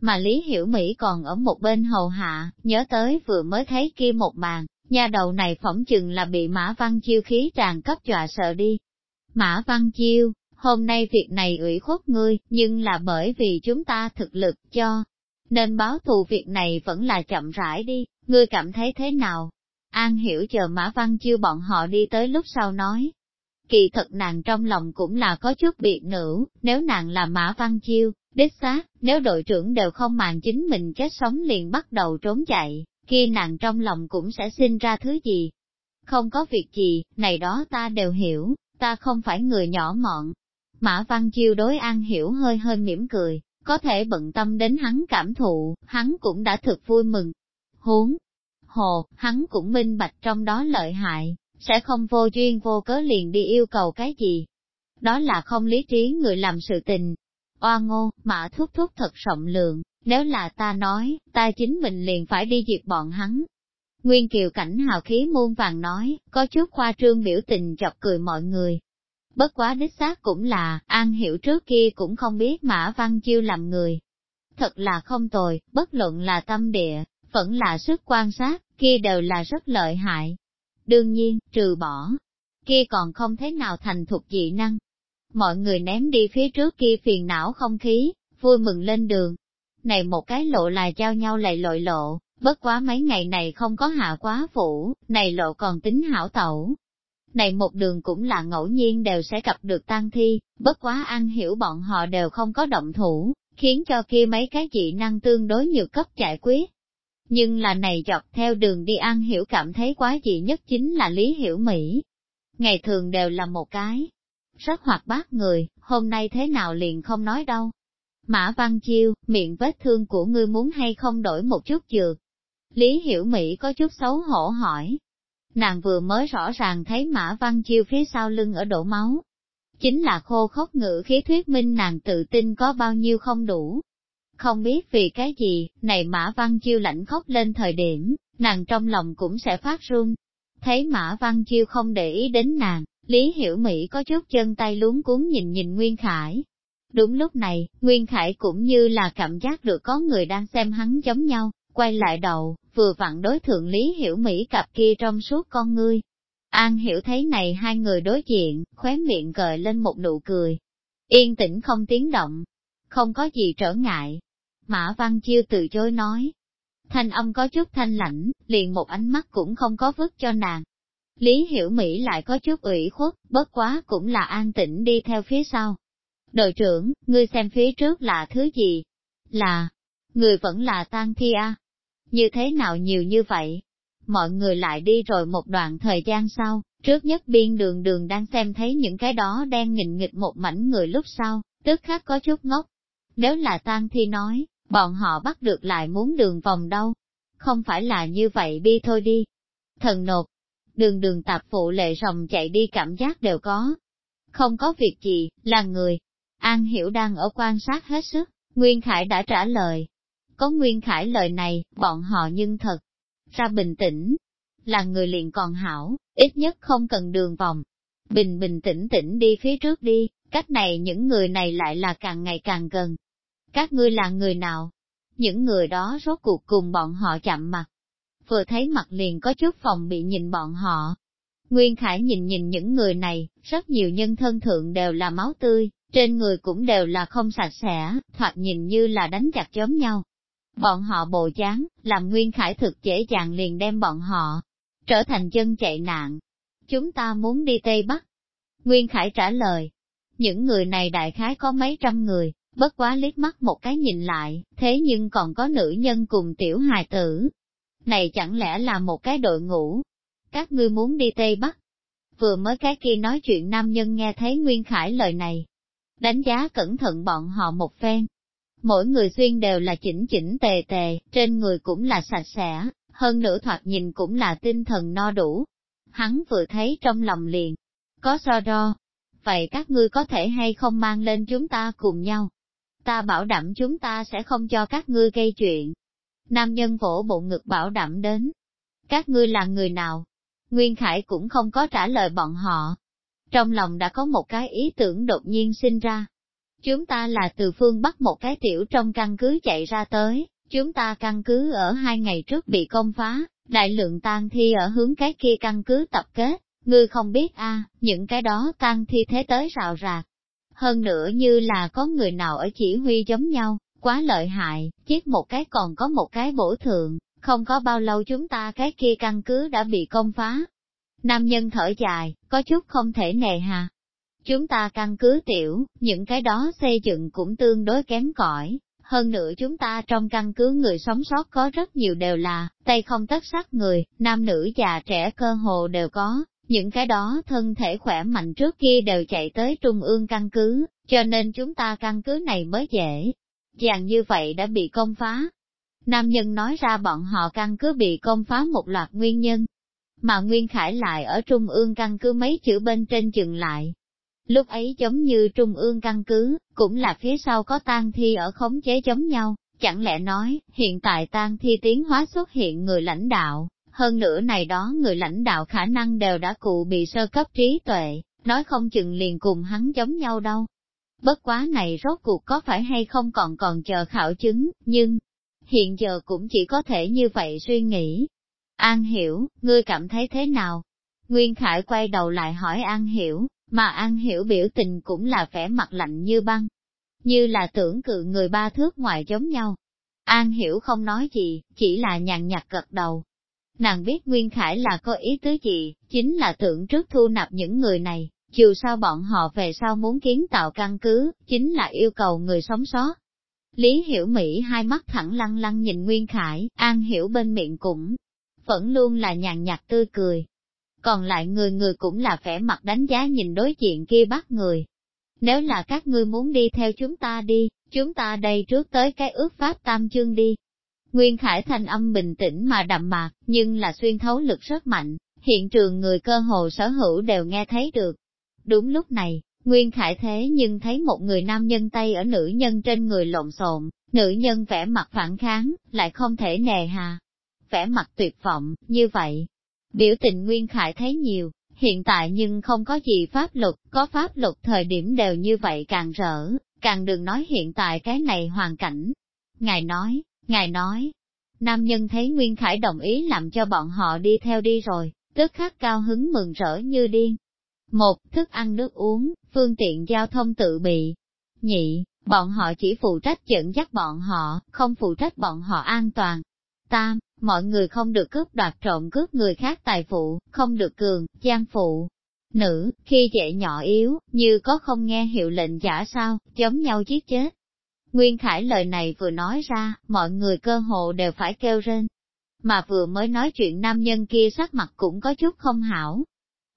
S1: Mà Lý Hiểu Mỹ còn ở một bên hầu hạ, nhớ tới vừa mới thấy kia một màn, nhà đầu này phỏng chừng là bị Mã Văn Chiêu khí tràn cấp dọa sợ đi. Mã Văn Chiêu, hôm nay việc này ủy khuất ngươi, nhưng là bởi vì chúng ta thực lực cho, nên báo thù việc này vẫn là chậm rãi đi, ngươi cảm thấy thế nào? An hiểu chờ Mã Văn Chiêu bọn họ đi tới lúc sau nói. Kỳ thật nàng trong lòng cũng là có chút biệt nữ, nếu nàng là Mã Văn Chiêu, đích xác, nếu đội trưởng đều không màng chính mình chết sống liền bắt đầu trốn chạy, kia nàng trong lòng cũng sẽ sinh ra thứ gì. Không có việc gì, này đó ta đều hiểu, ta không phải người nhỏ mọn, Mã Văn Chiêu đối An Hiểu hơi hơi mỉm cười, có thể bận tâm đến hắn cảm thụ, hắn cũng đã thực vui mừng. Huống, hồ, hắn cũng minh bạch trong đó lợi hại, sẽ không vô duyên vô cớ liền đi yêu cầu cái gì. Đó là không lý trí người làm sự tình. Oa ngô, mã thúc thúc thật rộng lượng, nếu là ta nói, ta chính mình liền phải đi diệt bọn hắn. Nguyên Kiều Cảnh hào khí muôn vàng nói, có chút khoa trương biểu tình chọc cười mọi người, Bất quá đích xác cũng là, An Hiểu trước kia cũng không biết Mã Văn Chiêu làm người. Thật là không tồi, bất luận là tâm địa, vẫn là sức quan sát, kia đều là rất lợi hại. Đương nhiên, trừ bỏ, kia còn không thế nào thành thuộc dị năng. Mọi người ném đi phía trước kia phiền não không khí, vui mừng lên đường. Này một cái lộ là giao nhau lại lội lộ, bất quá mấy ngày này không có hạ quá phủ, này lộ còn tính hảo tẩu. Này một đường cũng là ngẫu nhiên đều sẽ gặp được tang thi, bất quá ăn hiểu bọn họ đều không có động thủ, khiến cho kia mấy cái dị năng tương đối nhiều cấp giải quyết. Nhưng là này dọc theo đường đi ăn hiểu cảm thấy quá dị nhất chính là Lý Hiểu Mỹ. Ngày thường đều là một cái, rất hoạt bát người, hôm nay thế nào liền không nói đâu. Mã Văn Chiêu, miệng vết thương của ngươi muốn hay không đổi một chút dược. Lý Hiểu Mỹ có chút xấu hổ hỏi. Nàng vừa mới rõ ràng thấy Mã Văn Chiêu phía sau lưng ở đổ máu. Chính là khô khốc ngữ khí thuyết minh nàng tự tin có bao nhiêu không đủ. Không biết vì cái gì, này Mã Văn Chiêu lạnh khóc lên thời điểm, nàng trong lòng cũng sẽ phát run. Thấy Mã Văn Chiêu không để ý đến nàng, Lý Hiểu Mỹ có chút chân tay luống cuốn nhìn nhìn Nguyên Khải. Đúng lúc này, Nguyên Khải cũng như là cảm giác được có người đang xem hắn giống nhau, quay lại đầu, vừa vặn đối thượng Lý Hiểu Mỹ cặp kia trong suốt con ngươi. An Hiểu thấy này hai người đối diện, khóe miệng gợi lên một nụ cười. Yên tĩnh không tiếng động, không có gì trở ngại. Mã Văn Chiêu từ chối nói. Thanh âm có chút thanh lãnh, liền một ánh mắt cũng không có vứt cho nàng. Lý Hiểu Mỹ lại có chút ủy khuất, bất quá cũng là an tĩnh đi theo phía sau. Đội trưởng, ngươi xem phía trước là thứ gì? Là, người vẫn là tan thi a. Như thế nào nhiều như vậy? Mọi người lại đi rồi một đoạn thời gian sau, trước nhất biên đường đường đang xem thấy những cái đó đang nghịch nghịch một mảnh người lúc sau, tức khắc có chút ngốc. Nếu là tan thi nói, bọn họ bắt được lại muốn đường vòng đâu. Không phải là như vậy bi thôi đi. Thần nột, đường đường tạp phụ lệ rồng chạy đi cảm giác đều có. Không có việc gì, là người. An Hiểu đang ở quan sát hết sức, Nguyên Khải đã trả lời. Có Nguyên Khải lời này, bọn họ nhưng thật, ra bình tĩnh, là người liền còn hảo, ít nhất không cần đường vòng. Bình bình tĩnh tĩnh đi phía trước đi, cách này những người này lại là càng ngày càng gần. Các ngươi là người nào? Những người đó rốt cuộc cùng bọn họ chạm mặt, vừa thấy mặt liền có chút phòng bị nhìn bọn họ. Nguyên Khải nhìn nhìn những người này, rất nhiều nhân thân thượng đều là máu tươi, trên người cũng đều là không sạch sẽ, thoạt nhìn như là đánh chặt giống nhau. Bọn họ bồ dáng, làm Nguyên Khải thực dễ dàng liền đem bọn họ trở thành chân chạy nạn. Chúng ta muốn đi Tây Bắc. Nguyên Khải trả lời, những người này đại khái có mấy trăm người, bất quá liếc mắt một cái nhìn lại, thế nhưng còn có nữ nhân cùng tiểu hài tử, này chẳng lẽ là một cái đội ngũ? Các ngươi muốn đi Tây Bắc? Vừa mới cái kia nói chuyện nam nhân nghe thấy Nguyên Khải lời này. Đánh giá cẩn thận bọn họ một phen. Mỗi người xuyên đều là chỉnh chỉnh tề tề, trên người cũng là sạch sẽ, hơn nữa thoạt nhìn cũng là tinh thần no đủ. Hắn vừa thấy trong lòng liền, có so đo. Vậy các ngươi có thể hay không mang lên chúng ta cùng nhau? Ta bảo đảm chúng ta sẽ không cho các ngươi gây chuyện. Nam nhân vỗ bộ ngực bảo đảm đến. Các ngươi là người nào? Nguyên Khải cũng không có trả lời bọn họ. Trong lòng đã có một cái ý tưởng đột nhiên sinh ra. Chúng ta là từ phương Bắc một cái tiểu trong căn cứ chạy ra tới, chúng ta căn cứ ở hai ngày trước bị công phá, đại lượng tang thi ở hướng cái kia căn cứ tập kết, ngươi không biết a những cái đó tang thi thế tới rào rạc. Hơn nữa như là có người nào ở chỉ huy giống nhau, quá lợi hại, giết một cái còn có một cái bổ thượng, không có bao lâu chúng ta cái kia căn cứ đã bị công phá. Nam nhân thở dài, có chút không thể nề hà. Chúng ta căn cứ tiểu, những cái đó xây dựng cũng tương đối kém cỏi. Hơn nữa chúng ta trong căn cứ người sống sót có rất nhiều đều là, tay không tất sắc người, nam nữ già trẻ cơ hồ đều có, những cái đó thân thể khỏe mạnh trước kia đều chạy tới trung ương căn cứ, cho nên chúng ta căn cứ này mới dễ, dàng như vậy đã bị công phá. Nam nhân nói ra bọn họ căn cứ bị công phá một loạt nguyên nhân, mà Nguyên Khải lại ở Trung ương căn cứ mấy chữ bên trên chừng lại. Lúc ấy giống như Trung ương căn cứ, cũng là phía sau có tang thi ở khống chế giống nhau, chẳng lẽ nói, hiện tại tang thi tiến hóa xuất hiện người lãnh đạo, hơn nữa này đó người lãnh đạo khả năng đều đã cụ bị sơ cấp trí tuệ, nói không chừng liền cùng hắn giống nhau đâu, Bất quá này rốt cuộc có phải hay không còn còn chờ khảo chứng, nhưng, hiện giờ cũng chỉ có thể như vậy suy nghĩ. An Hiểu, ngươi cảm thấy thế nào? Nguyên Khải quay đầu lại hỏi An Hiểu, mà An Hiểu biểu tình cũng là vẻ mặt lạnh như băng, như là tưởng cự người ba thước ngoài giống nhau. An Hiểu không nói gì, chỉ là nhàn nhạt gật đầu. Nàng biết Nguyên Khải là có ý tứ gì, chính là tưởng trước thu nạp những người này, dù sao bọn họ về sau muốn kiến tạo căn cứ, chính là yêu cầu người sống sót. Lý Hiểu Mỹ hai mắt thẳng lăng lăng nhìn Nguyên Khải, An Hiểu bên miệng cũng, vẫn luôn là nhàn nhạt tươi cười. Còn lại người người cũng là vẻ mặt đánh giá nhìn đối diện kia bắt người. Nếu là các ngươi muốn đi theo chúng ta đi, chúng ta đây trước tới cái ước pháp tam chương đi. Nguyên Khải thanh âm bình tĩnh mà đậm mạc, nhưng là xuyên thấu lực rất mạnh, hiện trường người cơ hồ sở hữu đều nghe thấy được. Đúng lúc này, Nguyên Khải thế nhưng thấy một người nam nhân tay ở nữ nhân trên người lộn xộn, nữ nhân vẻ mặt phản kháng, lại không thể nề hà. Vẻ mặt tuyệt vọng, như vậy. Biểu tình Nguyên Khải thấy nhiều, hiện tại nhưng không có gì pháp luật, có pháp luật thời điểm đều như vậy càng rỡ, càng đừng nói hiện tại cái này hoàn cảnh. Ngài nói, ngài nói, nam nhân thấy Nguyên Khải đồng ý làm cho bọn họ đi theo đi rồi, tức khắc cao hứng mừng rỡ như điên. Một, thức ăn nước uống, phương tiện giao thông tự bị. Nhị, bọn họ chỉ phụ trách dẫn dắt bọn họ, không phụ trách bọn họ an toàn. Tam, mọi người không được cướp đoạt trộm cướp người khác tài phụ, không được cường, gian phụ. Nữ, khi dễ nhỏ yếu, như có không nghe hiệu lệnh giả sao, giống nhau giết chết. Nguyên Khải lời này vừa nói ra, mọi người cơ hồ đều phải kêu rên. Mà vừa mới nói chuyện nam nhân kia sắc mặt cũng có chút không hảo.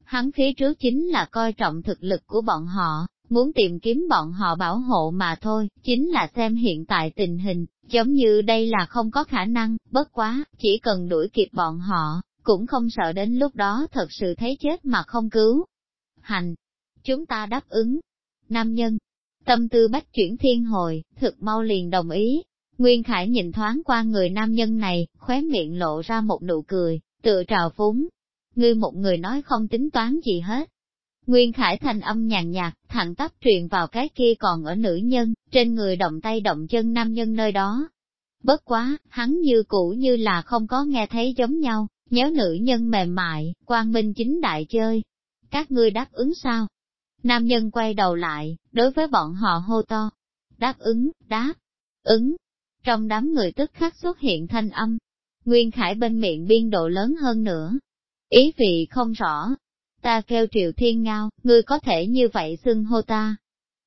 S1: Hắn phía trước chính là coi trọng thực lực của bọn họ, muốn tìm kiếm bọn họ bảo hộ mà thôi, chính là xem hiện tại tình hình, giống như đây là không có khả năng, bất quá, chỉ cần đuổi kịp bọn họ, cũng không sợ đến lúc đó thật sự thấy chết mà không cứu. Hành, chúng ta đáp ứng. Nam nhân, tâm tư bách chuyển thiên hồi, thực mau liền đồng ý. Nguyên Khải nhìn thoáng qua người nam nhân này, khóe miệng lộ ra một nụ cười, tựa trào phúng. Ngươi một người nói không tính toán gì hết, Nguyên Khải thành âm nhàn nhạt, thẳng tắp truyền vào cái kia còn ở nữ nhân, trên người động tay động chân nam nhân nơi đó. Bất quá, hắn như cũ như là không có nghe thấy giống nhau, nhớ nữ nhân mềm mại, quang minh chính đại chơi. Các ngươi đáp ứng sao? Nam nhân quay đầu lại, đối với bọn họ hô to. Đáp ứng, đáp, ứng. Trong đám người tức khắc xuất hiện thanh âm. Nguyên Khải bên miệng biên độ lớn hơn nữa. Ý vị không rõ, ta kêu triệu thiên ngao, ngươi có thể như vậy xưng hô ta.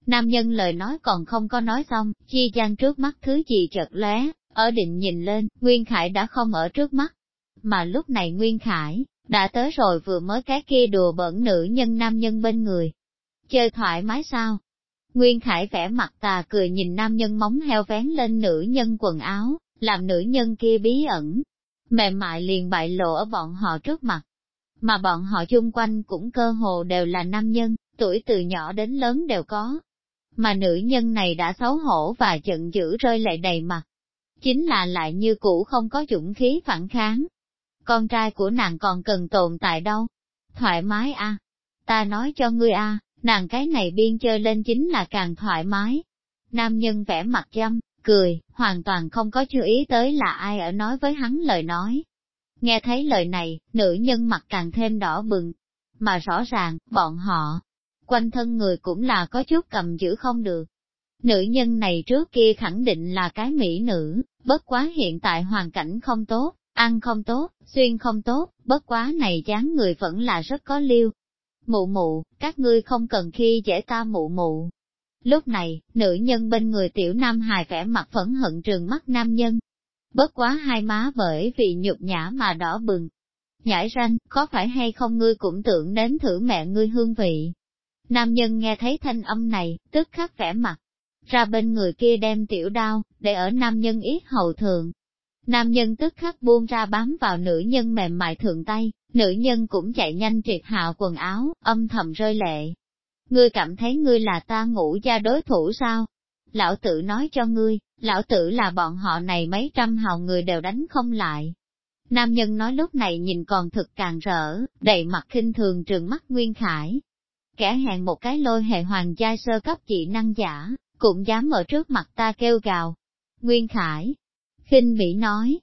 S1: Nam nhân lời nói còn không có nói xong, chi gian trước mắt thứ gì chợt lóe, ở định nhìn lên, Nguyên Khải đã không ở trước mắt. Mà lúc này Nguyên Khải, đã tới rồi vừa mới cái kia đùa bẩn nữ nhân nam nhân bên người. Chơi thoải mái sao? Nguyên Khải vẽ mặt tà cười nhìn nam nhân móng heo vén lên nữ nhân quần áo, làm nữ nhân kia bí ẩn. Mềm mại liền bại lộ ở bọn họ trước mặt, mà bọn họ chung quanh cũng cơ hồ đều là nam nhân, tuổi từ nhỏ đến lớn đều có. Mà nữ nhân này đã xấu hổ và giận dữ rơi lệ đầy mặt. Chính là lại như cũ không có dũng khí phản kháng. Con trai của nàng còn cần tồn tại đâu? Thoải mái a à? Ta nói cho ngươi a à, nàng cái này biên chơi lên chính là càng thoải mái. Nam nhân vẽ mặt chăm, cười, hoàn toàn không có chú ý tới là ai ở nói với hắn lời nói, Nghe thấy lời này, nữ nhân mặt càng thêm đỏ bừng, mà rõ ràng, bọn họ, quanh thân người cũng là có chút cầm giữ không được. Nữ nhân này trước kia khẳng định là cái mỹ nữ, bất quá hiện tại hoàn cảnh không tốt, ăn không tốt, xuyên không tốt, bất quá này dáng người vẫn là rất có liêu. Mụ mụ, các ngươi không cần khi dễ ta mụ mụ. Lúc này, nữ nhân bên người tiểu nam hài vẻ mặt phẫn hận trường mắt nam nhân, bất quá hai má bởi vì nhục nhã mà đỏ bừng. Nhãi ranh, có phải hay không ngươi cũng tưởng đến thử mẹ ngươi hương vị. Nam nhân nghe thấy thanh âm này, tức khắc vẻ mặt, ra bên người kia đem tiểu đao, để ở nam nhân ít hầu thượng. Nam nhân tức khắc buông ra bám vào nữ nhân mềm mại thượng tay, nữ nhân cũng chạy nhanh triệt hạ quần áo, âm thầm rơi lệ. Ngươi cảm thấy ngươi là ta ngủ gia đối thủ sao? Lão tử nói cho ngươi, lão tử là bọn họ này mấy trăm hào người đều đánh không lại. Nam nhân nói lúc này nhìn còn thực càng rỡ, đầy mặt khinh thường trường mắt Nguyên Khải. Kẻ hẹn một cái lôi hệ hoàng gia sơ cấp dị năng giả, cũng dám ở trước mặt ta kêu gào. Nguyên Khải, khinh bỉ nói,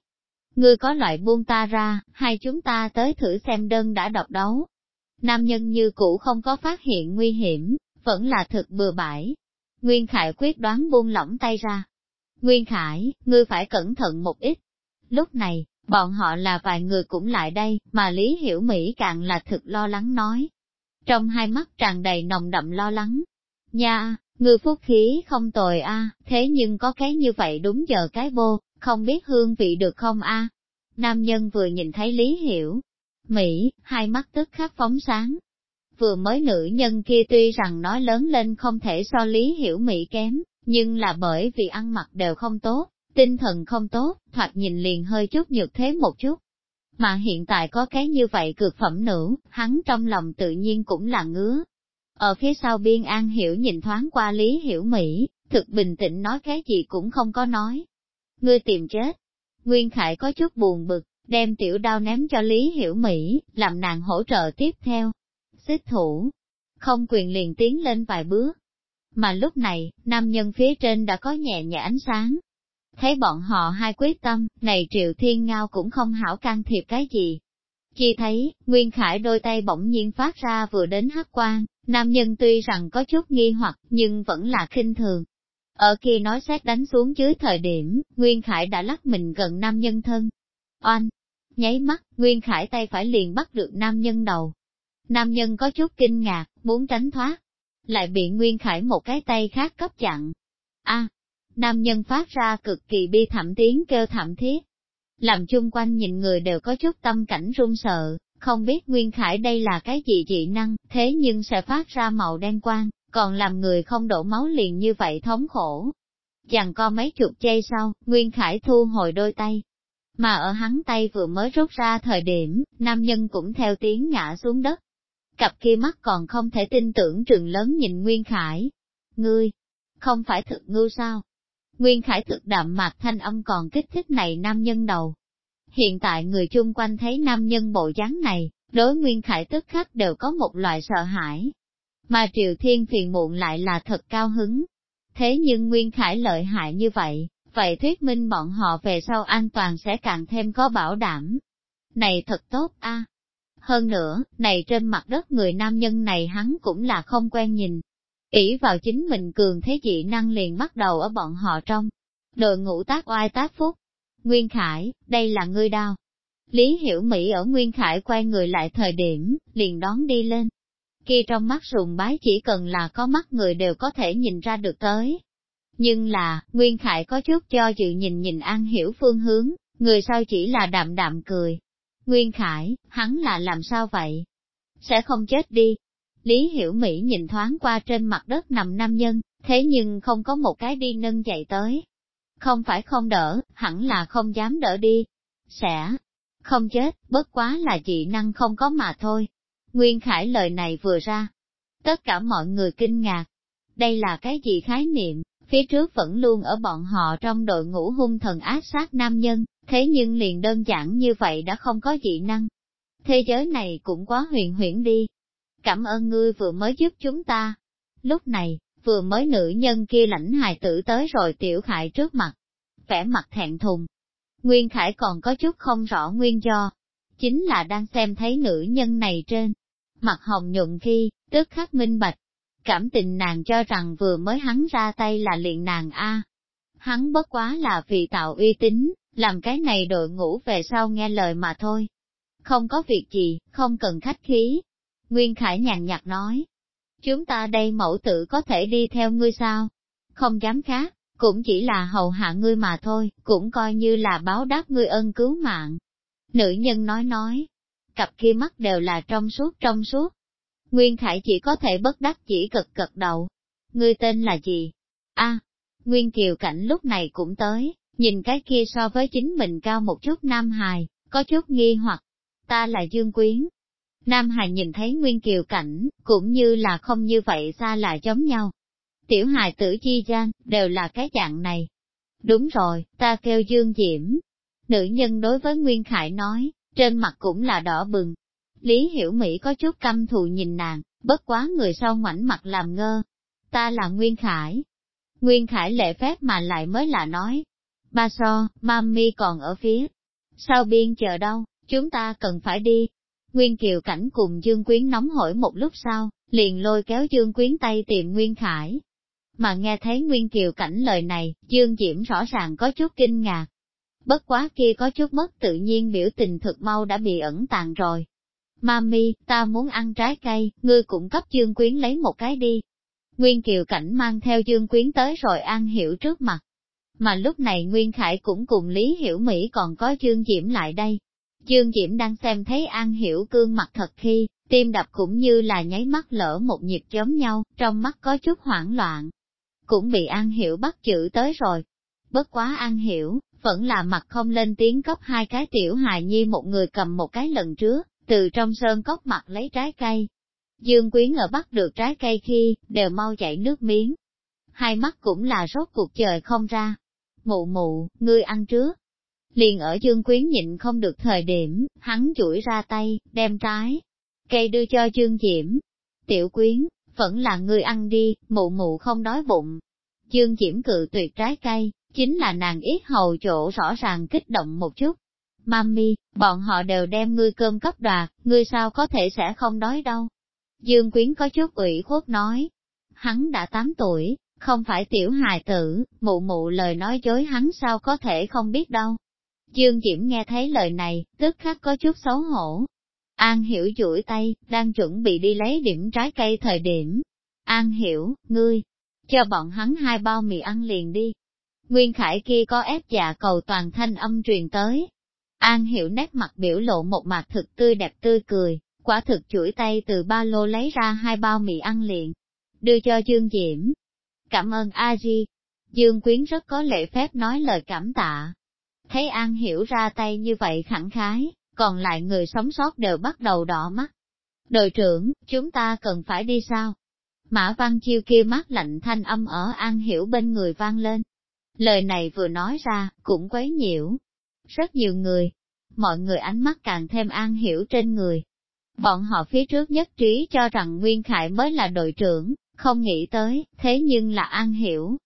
S1: ngươi có loại buông ta ra, hay chúng ta tới thử xem đơn đã đọc đấu. nam nhân như cũ không có phát hiện nguy hiểm, vẫn là thực bừa bãi. Nguyên Khải quyết đoán buông lỏng tay ra. Nguyên Khải, ngươi phải cẩn thận một ít. Lúc này, bọn họ là vài người cũng lại đây, mà Lý Hiểu Mỹ càng là thực lo lắng nói. Trong hai mắt tràn đầy nồng đậm lo lắng. Nha, ngươi phúc khí không tồi a, thế nhưng có cái như vậy đúng giờ cái vô, không biết hương vị được không a? Nam nhân vừa nhìn thấy Lý Hiểu, Mỹ, hai mắt tức khắc phóng sáng. Vừa mới nữ nhân kia tuy rằng nói lớn lên không thể so Lý Hiểu Mỹ kém, nhưng là bởi vì ăn mặc đều không tốt, tinh thần không tốt, thoạt nhìn liền hơi chút nhược thế một chút. Mà hiện tại có cái như vậy cực phẩm nữ, hắn trong lòng tự nhiên cũng là ngứa. Ở phía sau biên an hiểu nhìn thoáng qua Lý Hiểu Mỹ, thực bình tĩnh nói cái gì cũng không có nói. Ngươi tìm chết. Nguyên Khải có chút buồn bực, đem tiểu đao ném cho Lý Hiểu Mỹ, làm nàng hỗ trợ tiếp theo. Xích thủ, không quyền liền tiến lên vài bước. Mà lúc này, nam nhân phía trên đã có nhẹ nhẹ ánh sáng. Thấy bọn họ hai quyết tâm, này Triệu Thiên Ngao cũng không hảo can thiệp cái gì. Chỉ thấy, Nguyên Khải đôi tay bỗng nhiên phát ra vừa đến hắc quan, nam nhân tuy rằng có chút nghi hoặc, nhưng vẫn là khinh thường. Ở kia nói xét đánh xuống dưới thời điểm, Nguyên Khải đã lắc mình gần nam nhân thân, Oanh! Nháy mắt, Nguyên Khải tay phải liền bắt được nam nhân đầu. Nam nhân có chút kinh ngạc, muốn tránh thoát. Lại bị Nguyên Khải một cái tay khác cấp chặn. a nam nhân phát ra cực kỳ bi thảm tiếng kêu thảm thiết. Làm chung quanh nhìn người đều có chút tâm cảnh run sợ, không biết Nguyên Khải đây là cái gì dị năng, thế nhưng sẽ phát ra màu đen quang, còn làm người không đổ máu liền như vậy thống khổ. Chàng co mấy chục giây sau, Nguyên Khải thu hồi đôi tay, mà ở hắn tay vừa mới rút ra thời điểm, nam nhân cũng theo tiếng ngã xuống đất. Cặp kia mắt còn không thể tin tưởng trường lớn nhìn Nguyên Khải. Ngươi, không phải thực ngưu sao? Nguyên Khải thực đạm mạc thanh âm còn kích thích này nam nhân đầu. Hiện tại người chung quanh thấy nam nhân bộ dáng này, đối Nguyên Khải tức khắc đều có một loại sợ hãi. Mà Triều Thiên phiền muộn lại là thật cao hứng. Thế nhưng Nguyên Khải lợi hại như vậy, vậy thuyết minh bọn họ về sau an toàn sẽ càng thêm có bảo đảm. Này thật tốt a. Hơn nữa, này trên mặt đất người nam nhân này hắn cũng là không quen nhìn. ỷ vào chính mình cường thế dị năng liền bắt đầu ở bọn họ trong. Đội ngũ tác oai tác phúc. Nguyên Khải, đây là ngươi đao. Lý Hiểu Mỹ ở Nguyên Khải quay người lại thời điểm, liền đón đi lên. khi trong mắt sùng bái chỉ cần là có mắt người đều có thể nhìn ra được tới, nhưng là, Nguyên Khải có chút cho dự nhìn nhìn An Hiểu phương hướng, người sau chỉ là đạm đạm cười. Nguyên Khải, hắn là làm sao vậy? Sẽ không chết đi. Lý Hiểu Mỹ nhìn thoáng qua trên mặt đất nằm nam nhân, thế nhưng không có một cái đi nâng dậy tới. Không phải không đỡ, hẳn là không dám đỡ đi. Sẽ không chết, bất quá là dị năng không có mà thôi. Nguyên Khải lời này vừa ra. Tất cả mọi người kinh ngạc. Đây là cái gì khái niệm, Phía trước vẫn luôn ở bọn họ trong đội ngũ hung thần ác sát nam nhân, thế nhưng liền đơn giản như vậy đã không có dị năng. Thế giới này cũng quá huyền huyễn đi. Cảm ơn ngươi vừa mới giúp chúng ta. Lúc này, vừa mới nữ nhân kia lãnh hài tử tới rồi tiểu khải trước mặt. Vẻ mặt thẹn thùng. Nguyên Khải còn có chút không rõ nguyên do. Chính là đang xem thấy nữ nhân này trên. Mặt hồng nhuận khi, tức khắc minh bạch, Cảm tình nàng cho rằng vừa mới hắn ra tay là liền nàng A. Hắn bất quá là vì tạo uy tín, làm cái này đội ngũ về sau nghe lời mà thôi. Không có việc gì, không cần khách khí. Nguyên Khải nhàn nhạt nói. Chúng ta đây mẫu tử có thể đi theo ngươi sao? Không dám khác, cũng chỉ là hầu hạ ngươi mà thôi, cũng coi như là báo đáp ngươi ân cứu mạng. Nữ nhân nói nói, cặp kia mắt đều là trong suốt trong suốt, Nguyên Khải chỉ có thể bất đắc chỉ cực cực đầu. Ngươi tên là gì? a Nguyên Kiều Cảnh lúc này cũng tới, nhìn cái kia so với chính mình cao một chút Nam Hài, có chút nghi hoặc, ta là Dương Quyến. Nam Hài nhìn thấy Nguyên Kiều Cảnh, cũng như là không như vậy xa là giống nhau. Tiểu hài tử chi gian, đều là cái dạng này. Đúng rồi, ta kêu Dương Diễm. Nữ nhân đối với Nguyên Khải nói, trên mặt cũng là đỏ bừng, Lý Hiểu Mỹ có chút căm thù nhìn nàng, bất quá người sau ngoảnh mặt làm ngơ. Ta là Nguyên Khải. Nguyên Khải lệ phép mà lại mới là nói. Ba so, mami còn ở phía. Sau biên chờ đâu, chúng ta cần phải đi. Nguyên Kiều Cảnh cùng Dương Quyến nóng hổi một lúc sau, liền lôi kéo Dương Quyến tay tìm Nguyên Khải. Mà nghe thấy Nguyên Kiều Cảnh lời này, Dương Diễm rõ ràng có chút kinh ngạc. Bất quá kia có chút mất tự nhiên biểu tình thực mau đã bị ẩn tàng rồi. Mami, ta muốn ăn trái cây, ngươi cũng cấp Dương Quyến lấy một cái đi. Nguyên Kiều Cảnh mang theo Dương Quyến tới rồi An Hiểu trước mặt. Mà lúc này Nguyên Khải cũng cùng Lý Hiểu Mỹ còn có Dương Diễm lại đây. Dương Diễm đang xem thấy An Hiểu cương mặt thật khi, tim đập cũng như là nháy mắt lỡ một nhịp giống nhau, trong mắt có chút hoảng loạn. Cũng bị An Hiểu bắt chữ tới rồi. Bất quá An Hiểu, vẫn là mặt không lên tiếng cấp hai cái tiểu hài nhi một người cầm một cái lần trước, từ trong sơn cốc mặt lấy trái cây. Dương Quyến ở bắt được trái cây khi, đều mau chảy nước miếng. Hai mắt cũng là rốt cuộc trời không ra. Mụ mụ, ngươi ăn trước. Liền ở Dương Quyến nhịn không được thời điểm, hắn chuỗi ra tay, đem trái. Cây đưa cho Dương Diễm. Tiểu Quyến, vẫn là ngươi ăn đi, mụ mụ không đói bụng. Dương Diễm cự tuyệt trái cây, chính là nàng ít hầu chỗ rõ ràng kích động một chút. Mami, bọn họ đều đem ngươi cơm cấp đoạt, ngươi sao có thể sẽ không đói đâu. Dương Quyến có chút ủy khuất nói. Hắn đã 8 tuổi, không phải tiểu hài tử, mụ mụ lời nói dối hắn sao có thể không biết đâu. Dương Diễm nghe thấy lời này, tức khắc có chút xấu hổ. An Hiểu duỗi tay, đang chuẩn bị đi lấy điểm trái cây thời điểm. An Hiểu, ngươi, cho bọn hắn hai bao mì ăn liền đi. Nguyên Khải kia có ép dạ cầu toàn thanh âm truyền tới, An hiểu nét mặt biểu lộ một mặt thực tươi đẹp tươi cười, quả thực chuỗi tay từ ba lô lấy ra hai bao mì ăn liền, đưa cho Dương Diễm. Cảm ơn A Di. Dương Quyến rất có lễ phép nói lời cảm tạ. Thấy An hiểu ra tay như vậy khẳng khái, còn lại người sống sót đều bắt đầu đỏ mắt. Đội trưởng, chúng ta cần phải đi sao? Mã Văn Chiêu kia mắt lạnh thanh âm ở An Hiểu bên người vang lên. Lời này vừa nói ra, cũng quấy nhiễu, rất nhiều người, mọi người ánh mắt càng thêm an hiểu trên người. Bọn họ phía trước nhất trí cho rằng Nguyên Khải mới là đội trưởng, không nghĩ tới, thế nhưng là an hiểu.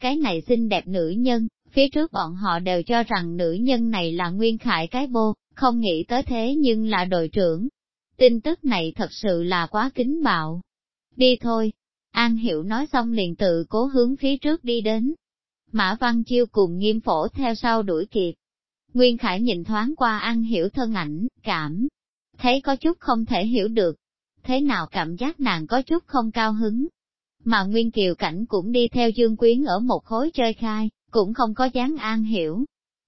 S1: Cái này xinh đẹp nữ nhân, phía trước bọn họ đều cho rằng nữ nhân này là Nguyên Khải cái bô, không nghĩ tới thế nhưng là đội trưởng. Tin tức này thật sự là quá kính bạo. Đi thôi. An Hiểu nói xong liền tự cố hướng phía trước đi đến. Mã Văn Chiêu cùng nghiêm phổ theo sau đuổi kịp. Nguyên Khải nhìn thoáng qua An Hiểu thân ảnh, cảm, thấy có chút không thể hiểu được. Thế nào cảm giác nàng có chút không cao hứng. Mà Nguyên Kiều Cảnh cũng đi theo Dương Quyến ở một khối chơi khai, cũng không có dáng An Hiểu.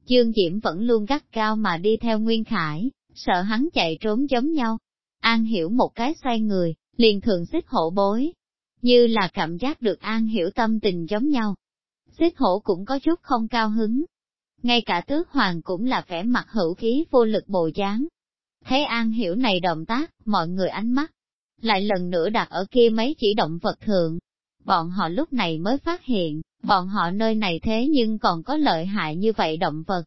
S1: Dương Diễm vẫn luôn gắt cao mà đi theo Nguyên Khải, sợ hắn chạy trốn giống nhau. An Hiểu một cái xoay người, liền thường xích hộ bối, như là cảm giác được An Hiểu tâm tình giống nhau. Xích hổ cũng có chút không cao hứng, ngay cả tước hoàng cũng là vẻ mặt hữu khí vô lực bồ dáng. Thấy An Hiểu này động tác, mọi người ánh mắt, lại lần nữa đặt ở kia mấy chỉ động vật thượng. Bọn họ lúc này mới phát hiện, bọn họ nơi này thế nhưng còn có lợi hại như vậy động vật.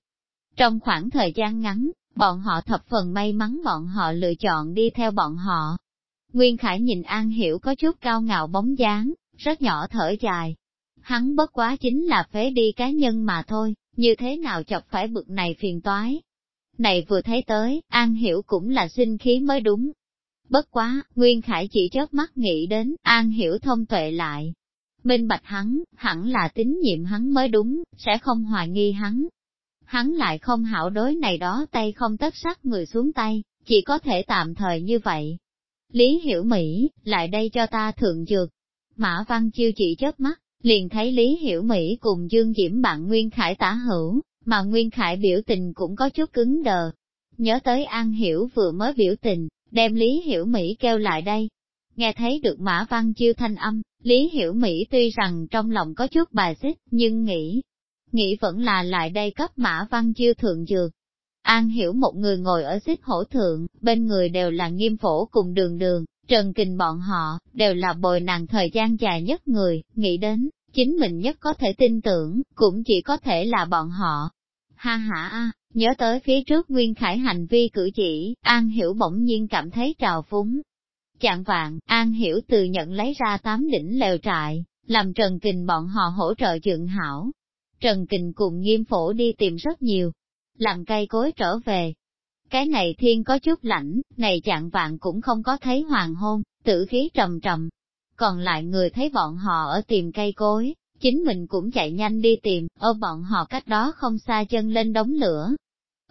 S1: Trong khoảng thời gian ngắn, bọn họ thập phần may mắn bọn họ lựa chọn đi theo bọn họ. Nguyên Khải nhìn An Hiểu có chút cao ngạo bóng dáng, rất nhỏ thở dài. Hắn bất quá chính là phế đi cá nhân mà thôi, như thế nào chọc phải bực này phiền toái. Này vừa thấy tới, An Hiểu cũng là sinh khí mới đúng. Bất quá, Nguyên Khải chỉ chớp mắt nghĩ đến, An Hiểu thông tuệ lại. Minh bạch hắn, hẳn là tín nhiệm hắn mới đúng, sẽ không hoài nghi hắn. Hắn lại không hảo đối này đó tay không tất sắc người xuống tay, chỉ có thể tạm thời như vậy. Lý Hiểu Mỹ, lại đây cho ta thượng dược. Mã Văn Chiêu chỉ chớp mắt, liền thấy Lý Hiểu Mỹ cùng Dương Diễm bạn Nguyên Khải tả hữu, mà Nguyên Khải biểu tình cũng có chút cứng đờ. Nhớ tới An Hiểu vừa mới biểu tình, đem Lý Hiểu Mỹ kêu lại đây. Nghe thấy được Mã Văn Chiêu thanh âm, Lý Hiểu Mỹ tuy rằng trong lòng có chút bài xích, nhưng nghĩ, nghĩ vẫn là lại đây cấp Mã Văn Chiêu thượng dược. An Hiểu một người ngồi ở xích hổ thượng, bên người đều là nghiêm phổ cùng đường đường, Trần Kình bọn họ, đều là bồi nàng thời gian dài nhất người, nghĩ đến, chính mình nhất có thể tin tưởng, cũng chỉ có thể là bọn họ. Ha ha a, nhớ tới phía trước Nguyên Khải hành vi cử chỉ, An Hiểu bỗng nhiên cảm thấy trào phúng. Chạng vạn, An Hiểu từ nhận lấy ra tám đỉnh lều trại, làm Trần Kình bọn họ hỗ trợ dựng hảo. Trần Kình cùng nghiêm phổ đi tìm rất nhiều, làm cây cối trở về. Cái này thiên có chút lạnh, này chạng vạn cũng không có thấy hoàng hôn, tử khí trầm trầm. Còn lại người thấy bọn họ ở tìm cây cối, chính mình cũng chạy nhanh đi tìm, ở bọn họ cách đó không xa chân lên đống lửa.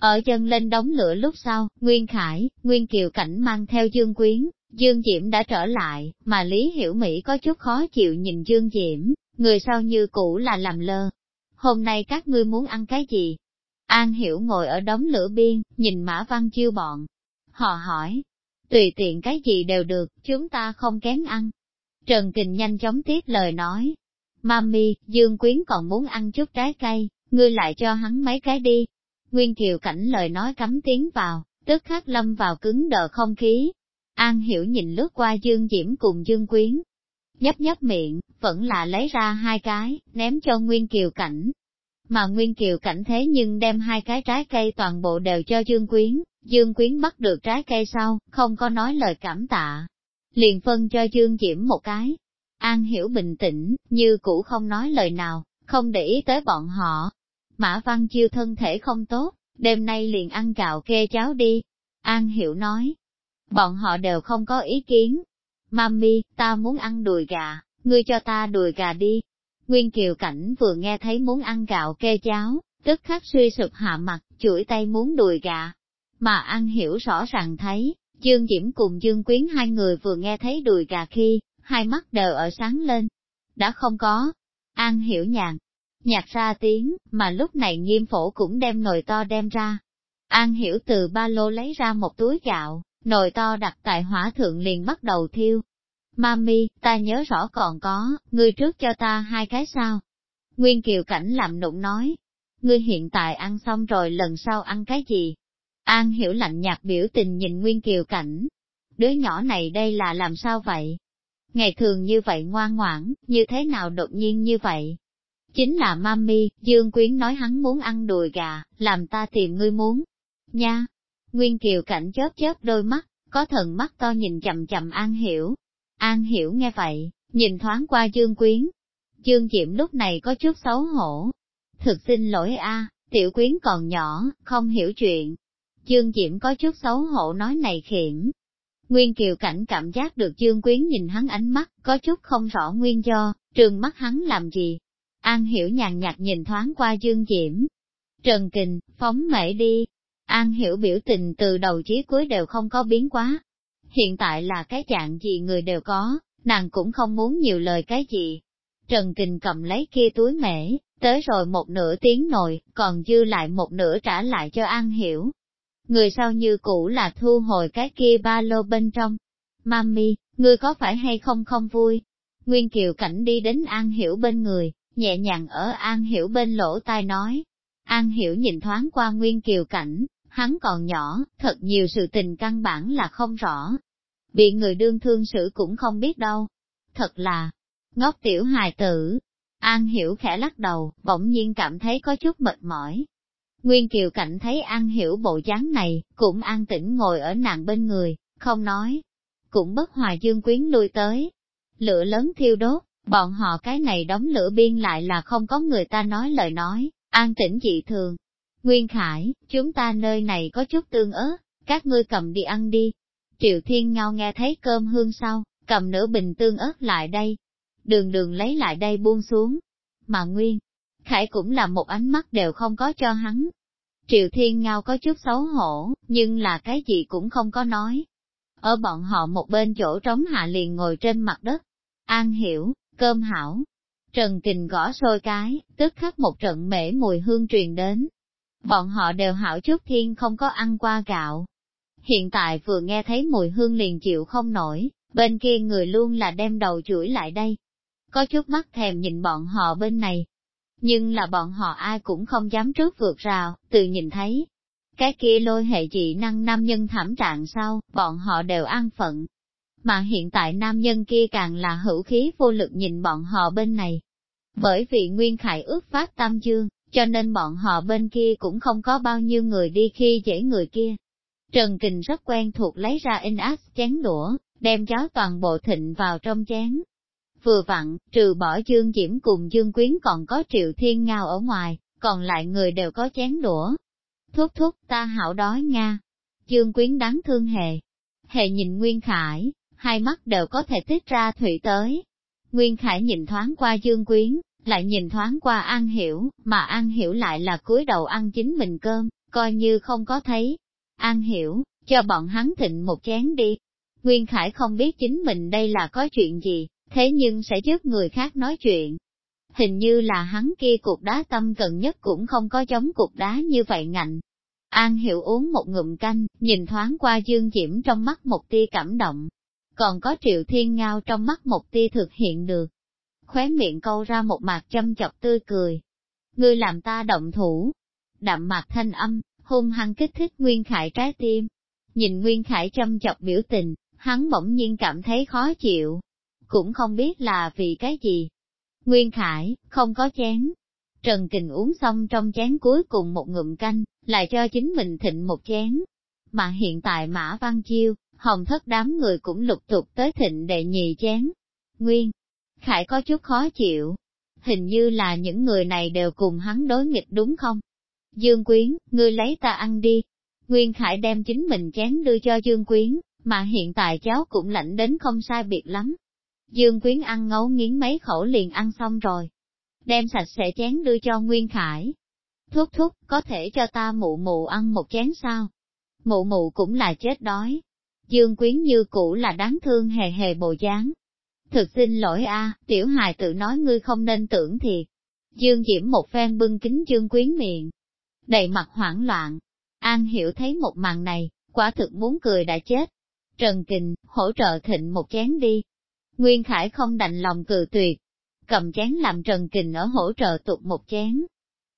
S1: Ở chân lên đống lửa lúc sau, Nguyên Khải, Nguyên Kiều Cảnh mang theo Dương Quyến, Dương Diễm đã trở lại, mà Lý Hiểu Mỹ có chút khó chịu nhìn Dương Diễm, người sau như cũ là làm lơ. Hôm nay các ngươi muốn ăn cái gì? An Hiểu ngồi ở đống lửa biên, nhìn Mã Văn Chiêu bọn. Họ hỏi, tùy tiện cái gì đều được, chúng ta không kém ăn. Trần Kình nhanh chóng tiếp lời nói, Mami, Dương Quyến còn muốn ăn chút trái cây, ngươi lại cho hắn mấy cái đi. Nguyên Kiều Cảnh lời nói cắm tiếng vào, tức khắc lâm vào cứng đờ không khí. An Hiểu nhìn lướt qua Dương Diễm cùng Dương Quyến. Nhấp nhấp miệng, vẫn là lấy ra hai cái, ném cho Nguyên Kiều Cảnh. Mà Nguyên Kiều Cảnh thế nhưng đem hai cái trái cây toàn bộ đều cho Dương Quyến, Dương Quyến bắt được trái cây sau, không có nói lời cảm tạ. Liền phân cho Dương Diễm một cái, An hiểu bình tĩnh, như cũ không nói lời nào, không để ý tới bọn họ. Mã Văn Chiêu thân thể không tốt, đêm nay liền ăn gạo kê cháo đi. An hiểu nói. Bọn họ đều không có ý kiến. Mami, ta muốn ăn đùi gà, ngươi cho ta đùi gà đi. Nguyên Kiều Cảnh vừa nghe thấy muốn ăn gạo kê cháo, tức khắc suy sụp hạ mặt, chuỗi tay muốn đùi gà. Mà An hiểu rõ ràng thấy, Dương Diễm cùng Dương Quyến hai người vừa nghe thấy đùi gà khi, hai mắt đều ở sáng lên. Đã không có. An hiểu nhàn, nhạc ra tiếng, mà lúc này nghiêm phổ cũng đem nồi to đem ra. An hiểu từ ba lô lấy ra một túi gạo, nồi to đặt tại hỏa thượng liền bắt đầu thiêu. Mami, ta nhớ rõ còn có, ngươi trước cho ta hai cái sao. Nguyên Kiều Cảnh làm nụng nói, ngươi hiện tại ăn xong rồi lần sau ăn cái gì? An hiểu lạnh nhạt biểu tình nhìn Nguyên Kiều Cảnh. Đứa nhỏ này đây là làm sao vậy? Ngày thường như vậy ngoan ngoãn, như thế nào đột nhiên như vậy? Chính là mami, Dương Quyến nói hắn muốn ăn đùi gà, làm ta tìm ngươi muốn. Nha! Nguyên Kiều cảnh chớp chớp đôi mắt, có thần mắt to nhìn chậm chậm An Hiểu. An Hiểu nghe vậy, nhìn thoáng qua Dương Quyến. Dương Diệm lúc này có chút xấu hổ. Thực xin lỗi a, tiểu quyến còn nhỏ, không hiểu chuyện. Dương Diệm có chút xấu hổ nói này khiển. Nguyên Kiều Cảnh cảm giác được Dương Quyến nhìn hắn ánh mắt, có chút không rõ nguyên do, trường mắt hắn làm gì. An Hiểu nhàn nhạt nhìn thoáng qua Dương Diễm. Trần Kình, phóng mễ đi. An Hiểu biểu tình từ đầu chí cuối đều không có biến quá. Hiện tại là cái trạng gì người đều có, nàng cũng không muốn nhiều lời cái gì. Trần Kình cầm lấy kia túi mễ, tới rồi một nửa tiếng nồi, còn dư lại một nửa trả lại cho An Hiểu người sau như cũ là thu hồi cái kia ba lô bên trong. Mami, ngươi có phải hay không không vui? Nguyên Kiều Cảnh đi đến An Hiểu bên người, nhẹ nhàng ở An Hiểu bên lỗ tai nói. An Hiểu nhìn thoáng qua Nguyên Kiều Cảnh, hắn còn nhỏ, thật nhiều sự tình căn bản là không rõ. Bị người đương thương xử cũng không biết đâu. Thật là, ngốc tiểu hài tử. An Hiểu khẽ lắc đầu, bỗng nhiên cảm thấy có chút mệt mỏi, Nguyên Kiều Cảnh thấy An Hiểu bộ dáng này, cũng an tĩnh ngồi ở nàng bên người, không nói. Cũng bất hòa dương quyến lui tới. Lửa lớn thiêu đốt, bọn họ cái này đóng lửa biên lại là không có người ta nói lời nói, an tĩnh dị thường. Nguyên Khải, chúng ta nơi này có chút tương ớt, các ngươi cầm đi ăn đi. Triệu Thiên Ngao nghe thấy cơm hương sau, cầm nửa bình tương ớt lại đây. Đường đường lấy lại đây buông xuống. Mà Nguyên, Khải cũng là một ánh mắt đều không có cho hắn. Triệu Thiên Ngao có chút xấu hổ, nhưng là cái gì cũng không có nói. Ở bọn họ một bên chỗ trống hạ liền ngồi trên mặt đất. An hiểu, cơm hảo. Trần Kình gõ sôi cái, tức khắc một trận mễ mùi hương truyền đến. Bọn họ đều hảo chút thiên không có ăn qua gạo. Hiện tại vừa nghe thấy mùi hương liền chịu không nổi, bên kia người luôn là đem đầu chuỗi lại đây. Có chút mắt thèm nhìn bọn họ bên này, nhưng là bọn họ ai cũng không dám trước vượt rào, từ nhìn thấy. Cái kia lôi hệ dị năng nam nhân thảm trạng sau, bọn họ đều an phận. Mà hiện tại nam nhân kia càng là hữu khí vô lực nhìn bọn họ bên này. Bởi vì Nguyên Khải ước phát tam dương, cho nên bọn họ bên kia cũng không có bao nhiêu người đi khi dễ người kia. Trần Kình rất quen thuộc lấy ra in ác chén đũa, đem cháo toàn bộ thịnh vào trong chén, Vừa vặn, trừ bỏ Dương Diễm cùng Dương Quyến còn có Triệu Thiên Ngao ở ngoài, còn lại người đều có chén đũa. Thúc thúc ta hảo đói Nga. Dương Quyến đáng thương hề. Hề nhìn Nguyên Khải, hai mắt đều có thể tiết ra thủy tới. Nguyên Khải nhìn thoáng qua Dương Quyến, lại nhìn thoáng qua An Hiểu, mà An Hiểu lại là cúi đầu ăn chính mình cơm, coi như không có thấy. An Hiểu, cho bọn hắn thịnh một chén đi. Nguyên Khải không biết chính mình đây là có chuyện gì, thế nhưng sẽ trước người khác nói chuyện. Hình như là hắn kia cục đá tâm cần nhất cũng không có giống cục đá như vậy ngạnh. An Hiểu uống một ngụm canh, nhìn thoáng qua Dương Diễm trong mắt một tia cảm động, còn có Triệu Thiên Ngao trong mắt một tia thực hiện được. Khóe miệng câu ra một mặt châm chọc tươi cười. Ngươi làm ta động thủ. Đậm mặt thanh âm, hung hăng kích thích Nguyên Khải trái tim. Nhìn Nguyên Khải châm chọc biểu tình, hắn bỗng nhiên cảm thấy khó chịu. Cũng không biết là vì cái gì. Nguyên Khải, không có chén. Trần Kình uống xong trong chén cuối cùng một ngụm canh, lại cho chính mình thịnh một chén. Mà hiện tại Mã Văn Chiêu, hồng thất đám người cũng lục tục tới thịnh đệ nhì chén. Nguyên, Khải có chút khó chịu. Hình như là những người này đều cùng hắn đối nghịch đúng không? Dương Quyến, ngươi lấy ta ăn đi. Nguyên Khải đem chính mình chén đưa cho Dương Quyến, mà hiện tại cháu cũng lạnh đến không sai biệt lắm. Dương Quyến ăn ngấu nghiến mấy khẩu liền ăn xong rồi. Đem sạch sẽ chén đưa cho Nguyên Khải. Thúc thúc, có thể cho ta mụ mụ ăn một chén sao? Mụ mụ cũng là chết đói. Dương Quyến như cũ là đáng thương hề hề bồ dáng. Thực xin lỗi a, tiểu hài tự nói ngươi không nên tưởng thiệt. Dương Diễm một phen bưng kính Dương Quyến miệng. Đầy mặt hoảng loạn. An hiểu thấy một màn này, quả thực muốn cười đã chết. Trần Kình, hỗ trợ thịnh một chén đi. Nguyên Khải không đành lòng cự tuyệt. Cầm chén làm Trần Kình ở hỗ trợ tục một chén.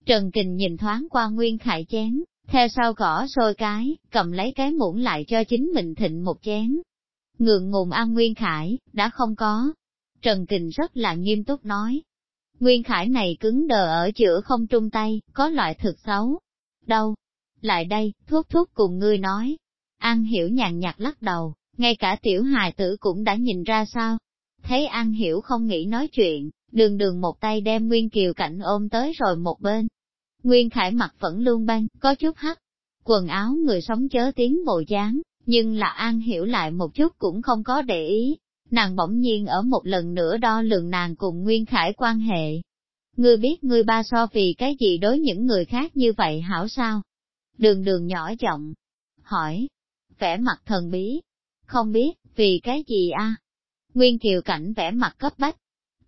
S1: Trần Kình nhìn thoáng qua Nguyên Khải chén, theo sau gõ sôi cái, cầm lấy cái muỗng lại cho chính mình thịnh một chén. Ngượng ngùng ăn Nguyên Khải, đã không có. Trần Kình rất là nghiêm túc nói. Nguyên Khải này cứng đờ ở giữa không trung tay, có loại thực xấu. Đâu? Lại đây, thuốc thuốc cùng ngươi nói. An Hiểu nhàn nhạt lắc đầu, ngay cả tiểu hài tử cũng đã nhìn ra sao. Thấy An Hiểu không nghĩ nói chuyện, đường đường một tay đem Nguyên Kiều Cảnh ôm tới rồi một bên. Nguyên Khải mặt vẫn luôn băng, có chút hắt. Quần áo người sống chớ tiếng bộ dáng, nhưng là An Hiểu lại một chút cũng không có để ý. Nàng bỗng nhiên ở một lần nữa đo lường nàng cùng Nguyên Khải quan hệ. Ngươi biết ngươi ba so vì cái gì đối những người khác như vậy hảo sao? Đường đường nhỏ giọng, hỏi, vẻ mặt thần bí, không biết, vì cái gì a? Nguyên Kiều Cảnh vẽ mặt cấp bách,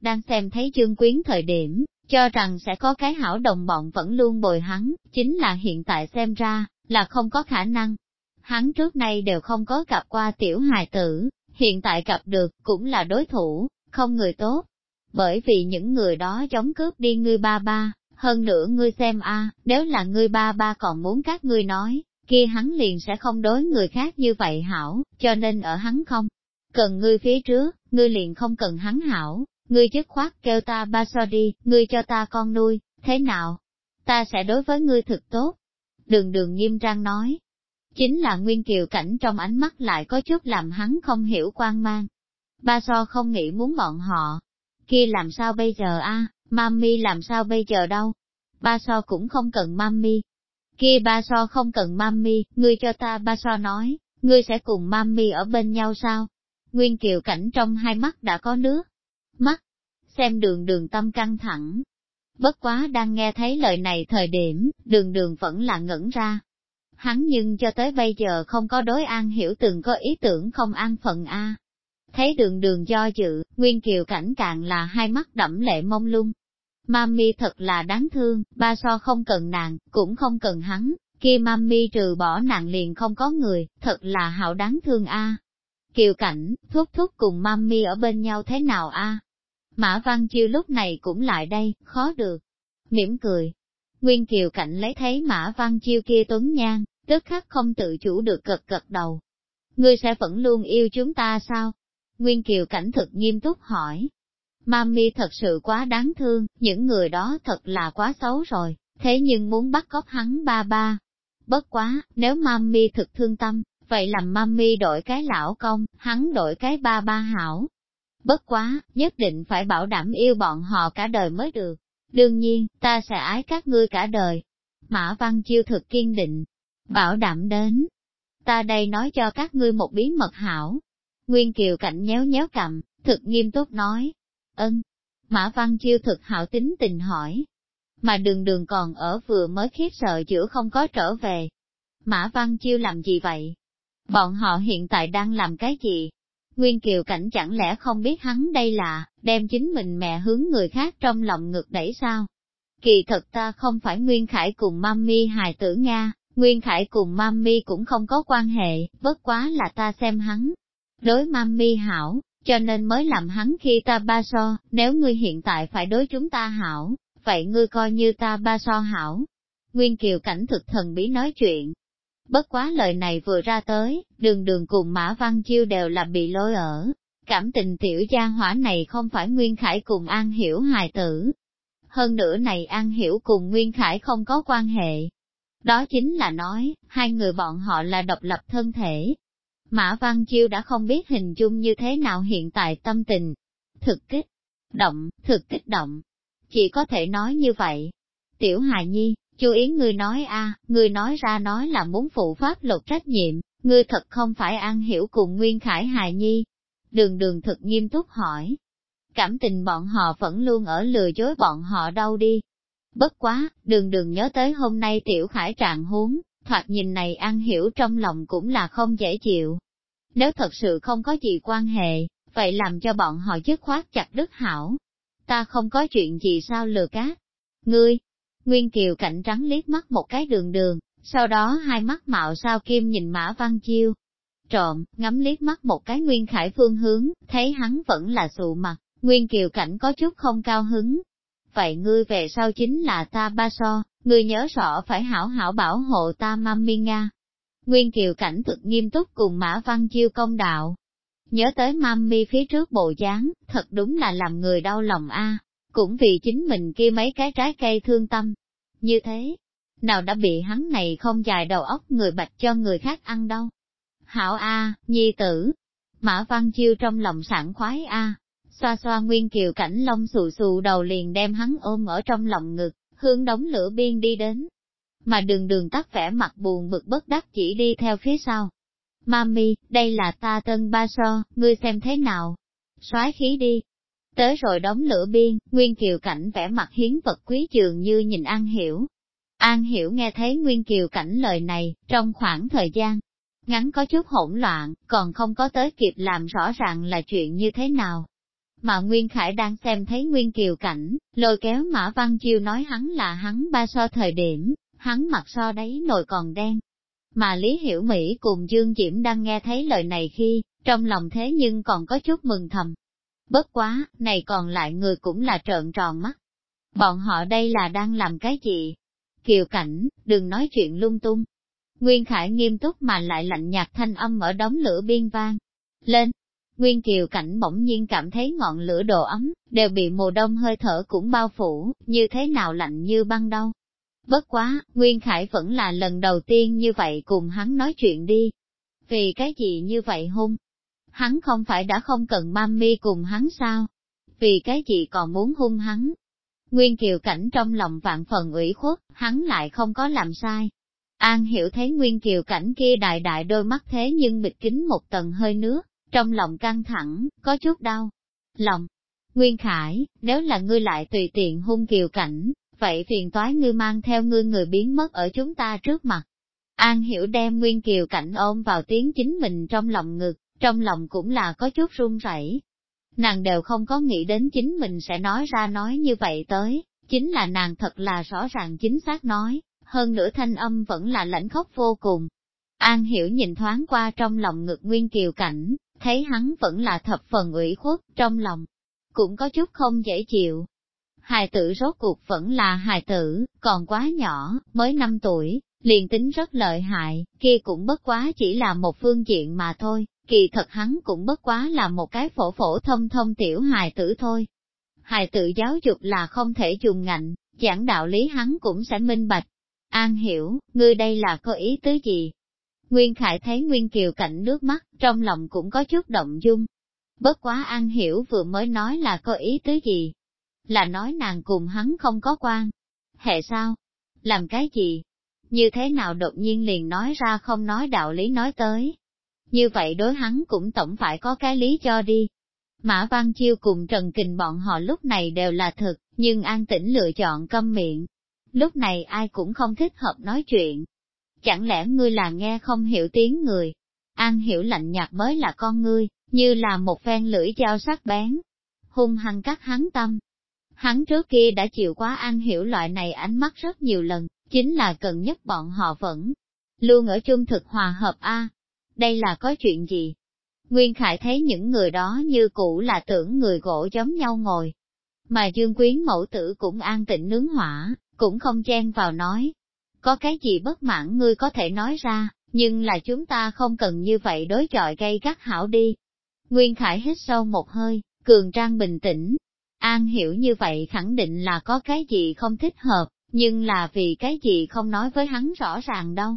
S1: đang xem thấy chương quyến thời điểm, cho rằng sẽ có cái hảo đồng bọn vẫn luôn bồi hắn, chính là hiện tại xem ra, là không có khả năng. Hắn trước nay đều không có gặp qua tiểu hài tử, hiện tại gặp được cũng là đối thủ, không người tốt. Bởi vì những người đó chống cướp đi ngươi ba ba, hơn nữa ngươi xem a, nếu là ngươi ba ba còn muốn các ngươi nói, kia hắn liền sẽ không đối người khác như vậy hảo, cho nên ở hắn không. Cần ngươi phía trước, ngươi liền không cần hắn hảo, ngươi dứt khoát kêu ta ba so đi, ngươi cho ta con nuôi, thế nào? Ta sẽ đối với ngươi thực tốt. Đường đường nghiêm trang nói. Chính là Nguyên Kiều cảnh trong ánh mắt lại có chút làm hắn không hiểu quan mang. Ba so không nghĩ muốn bọn họ. Kia làm sao bây giờ a? Mami làm sao bây giờ đâu? Ba so cũng không cần mami. Kia ba so không cần mami, ngươi cho ta ba so nói, ngươi sẽ cùng mami ở bên nhau sao? Nguyên Kiều cảnh trong hai mắt đã có nước. Mắt, xem đường đường tâm căng thẳng. Bất quá đang nghe thấy lời này thời điểm, đường đường vẫn là ngẩn ra. Hắn nhưng cho tới bây giờ không có đối an hiểu từng có ý tưởng không an phận A. Thấy đường đường do dự, Nguyên Kiều cảnh càng là hai mắt đẫm lệ mông lung. Mami thật là đáng thương, ba so không cần nàng, cũng không cần hắn, kia mami trừ bỏ nàng liền không có người, thật là hảo đáng thương a. Kiều cảnh, thúc thúc cùng mami ở bên nhau thế nào a? Mã Văn Chiêu lúc này cũng lại đây, khó được. Mỉm cười. Nguyên Kiều cảnh lấy thấy Mã Văn Chiêu kia tuấn nhan, tức khắc không tự chủ được gật gật đầu. Ngươi sẽ vẫn luôn yêu chúng ta sao? Nguyên Kiều cảnh thực nghiêm túc hỏi. Mami thật sự quá đáng thương, những người đó thật là quá xấu rồi, thế nhưng muốn bắt cóc hắn ba ba. Bất quá, nếu Mami thực thương tâm, vậy làm Mami đổi cái lão công, hắn đổi cái ba ba hảo. Bất quá, nhất định phải bảo đảm yêu bọn họ cả đời mới được. Đương nhiên, ta sẽ ái các ngươi cả đời. Mã Văn Chiêu thực kiên định, bảo đảm đến. ta đây nói cho các ngươi một bí mật hảo. Nguyên Kiều Cảnh nhéo nhéo cầm, thực nghiêm túc nói. Ân. Mã Văn Chiêu thực hảo tính tình hỏi. Mà đường đường còn ở vừa mới khiếp sợ chữa không có trở về. Mã Văn Chiêu làm gì vậy? Bọn họ hiện tại đang làm cái gì? Nguyên Kiều Cảnh chẳng lẽ không biết hắn đây là, đem chính mình mẹ hướng người khác trong lòng ngực đẩy sao? Kỳ thật ta không phải Nguyên Khải cùng Mami hài tử Nga, Nguyên Khải cùng Mami cũng không có quan hệ, bất quá là ta xem hắn. Đối Mami hảo, cho nên mới làm hắn khi ta ba so, nếu ngươi hiện tại phải đối chúng ta hảo, vậy ngươi coi như ta ba so hảo. Nguyên Kiều cảnh thực thần bí nói chuyện. Bất quá lời này vừa ra tới, đường đường cùng Mã Văn Chiêu đều là bị lôi ở. Cảm tình tiểu gia hỏa này không phải Nguyên Khải cùng An Hiểu hài tử. Hơn nữa này An Hiểu cùng Nguyên Khải không có quan hệ. Đó chính là nói, hai người bọn họ là độc lập thân thể, Mã Văn Chiêu đã không biết hình dung như thế nào hiện tại tâm tình. Thực kích, động, thực kích động. Chỉ có thể nói như vậy. Tiểu Hài Nhi, Chu Yến ngươi nói a, ngươi nói ra nói là muốn phụ pháp luật trách nhiệm, ngươi thật không phải an hiểu cùng Nguyên Khải Hài Nhi. Đường đường thực nghiêm túc hỏi. Cảm tình bọn họ vẫn luôn ở lừa dối bọn họ đâu đi. Bất quá, đường đường nhớ tới hôm nay tiểu khải trạng huống, thoạt nhìn này an hiểu trong lòng cũng là không dễ chịu. Nếu thật sự không có gì quan hệ, vậy làm cho bọn họ dứt khoát chặt đứt hảo. Ta không có chuyện gì sao lừa cát. Ngươi, Nguyên Kiều cạnh trắng liếc mắt một cái đường đường, sau đó hai mắt mạo sao kim nhìn Mã Văn Chiêu. Trộm, ngắm liếc mắt một cái Nguyên Khải phương hướng, thấy hắn vẫn là sụ mặt, Nguyên Kiều cảnh có chút không cao hứng. Vậy ngươi về sau chính là ta ba so, ngươi nhớ rõ phải hảo hảo bảo hộ ta mami Nga. Nguyên Kiều cảnh thực nghiêm túc cùng Mã Văn Chiêu công đạo. Nhớ tới mami phía trước bộ dáng, thật đúng là làm người đau lòng a cũng vì chính mình kia mấy cái trái cây thương tâm. Như thế, nào đã bị hắn này không dài đầu óc người bạch cho người khác ăn đâu. Hảo a, nhi tử. Mã Văn Chiêu trong lòng sảng khoái a, xoa xoa Nguyên Kiều cảnh lông xù xù đầu liền đem hắn ôm ở trong lòng ngực, hướng đống lửa biên đi đến mà đường đường tắt vẻ mặt buồn bực bất đắc chỉ đi theo phía sau. Mami, đây là ta tân ba so, ngươi xem thế nào? soái khí đi. Tới rồi đóng lửa biên, Nguyên Kiều Cảnh vẽ mặt hiến vật quý trường như nhìn An Hiểu. An Hiểu nghe thấy Nguyên Kiều Cảnh lời này, trong khoảng thời gian ngắn có chút hỗn loạn, còn không có tới kịp làm rõ ràng là chuyện như thế nào. Mà Nguyên Khải đang xem thấy Nguyên Kiều Cảnh, lôi kéo Mã Văn Chiêu nói hắn là hắn ba so thời điểm, hắn mặt so đấy nồi còn đen. Mà Lý Hiểu Mỹ cùng Dương Diễm đang nghe thấy lời này khi, trong lòng thế nhưng còn có chút mừng thầm. Bất quá, này còn lại người cũng là trợn tròn mắt. Bọn họ đây là đang làm cái gì? Kiều cảnh, đừng nói chuyện lung tung. Nguyên Khải nghiêm túc mà lại lạnh nhạt thanh âm ở đống lửa biên vang. Lên! Nguyên Kiều cảnh bỗng nhiên cảm thấy ngọn lửa đồ ấm, đều bị mùa đông hơi thở cũng bao phủ, như thế nào lạnh như băng đâu. Bất quá, Nguyên Khải vẫn là lần đầu tiên như vậy cùng hắn nói chuyện đi. Vì cái gì như vậy hung? Hắn không phải đã không cần mami cùng hắn sao? Vì cái gì còn muốn hung hắn? Nguyên Kiều Cảnh trong lòng vạn phần ủy khuất, hắn lại không có làm sai. An hiểu thấy Nguyên Kiều Cảnh kia đại đại đôi mắt thế nhưng bịt kính một tầng hơi nước, trong lòng căng thẳng, có chút đau. Lòng, Nguyên Khải, nếu là ngươi lại tùy tiện hung Kiều Cảnh, vậy phiền toái ngươi mang theo ngươi người biến mất ở chúng ta trước mặt. An hiểu đem Nguyên Kiều cảnh ôm vào tiếng chính mình trong lòng ngực, trong lòng cũng là có chút run rẩy. Nàng đều không có nghĩ đến chính mình sẽ nói ra nói như vậy tới, chính là nàng thật là rõ ràng chính xác nói, hơn nữa thanh âm vẫn là lãnh khóc vô cùng. An hiểu nhìn thoáng qua trong lòng ngực Nguyên Kiều cảnh, thấy hắn vẫn là thập phần ủy khuất, trong lòng cũng có chút không dễ chịu, hài tử rốt cuộc vẫn là hài tử, còn quá nhỏ, mới 5 tuổi, liền tính rất lợi hại, kia cũng bất quá chỉ là một phương diện mà thôi, kỳ thật hắn cũng bất quá là một cái phổ phổ thông thông tiểu hài tử thôi. Hài tử giáo dục là không thể dùng ngạnh, giảng đạo lý hắn cũng sẽ minh bạch. An hiểu, ngươi đây là có ý tứ gì? Nguyên Khải thấy Nguyên Kiều cạnh nước mắt, trong lòng cũng có chút động dung. Bất quá An hiểu vừa mới nói là có ý tứ gì, là nói nàng cùng hắn không có quan. Hệ sao? Làm cái gì? như thế nào đột nhiên liền nói ra không nói đạo lý nói tới. Như vậy đối hắn cũng tổng phải có cái lý cho đi. Mã Văn Chiêu cùng Trần Kình bọn họ lúc này đều là thực, nhưng an tĩnh lựa chọn câm miệng. Lúc này ai cũng không thích hợp nói chuyện. Chẳng lẽ ngươi là nghe không hiểu tiếng người? An hiểu lạnh nhạt mới là con ngươi, như là một phen lưỡi dao sắc bén. Hung hăng cắt hắn tâm. Hắn trước kia đã chịu quá an hiểu loại này ánh mắt rất nhiều lần, chính là cần nhất bọn họ vẫn luôn ở chung thực hòa hợp a. Đây là có chuyện gì? Nguyên Khải thấy những người đó như cũ là tưởng người gỗ giống nhau ngồi. Mà Dương Quyến mẫu tử cũng an tịnh nướng hỏa, cũng không chen vào nói. Có cái gì bất mãn ngươi có thể nói ra, nhưng là chúng ta không cần như vậy đối chọi gây gắt hảo đi. Nguyên Khải hít sâu một hơi, cường trang bình tĩnh. An hiểu như vậy khẳng định là có cái gì không thích hợp, nhưng là vì cái gì không nói với hắn rõ ràng đâu.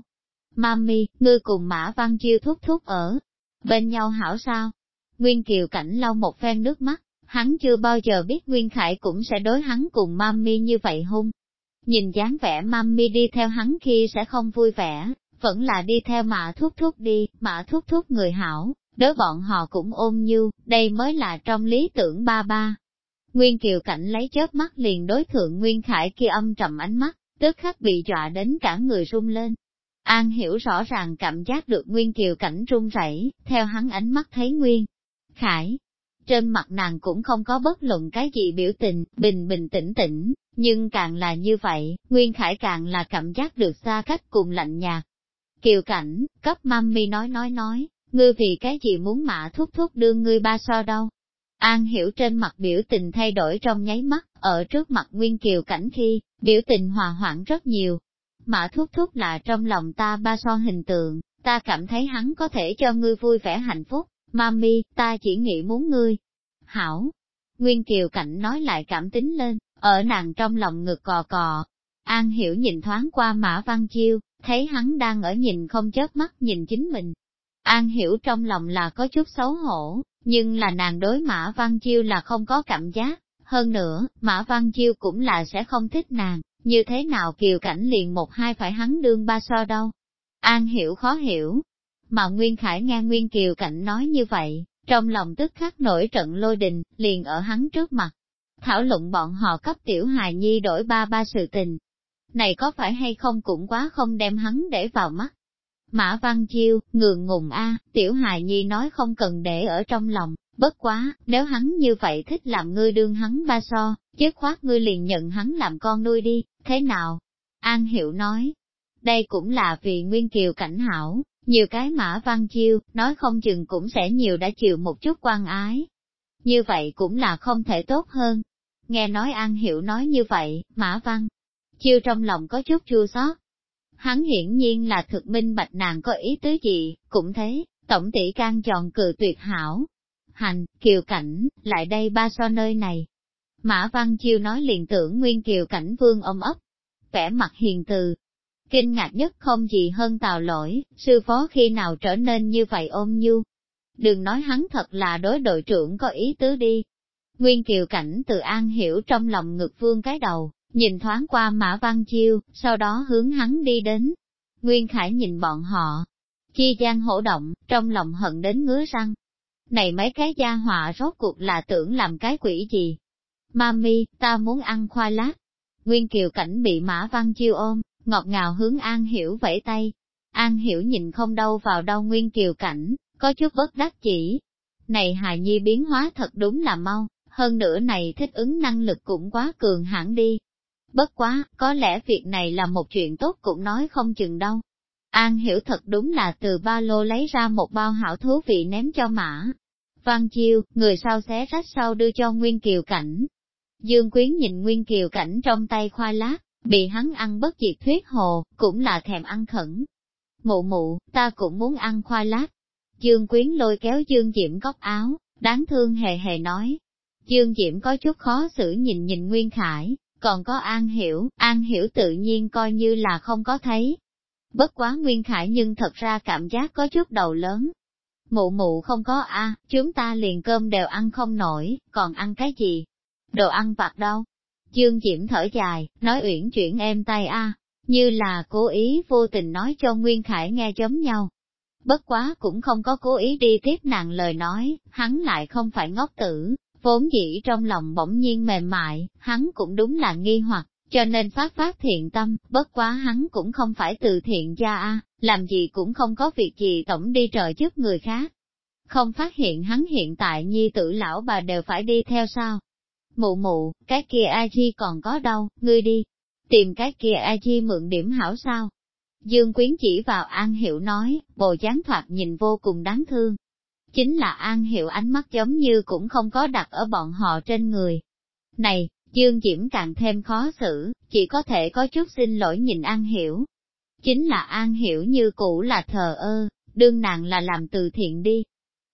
S1: Mami, ngươi cùng Mã Văn Chiêu thúc thúc ở bên nhau hảo sao? Nguyên Kiều Cảnh lau một phen nước mắt, hắn chưa bao giờ biết Nguyên Khải cũng sẽ đối hắn cùng Mami như vậy hung. Nhìn dáng vẻ Mami đi theo hắn khi sẽ không vui vẻ, vẫn là đi theo Mã Thúc Thúc đi, Mã Thúc Thúc người hảo, đối bọn họ cũng ôm như, đây mới là trong lý tưởng ba ba. Nguyên Kiều Cảnh lấy chớp mắt liền đối thượng Nguyên Khải kia âm trầm ánh mắt, tức khắc bị dọa đến cả người run lên. An hiểu rõ ràng cảm giác được Nguyên Kiều Cảnh run rẩy, theo hắn ánh mắt thấy Nguyên Khải. Trên mặt nàng cũng không có bất luận cái gì biểu tình, bình bình tĩnh tĩnh, nhưng càng là như vậy, Nguyên Khải càng là cảm giác được xa cách cùng lạnh nhạt. Kiều Cảnh, cấp mami nói nói nói, ngươi vì cái gì muốn mạ thúc thúc đưa ngươi ba so đâu. An hiểu trên mặt biểu tình thay đổi trong nháy mắt, ở trước mặt Nguyên Kiều Cảnh khi, biểu tình hòa hoãn rất nhiều. Mã thúc thúc là trong lòng ta ba son hình tượng, ta cảm thấy hắn có thể cho ngươi vui vẻ hạnh phúc, mami, ta chỉ nghĩ muốn ngươi. Hảo! Nguyên Kiều Cảnh nói lại cảm tính lên, ở nàng trong lòng ngực cò cò. An hiểu nhìn thoáng qua Mã Văn Chiêu, thấy hắn đang ở nhìn không chớp mắt nhìn chính mình, An hiểu trong lòng là có chút xấu hổ, nhưng là nàng đối Mã Văn Chiêu là không có cảm giác, hơn nữa, Mã Văn Chiêu cũng là sẽ không thích nàng, như thế nào kiều cảnh liền một hai phải hắn đương ba so đâu. An hiểu khó hiểu, mà Nguyên Khải nghe Nguyên Kiều Cảnh nói như vậy, trong lòng tức khắc nổi trận lôi đình, liền ở hắn trước mặt. Thảo luận bọn họ cấp tiểu hài nhi đổi ba ba sự tình. Này có phải hay không cũng quá không đem hắn để vào mắt. Mã Văn Chiêu, ngượng ngùng a, tiểu hài nhi nói không cần để ở trong lòng, bất quá, nếu hắn như vậy thích làm ngươi đương hắn ba so, Dứt khoát ngươi liền nhận hắn làm con nuôi đi, thế nào? An Hiệu nói, đây cũng là vì Nguyên Kiều cảnh hảo, nhiều cái Mã Văn Chiêu, nói không chừng cũng sẽ nhiều đã chịu một chút quan ái. Như vậy cũng là không thể tốt hơn. Nghe nói An Hiệu nói như vậy, Mã Văn Chiêu trong lòng có chút chua xót, hắn hiển nhiên là thực minh bạch nàng có ý tứ gì, cũng thế, tổng tỷ can chọn cự tuyệt hảo. Hành, kiều cảnh, lại đây ba so nơi này. Mã Văn Chiêu nói liền tưởng nguyên kiều cảnh vương ôm ấp, vẻ mặt hiền từ. Kinh ngạc nhất không gì hơn tào lỗi, sư phó khi nào trở nên như vậy ôm nhu. Đừng nói hắn thật là đối đội trưởng có ý tứ đi. Nguyên kiều cảnh từ an hiểu trong lòng ngực vương cái đầu, nhìn thoáng qua Mã Văn Chiêu, sau đó hướng hắn đi đến. Nguyên Khải nhìn bọn họ, chi gian hổ động, trong lòng hận đến ngứa răng. Này mấy cái gia họa rốt cuộc là tưởng làm cái quỷ gì? Mami, ta muốn ăn khoai lát. Nguyên Kiều Cảnh bị Mã Văn Chiêu ôm, ngọt ngào hướng An Hiểu vẫy tay. An Hiểu nhìn không đâu vào đâu Nguyên Kiều Cảnh, có chút bất đắc chỉ. Này hài nhi biến hóa thật đúng là mau, hơn nữa này thích ứng năng lực cũng quá cường hẳn đi. Bất quá, có lẽ việc này là một chuyện tốt cũng nói không chừng đâu. An hiểu thật đúng là từ ba lô lấy ra một bao hảo thú vị ném cho mã. Văn chiêu, người sau xé rách sau đưa cho Nguyên Kiều Cảnh. Dương Quyến nhìn Nguyên Kiều Cảnh trong tay khoai lát, bị hắn ăn bất diệt thuyết hồ, cũng là thèm ăn khẩn. Mụ mụ, ta cũng muốn ăn khoai lát. Dương Quyến lôi kéo Dương Diễm góc áo, đáng thương hề hề nói. Dương Diễm có chút khó xử nhìn nhìn Nguyên Khải, còn có An Hiểu, An Hiểu tự nhiên coi như là không có thấy. Bất quá Nguyên Khải nhưng thật ra cảm giác có chút đầu lớn. Mụ mụ không có a, chúng ta liền cơm đều ăn không nổi, còn ăn cái gì? Đồ ăn vặt đâu? Dương Diễm thở dài, nói uyển chuyển em tay a. như là cố ý vô tình nói cho Nguyên Khải nghe giống nhau. Bất quá cũng không có cố ý đi tiếp nàng lời nói, hắn lại không phải ngốc tử, vốn dĩ trong lòng bỗng nhiên mềm mại, hắn cũng đúng là nghi hoặc, cho nên phát phát thiện tâm, bất quá hắn cũng không phải từ thiện gia a, làm gì cũng không có việc gì tổng đi trợ giúp người khác. Không phát hiện hắn hiện tại nhi tử lão bà đều phải đi theo sao. Mụ mụ, cái kia ai chi còn có đâu, ngươi đi, tìm cái kia ai chi mượn điểm hảo sao. Dương Quyến chỉ vào An Hiệu nói, bồ dáng thoạt nhìn vô cùng đáng thương. Chính là An Hiệu ánh mắt giống như cũng không có đặt ở bọn họ trên người. Này, Dương Diễm càng thêm khó xử, chỉ có thể có chút xin lỗi nhìn An Hiểu. Chính là An Hiểu như cũ là thờ ơ, đương nàng là làm từ thiện đi.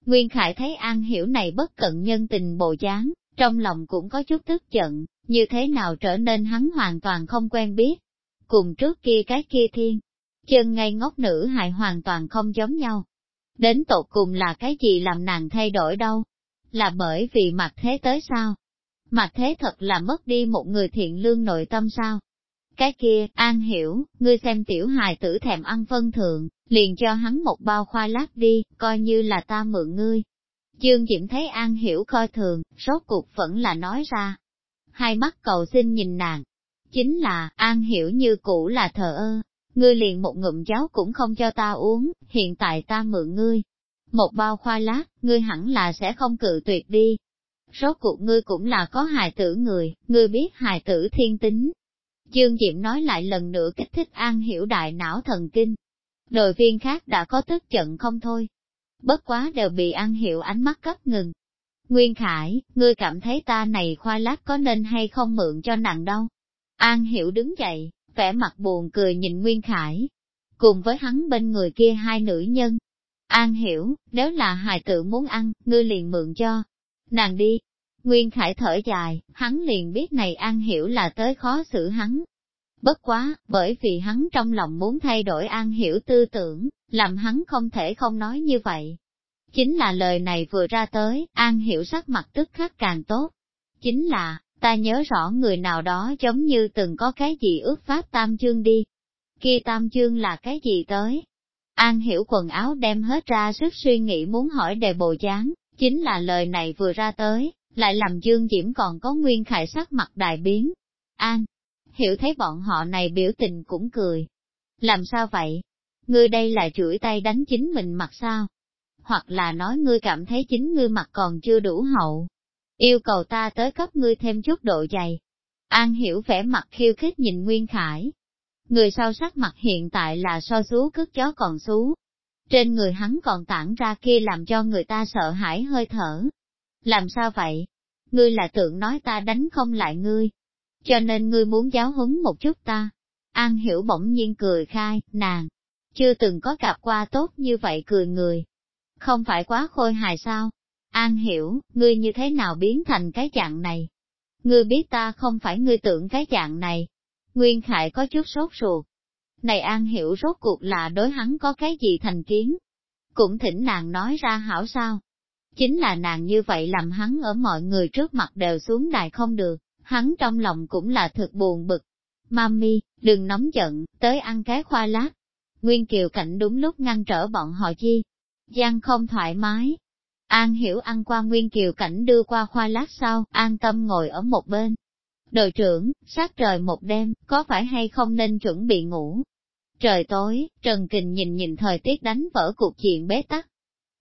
S1: Nguyên Khải thấy An Hiểu này bất cận nhân tình bộ dáng, trong lòng cũng có chút tức giận, như thế nào trở nên hắn hoàn toàn không quen biết. Cùng trước kia cái kia thiên, chân ngay ngốc nữ hại hoàn toàn không giống nhau. Đến tột cùng là cái gì làm nàng thay đổi đâu? Là bởi vì mặt thế tới sao? Mặt thế thật là mất đi một người thiện lương nội tâm sao? Cái kia, An hiểu, ngươi xem tiểu hài tử thèm ăn phân thượng, liền cho hắn một bao khoai lát đi, coi như là ta mượn ngươi. Dương Diễm thấy An hiểu coi thường, rốt cuộc vẫn là nói ra. Hai mắt cầu xin nhìn nàng. Chính là, An hiểu như cũ là thờ ơ, ngươi liền một ngụm cháo cũng không cho ta uống, hiện tại ta mượn ngươi. Một bao khoai lát, ngươi hẳn là sẽ không cự tuyệt đi. Rốt cuộc ngươi cũng là có hài tử người, ngươi biết hài tử thiên tính. Dương Diệm nói lại lần nữa kích thích an hiểu đại não thần kinh. Đội viên khác đã có tức giận không thôi. Bất quá đều bị an hiểu ánh mắt cấp ngừng. Nguyên Khải, ngươi cảm thấy ta này khoai lát có nên hay không mượn cho nặng đâu. An hiểu đứng dậy, vẻ mặt buồn cười nhìn Nguyên Khải, cùng với hắn bên người kia hai nữ nhân. An hiểu, nếu là hài tử muốn ăn, ngươi liền mượn cho. Nàng đi. Nguyên Khải thở dài, hắn liền biết này An hiểu là tới khó xử hắn. Bất quá, bởi vì hắn trong lòng muốn thay đổi An hiểu tư tưởng, làm hắn không thể không nói như vậy. Chính là lời này vừa ra tới, An hiểu sắc mặt tức khắc càng tốt. Chính là, ta nhớ rõ người nào đó giống như từng có cái gì ước pháp tam chương đi. Kia tam chương là cái gì tới? An hiểu quần áo đem hết ra sức suy nghĩ muốn hỏi đề bộ dáng, chính là lời này vừa ra tới, lại làm Dương Diễm còn có nguyên khải sắc mặt đại biến. An, hiểu thấy bọn họ này biểu tình cũng cười. Làm sao vậy? Ngươi đây là chửi tay đánh chính mình mặt sao? Hoặc là nói ngươi cảm thấy chính ngươi mặt còn chưa đủ hậu, yêu cầu ta tới cấp ngươi thêm chút độ dày. An hiểu vẻ mặt khiêu khích nhìn Nguyên Khải. Người sau sắc mặt hiện tại là so xú cất chó còn xú. Trên người hắn còn tản ra kia làm cho người ta sợ hãi hơi thở. Làm sao vậy? Ngươi là tượng nói ta đánh không lại ngươi. Cho nên ngươi muốn giáo huấn một chút ta. An hiểu bỗng nhiên cười khai, nàng. Chưa từng có gặp qua tốt như vậy cười người. Không phải quá khôi hài sao? An hiểu, ngươi như thế nào biến thành cái dạng này? Ngươi biết ta không phải ngươi tưởng cái dạng này. Nguyên Khải có chút sốt ruột. Này An hiểu rốt cuộc là đối hắn có cái gì thành kiến? Cũng thỉnh nàng nói ra hảo sao? Chính là nàng như vậy làm hắn ở mọi người trước mặt đều xuống đài không được, hắn trong lòng cũng là thực buồn bực. Mami, đừng nóng giận, tới ăn cái khoai lát. Nguyên Kiều Cảnh đúng lúc ngăn trở bọn họ chi. Giang không thoải mái, An hiểu ăn qua nguyên kiều cảnh đưa qua khoai lát sau, an tâm ngồi ở một bên. Đội trưởng, sát trời một đêm, có phải hay không nên chuẩn bị ngủ? Trời tối, Trần Kình nhìn nhìn thời tiết đánh vỡ cuộc chuyện bế tắc.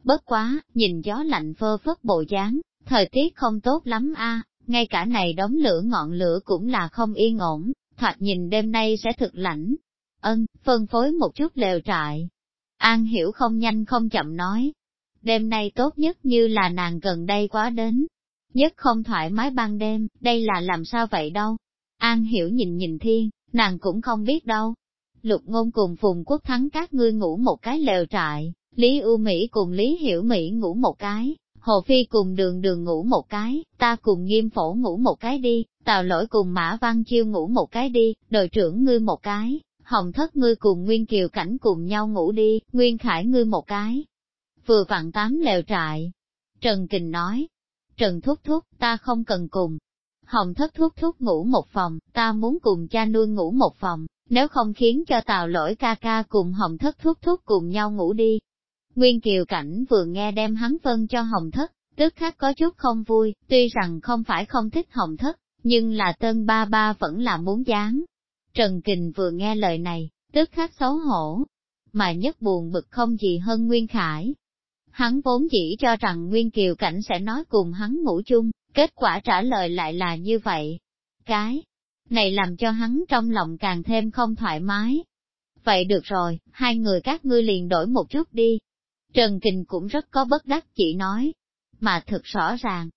S1: Bất quá, nhìn gió lạnh phơ phất bộ dáng, thời tiết không tốt lắm a, ngay cả này đống lửa ngọn lửa cũng là không yên ổn, thoạt nhìn đêm nay sẽ thực lạnh. Ân, phân phối một chút lều trại. An hiểu không nhanh không chậm nói, đêm nay tốt nhất như là nàng gần đây quá đến. Nhất không thoải mái ban đêm, đây là làm sao vậy đâu. An hiểu nhìn nhìn thiên, nàng cũng không biết đâu. Lục ngôn cùng phùng quốc thắng các ngươi ngủ một cái lều trại, Lý U Mỹ cùng Lý Hiểu Mỹ ngủ một cái, Hồ Phi cùng đường đường ngủ một cái, ta cùng nghiêm phổ ngủ một cái đi, tào lỗi cùng Mã Văn Chiêu ngủ một cái đi, đội trưởng ngươi một cái, hồng thất ngươi cùng Nguyên Kiều Cảnh cùng nhau ngủ đi, Nguyên Khải ngươi một cái, vừa vặn tám lều trại. Trần Kình nói, Trần Thúc Thúc, ta không cần cùng. Hồng Thất Thúc Thúc ngủ một phòng, ta muốn cùng cha nuôi ngủ một phòng, nếu không khiến cho tào lỗi ca ca cùng hồng thất thúc thúc cùng nhau ngủ đi. Nguyên Kiều Cảnh vừa nghe đem hắn phân cho hồng thất, tức khắc có chút không vui, tuy rằng không phải không thích hồng thất, nhưng là tân ba ba vẫn là muốn dán. Trần Kình vừa nghe lời này, tức khắc xấu hổ, mà nhất buồn bực không gì hơn Nguyên Khải. Hắn vốn chỉ cho rằng Nguyên Kiều Cảnh sẽ nói cùng hắn ngủ chung, kết quả trả lời lại là như vậy. Cái này làm cho hắn trong lòng càng thêm không thoải mái. Vậy được rồi, hai người các ngươi liền đổi một chút đi. Trần Kình cũng rất có bất đắc chỉ nói, mà thực rõ ràng.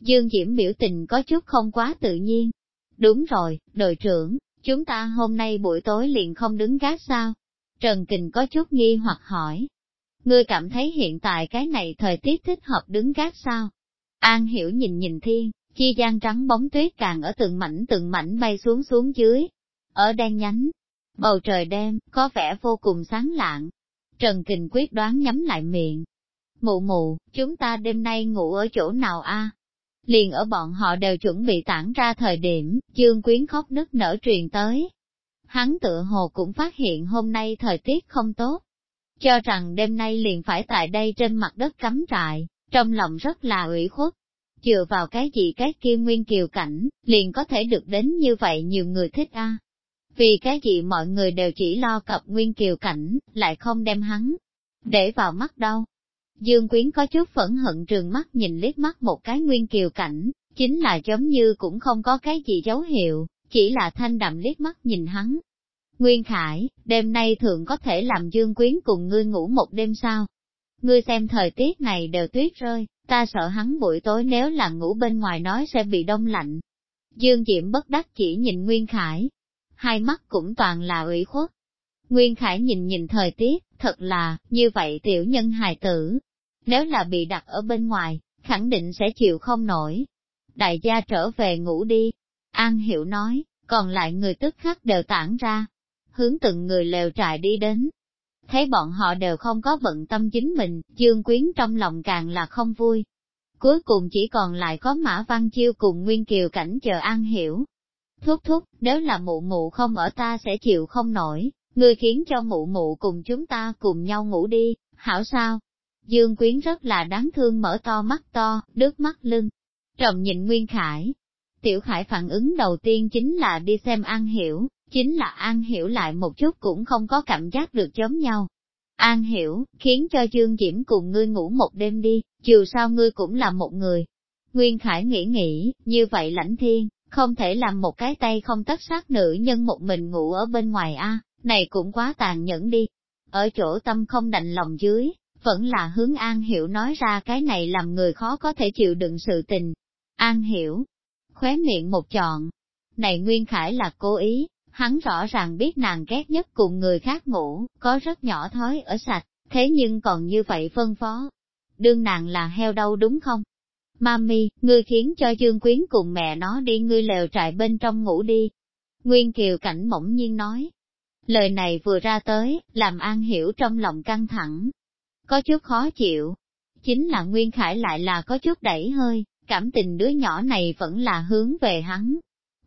S1: Dương Diễm biểu tình có chút không quá tự nhiên. Đúng rồi, đội trưởng, chúng ta hôm nay buổi tối liền không đứng gác sao? Trần Kình có chút nghi hoặc hỏi. Ngươi cảm thấy hiện tại cái này thời tiết thích hợp đứng gác sao? An hiểu nhìn nhìn thiên, chi gian trắng bóng tuyết càng ở từng mảnh từng mảnh bay xuống xuống dưới. Ở đen nhánh, bầu trời đêm, có vẻ vô cùng sáng lạng. Trần Kình quyết đoán nhắm lại miệng. Mụ mụ, chúng ta đêm nay ngủ ở chỗ nào a? Liền ở bọn họ đều chuẩn bị tản ra thời điểm, chương quyến khóc nức nở truyền tới. Hắn tựa hồ cũng phát hiện hôm nay thời tiết không tốt. Cho rằng đêm nay liền phải tại đây trên mặt đất cắm trại, trong lòng rất là ủy khuất chừa vào cái gì cái kia nguyên kiều cảnh, liền có thể được đến như vậy nhiều người thích a. Vì cái gì mọi người đều chỉ lo cập nguyên kiều cảnh, lại không đem hắn để vào mắt đâu. Dương Quyến có chút phẫn hận trường mắt nhìn liếc mắt một cái nguyên kiều cảnh, chính là giống như cũng không có cái gì dấu hiệu, chỉ là thanh đậm liếc mắt nhìn hắn. Nguyên Khải, đêm nay thường có thể làm Dương Quyến cùng ngươi ngủ một đêm sao? Ngươi xem thời tiết này đều tuyết rơi, ta sợ hắn buổi tối nếu là ngủ bên ngoài nói sẽ bị đông lạnh. Dương Diễm bất đắc chỉ nhìn Nguyên Khải, hai mắt cũng toàn là ủy khuất. Nguyên Khải nhìn nhìn thời tiết, thật là, như vậy tiểu nhân hài tử. Nếu là bị đặt ở bên ngoài, khẳng định sẽ chịu không nổi. Đại gia trở về ngủ đi. An Hiểu nói, còn lại người tức khắc đều tản ra. Hướng từng người lều trại đi đến, thấy bọn họ đều không có bận tâm chính mình, Dương Quyến trong lòng càng là không vui. Cuối cùng chỉ còn lại có Mã Văn Chiêu cùng Nguyên Kiều cảnh chờ An Hiểu. Thúc thúc, nếu là mụ mụ không ở ta sẽ chịu không nổi, ngươi khiến cho mụ mụ cùng chúng ta cùng nhau ngủ đi, hảo sao? Dương Quyến rất là đáng thương mở to mắt to, đứt mắt lưng. Trọng nhìn Nguyên Khải. Tiểu Khải phản ứng đầu tiên chính là đi xem An Hiểu, chính là An Hiểu lại một chút cũng không có cảm giác được giống nhau. An Hiểu, khiến cho Dương Diễm cùng ngươi ngủ một đêm đi, dù sao ngươi cũng là một người. Nguyên Khải nghĩ nghĩ, như vậy lãnh thiên, không thể làm một cái tay không tất sát nữ nhân một mình ngủ ở bên ngoài a, này cũng quá tàn nhẫn đi. Ở chỗ tâm không đành lòng dưới, vẫn là hướng An Hiểu nói ra cái này làm người khó có thể chịu đựng sự tình. An Hiểu, khóe miệng một chọn. Này Nguyên Khải là cố ý, Hắn rõ ràng biết nàng ghét nhất cùng người khác ngủ, có rất nhỏ thói ở sạch, thế nhưng còn như vậy phân phó. Đương nàng là heo đâu đúng không? Mami, ngươi khiến cho Dương Quyến cùng mẹ nó đi ngươi lều trại bên trong ngủ đi. Nguyên Kiều Cảnh mỗng nhiên nói. Lời này vừa ra tới, làm An Hiểu trong lòng căng thẳng. Có chút khó chịu. Chính là Nguyên Khải lại là có chút đẩy hơi, cảm tình đứa nhỏ này vẫn là hướng về hắn,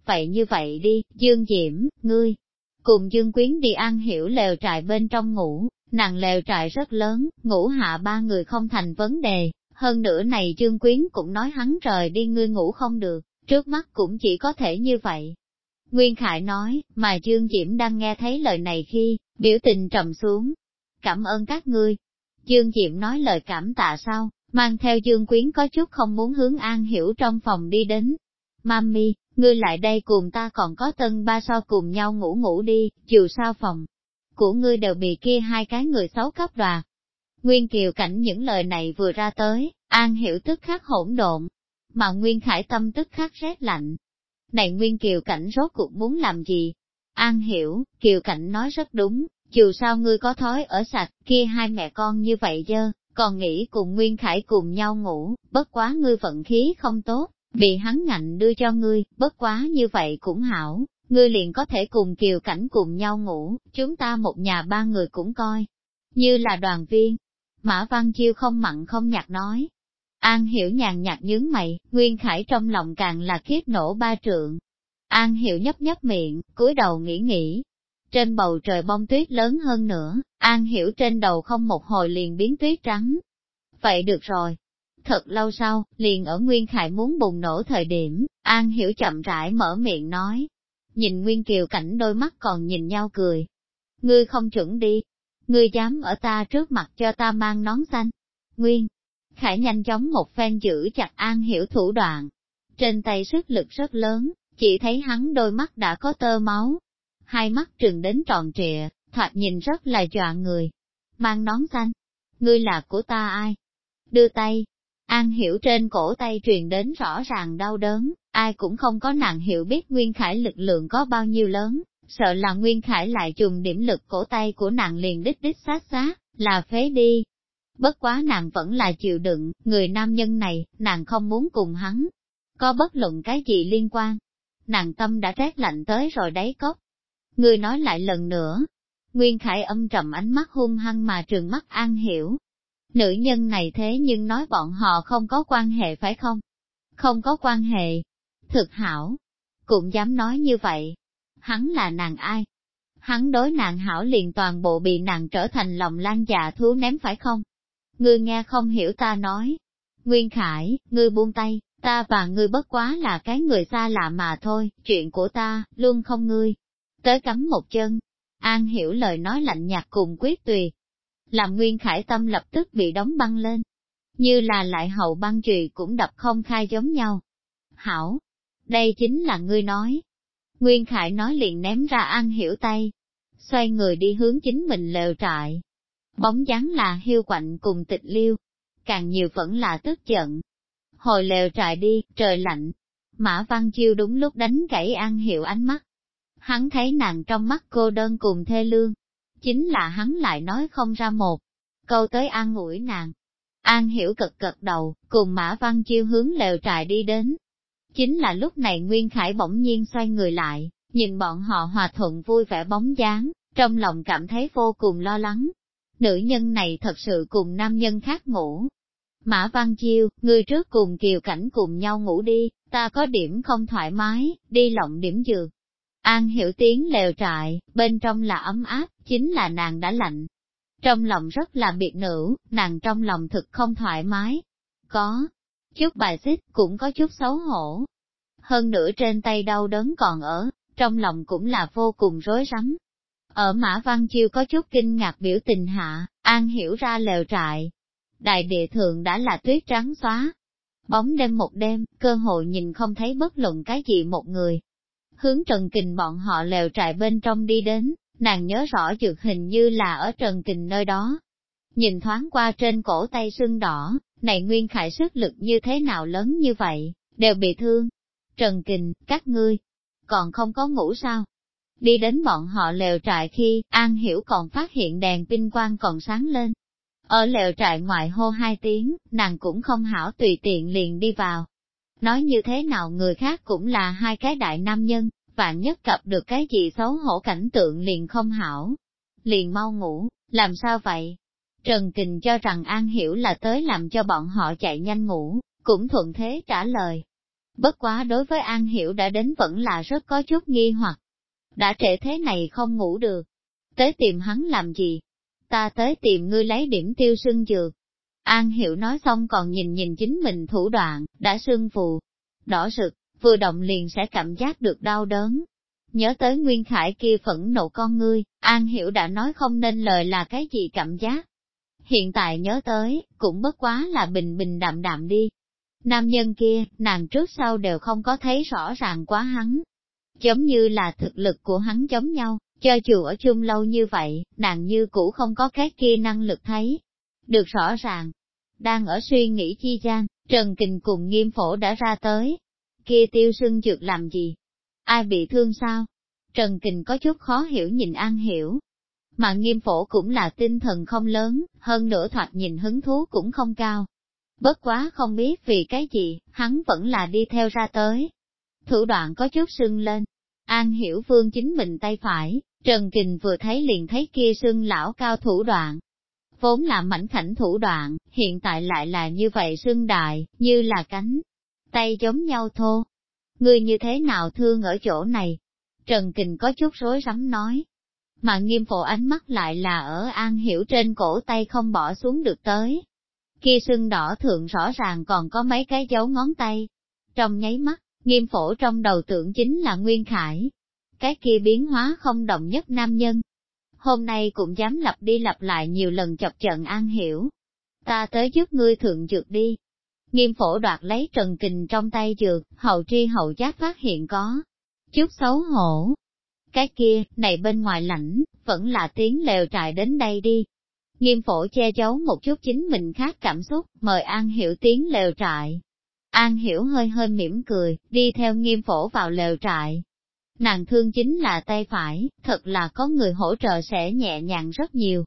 S1: vậy như vậy đi, Dương Diễm, ngươi, cùng Dương Quyến đi An hiểu lều trại bên trong ngủ, nàng lều trại rất lớn, ngủ hạ ba người không thành vấn đề, hơn nữa này Dương Quyến cũng nói hắn rời đi ngươi ngủ không được, trước mắt cũng chỉ có thể như vậy. Nguyên Khải nói, mà Dương Diễm đang nghe thấy lời này khi, biểu tình trầm xuống. Cảm ơn các ngươi. Dương Diễm nói lời cảm tạ sau, mang theo Dương Quyến có chút không muốn hướng An Hiểu trong phòng đi đến. Mami, ngươi lại đây cùng ta còn có tân ba so cùng nhau ngủ ngủ đi, dù sao phòng của ngươi đều bị kia hai cái người xấu cấp đoạt. Nguyên Kiều cảnh những lời này vừa ra tới, An Hiểu tức khắc hỗn độn, mà Nguyên Khải Tâm tức khắc rét lạnh. Này Nguyên Kiều cảnh rốt cuộc muốn làm gì? An Hiểu, Kiều cảnh nói rất đúng, dù sao ngươi có thói ở sạch, kia hai mẹ con như vậy dơ, còn nghĩ cùng Nguyên Khải cùng nhau ngủ, bất quá ngươi vận khí không tốt, bị hắn ngạnh đưa cho ngươi, bất quá như vậy cũng hảo, ngươi liền có thể cùng kiều cảnh cùng nhau ngủ, chúng ta một nhà ba người cũng coi, như là đoàn viên. Mã Văn Chiêu không mặn không nhạt nói. An hiểu nhàn nhạt nhướng mày, Nguyên Khải trong lòng càng là kiếp nổ ba trượng. An hiểu nhấp nhấp miệng, cúi đầu nghĩ nghĩ. trên bầu trời bông tuyết lớn hơn nữa, An Hiểu trên đầu không một hồi liền biến tuyết trắng. Vậy được rồi. Thật lâu sau, liền ở Nguyên Khải muốn bùng nổ thời điểm, An Hiểu chậm rãi mở miệng nói. Nhìn Nguyên Kiều cảnh đôi mắt còn nhìn nhau cười. Ngươi không chuẩn đi. Ngươi dám ở ta trước mặt cho ta mang nón xanh. Nguyên, Khải nhanh chóng một phen giữ chặt An Hiểu thủ đoạn. Trên tay sức lực rất lớn, chỉ thấy hắn đôi mắt đã có tơ máu. Hai mắt trừng đến tròn trịa, thoạt nhìn rất là dọa người. Mang nón xanh. Ngươi là của ta ai? Đưa tay. An Hiểu trên cổ tay truyền đến rõ ràng đau đớn, ai cũng không có nàng hiểu biết Nguyên Khải lực lượng có bao nhiêu lớn, sợ là Nguyên Khải lại trùng điểm lực cổ tay của nàng liền đích đích sát sát, là phế đi, Bất quá nàng vẫn là chịu đựng, người nam nhân này, nàng không muốn cùng hắn. Có bất luận cái gì liên quan. Nàng tâm đã rét lạnh tới rồi đáy cốc. Người nói lại lần nữa. Nguyên Khải âm trầm ánh mắt hung hăng mà trường mắt an hiểu. Nữ nhân này thế nhưng nói bọn họ không có quan hệ phải không? Không có quan hệ. Thực hảo. Cũng dám nói như vậy. Hắn là nàng ai? Hắn đối nàng hảo liền toàn bộ bị nàng trở thành lòng lan dạ thú ném phải không? ngươi nghe không hiểu ta nói. Nguyên Khải, ngươi buông tay, ta và ngươi bất quá là cái người xa lạ mà thôi, chuyện của ta, luôn không ngươi. Tới cắm một chân, An hiểu lời nói lạnh nhạt cùng quyết tùy. Làm Nguyên Khải tâm lập tức bị đóng băng lên. Như là lại hậu băng trùy cũng đập không khai giống nhau. Hảo, đây chính là ngươi nói. Nguyên Khải nói liền ném ra An hiểu tay. Xoay người đi hướng chính mình lều trại, Bóng dáng là hiu quạnh cùng tịch liêu, càng nhiều vẫn là tức giận. Hồi lều trại đi, trời lạnh. Mã Văn Chiêu đúng lúc đánh gãy An Hiểu ánh mắt. Hắn thấy nàng trong mắt cô đơn cùng thê lương. Chính là hắn lại nói không ra một câu tới an ủi nàng. An Hiểu cực cực đầu, cùng Mã Văn Chiêu hướng lều trại đi đến. Chính là lúc này Nguyên Khải bỗng nhiên xoay người lại, nhìn bọn họ hòa thuận vui vẻ bóng dáng, trong lòng cảm thấy vô cùng lo lắng, nữ nhân này thật sự cùng nam nhân khác ngủ. Mã Văn Chiêu, người trước cùng Kiều Cảnh cùng nhau ngủ đi, ta có điểm không thoải mái, đi lộng điểm dược. An hiểu tiếng lều trại, bên trong là ấm áp, chính là nàng đã lạnh. Trong lòng rất là biệt nữ, nàng trong lòng thực không thoải mái. Có chút bài xích, cũng có chút xấu hổ. Hơn nữa trên tay đau đớn còn ở, trong lòng cũng là vô cùng rối rắm. Ở Mã Văn Chiêu có chút kinh ngạc biểu tình hạ, An hiểu ra lều trại. Đại địa thượng đã là tuyết trắng xóa. Bóng đêm một đêm, cơ hội nhìn không thấy bất luận cái gì một người. Hướng Trần Kình bọn họ lều trại bên trong đi đến, nàng nhớ rõ dược hình như là ở Trần Kình nơi đó. Nhìn thoáng qua trên cổ tay sưng đỏ, này Nguyên Khải sức lực như thế nào lớn như vậy, đều bị thương. Trần Kình, các ngươi, còn không có ngủ sao? Đi đến bọn họ lều trại khi, An Hiểu còn phát hiện đèn pin quang còn sáng lên. Ở lều trại ngoại hô hai tiếng, nàng cũng không hảo tùy tiện liền đi vào. Nói như thế nào người khác cũng là hai cái đại nam nhân, vạn nhất cập được cái gì xấu hổ cảnh tượng liền không hảo. Liền mau ngủ, làm sao vậy? Trần Kình cho rằng An Hiểu là tới làm cho bọn họ chạy nhanh ngủ, cũng thuận thế trả lời. Bất quá đối với An Hiểu đã đến vẫn là rất có chút nghi hoặc, đã trễ thế này không ngủ được. Tới tìm hắn làm gì? Ta tới tìm ngươi lấy điểm tiêu sưng dược. An hiểu nói xong còn nhìn nhìn chính mình thủ đoạn, đã sưng phù. Đỏ sực vừa động liền sẽ cảm giác được đau đớn. Nhớ tới Nguyên Khải kia phẫn nộ con ngươi, An hiểu đã nói không nên lời là cái gì cảm giác. Hiện tại nhớ tới, cũng bất quá là bình bình đạm đạm đi. Nam nhân kia, nàng trước sau đều không có thấy rõ ràng quá hắn, giống như là thực lực của hắn giống nhau, cho dù ở chung lâu như vậy, nàng như cũ không có cái kia năng lực thấy. Được rõ ràng, đang ở suy nghĩ chi gian, Trần Kình cùng nghiêm phổ đã ra tới. Kia tiêu sưng dược làm gì? Ai bị thương sao? Trần Kình có chút khó hiểu nhìn An Hiểu. Mà nghiêm phổ cũng là tinh thần không lớn, hơn nữa thoạt nhìn hứng thú cũng không cao. Bất quá không biết vì cái gì, hắn vẫn là đi theo ra tới. Thủ đoạn có chút sưng lên, An hiểu phương chính mình tay phải, Trần Kình vừa thấy liền thấy kia sưng lão cao thủ đoạn. Vốn là mảnh khảnh thủ đoạn, hiện tại lại là như vậy sưng đại, như là cánh. Tay giống nhau thô. Ngươi như thế nào thương ở chỗ này? Trần Kình có chút rối rắm nói mà nghiêm phổ ánh mắt lại là ở an hiểu trên cổ tay không bỏ xuống được tới. Kia sưng đỏ thượng rõ ràng còn có mấy cái dấu ngón tay. Trong nháy mắt, nghiêm phổ trong đầu tưởng chính là Nguyên Khải. Cái kia biến hóa không động nhất nam nhân. Hôm nay cũng dám lặp đi lặp lại nhiều lần chọc trận an hiểu. Ta tới giúp ngươi thượng dược đi. Nghiêm phổ đoạt lấy trần kình trong tay dược, hậu tri hậu giác phát hiện có. Chút xấu hổ, cái kia, này bên ngoài lãnh, vẫn là tiếng lều trại đến đây đi. Nghiêm phổ che giấu một chút chính mình khác cảm xúc, mời An Hiểu tiếng lều trại. An Hiểu hơi hơi mỉm cười, đi theo nghiêm phổ vào lều trại. Nàng thương chính là tay phải, thật là có người hỗ trợ sẽ nhẹ nhàng rất nhiều.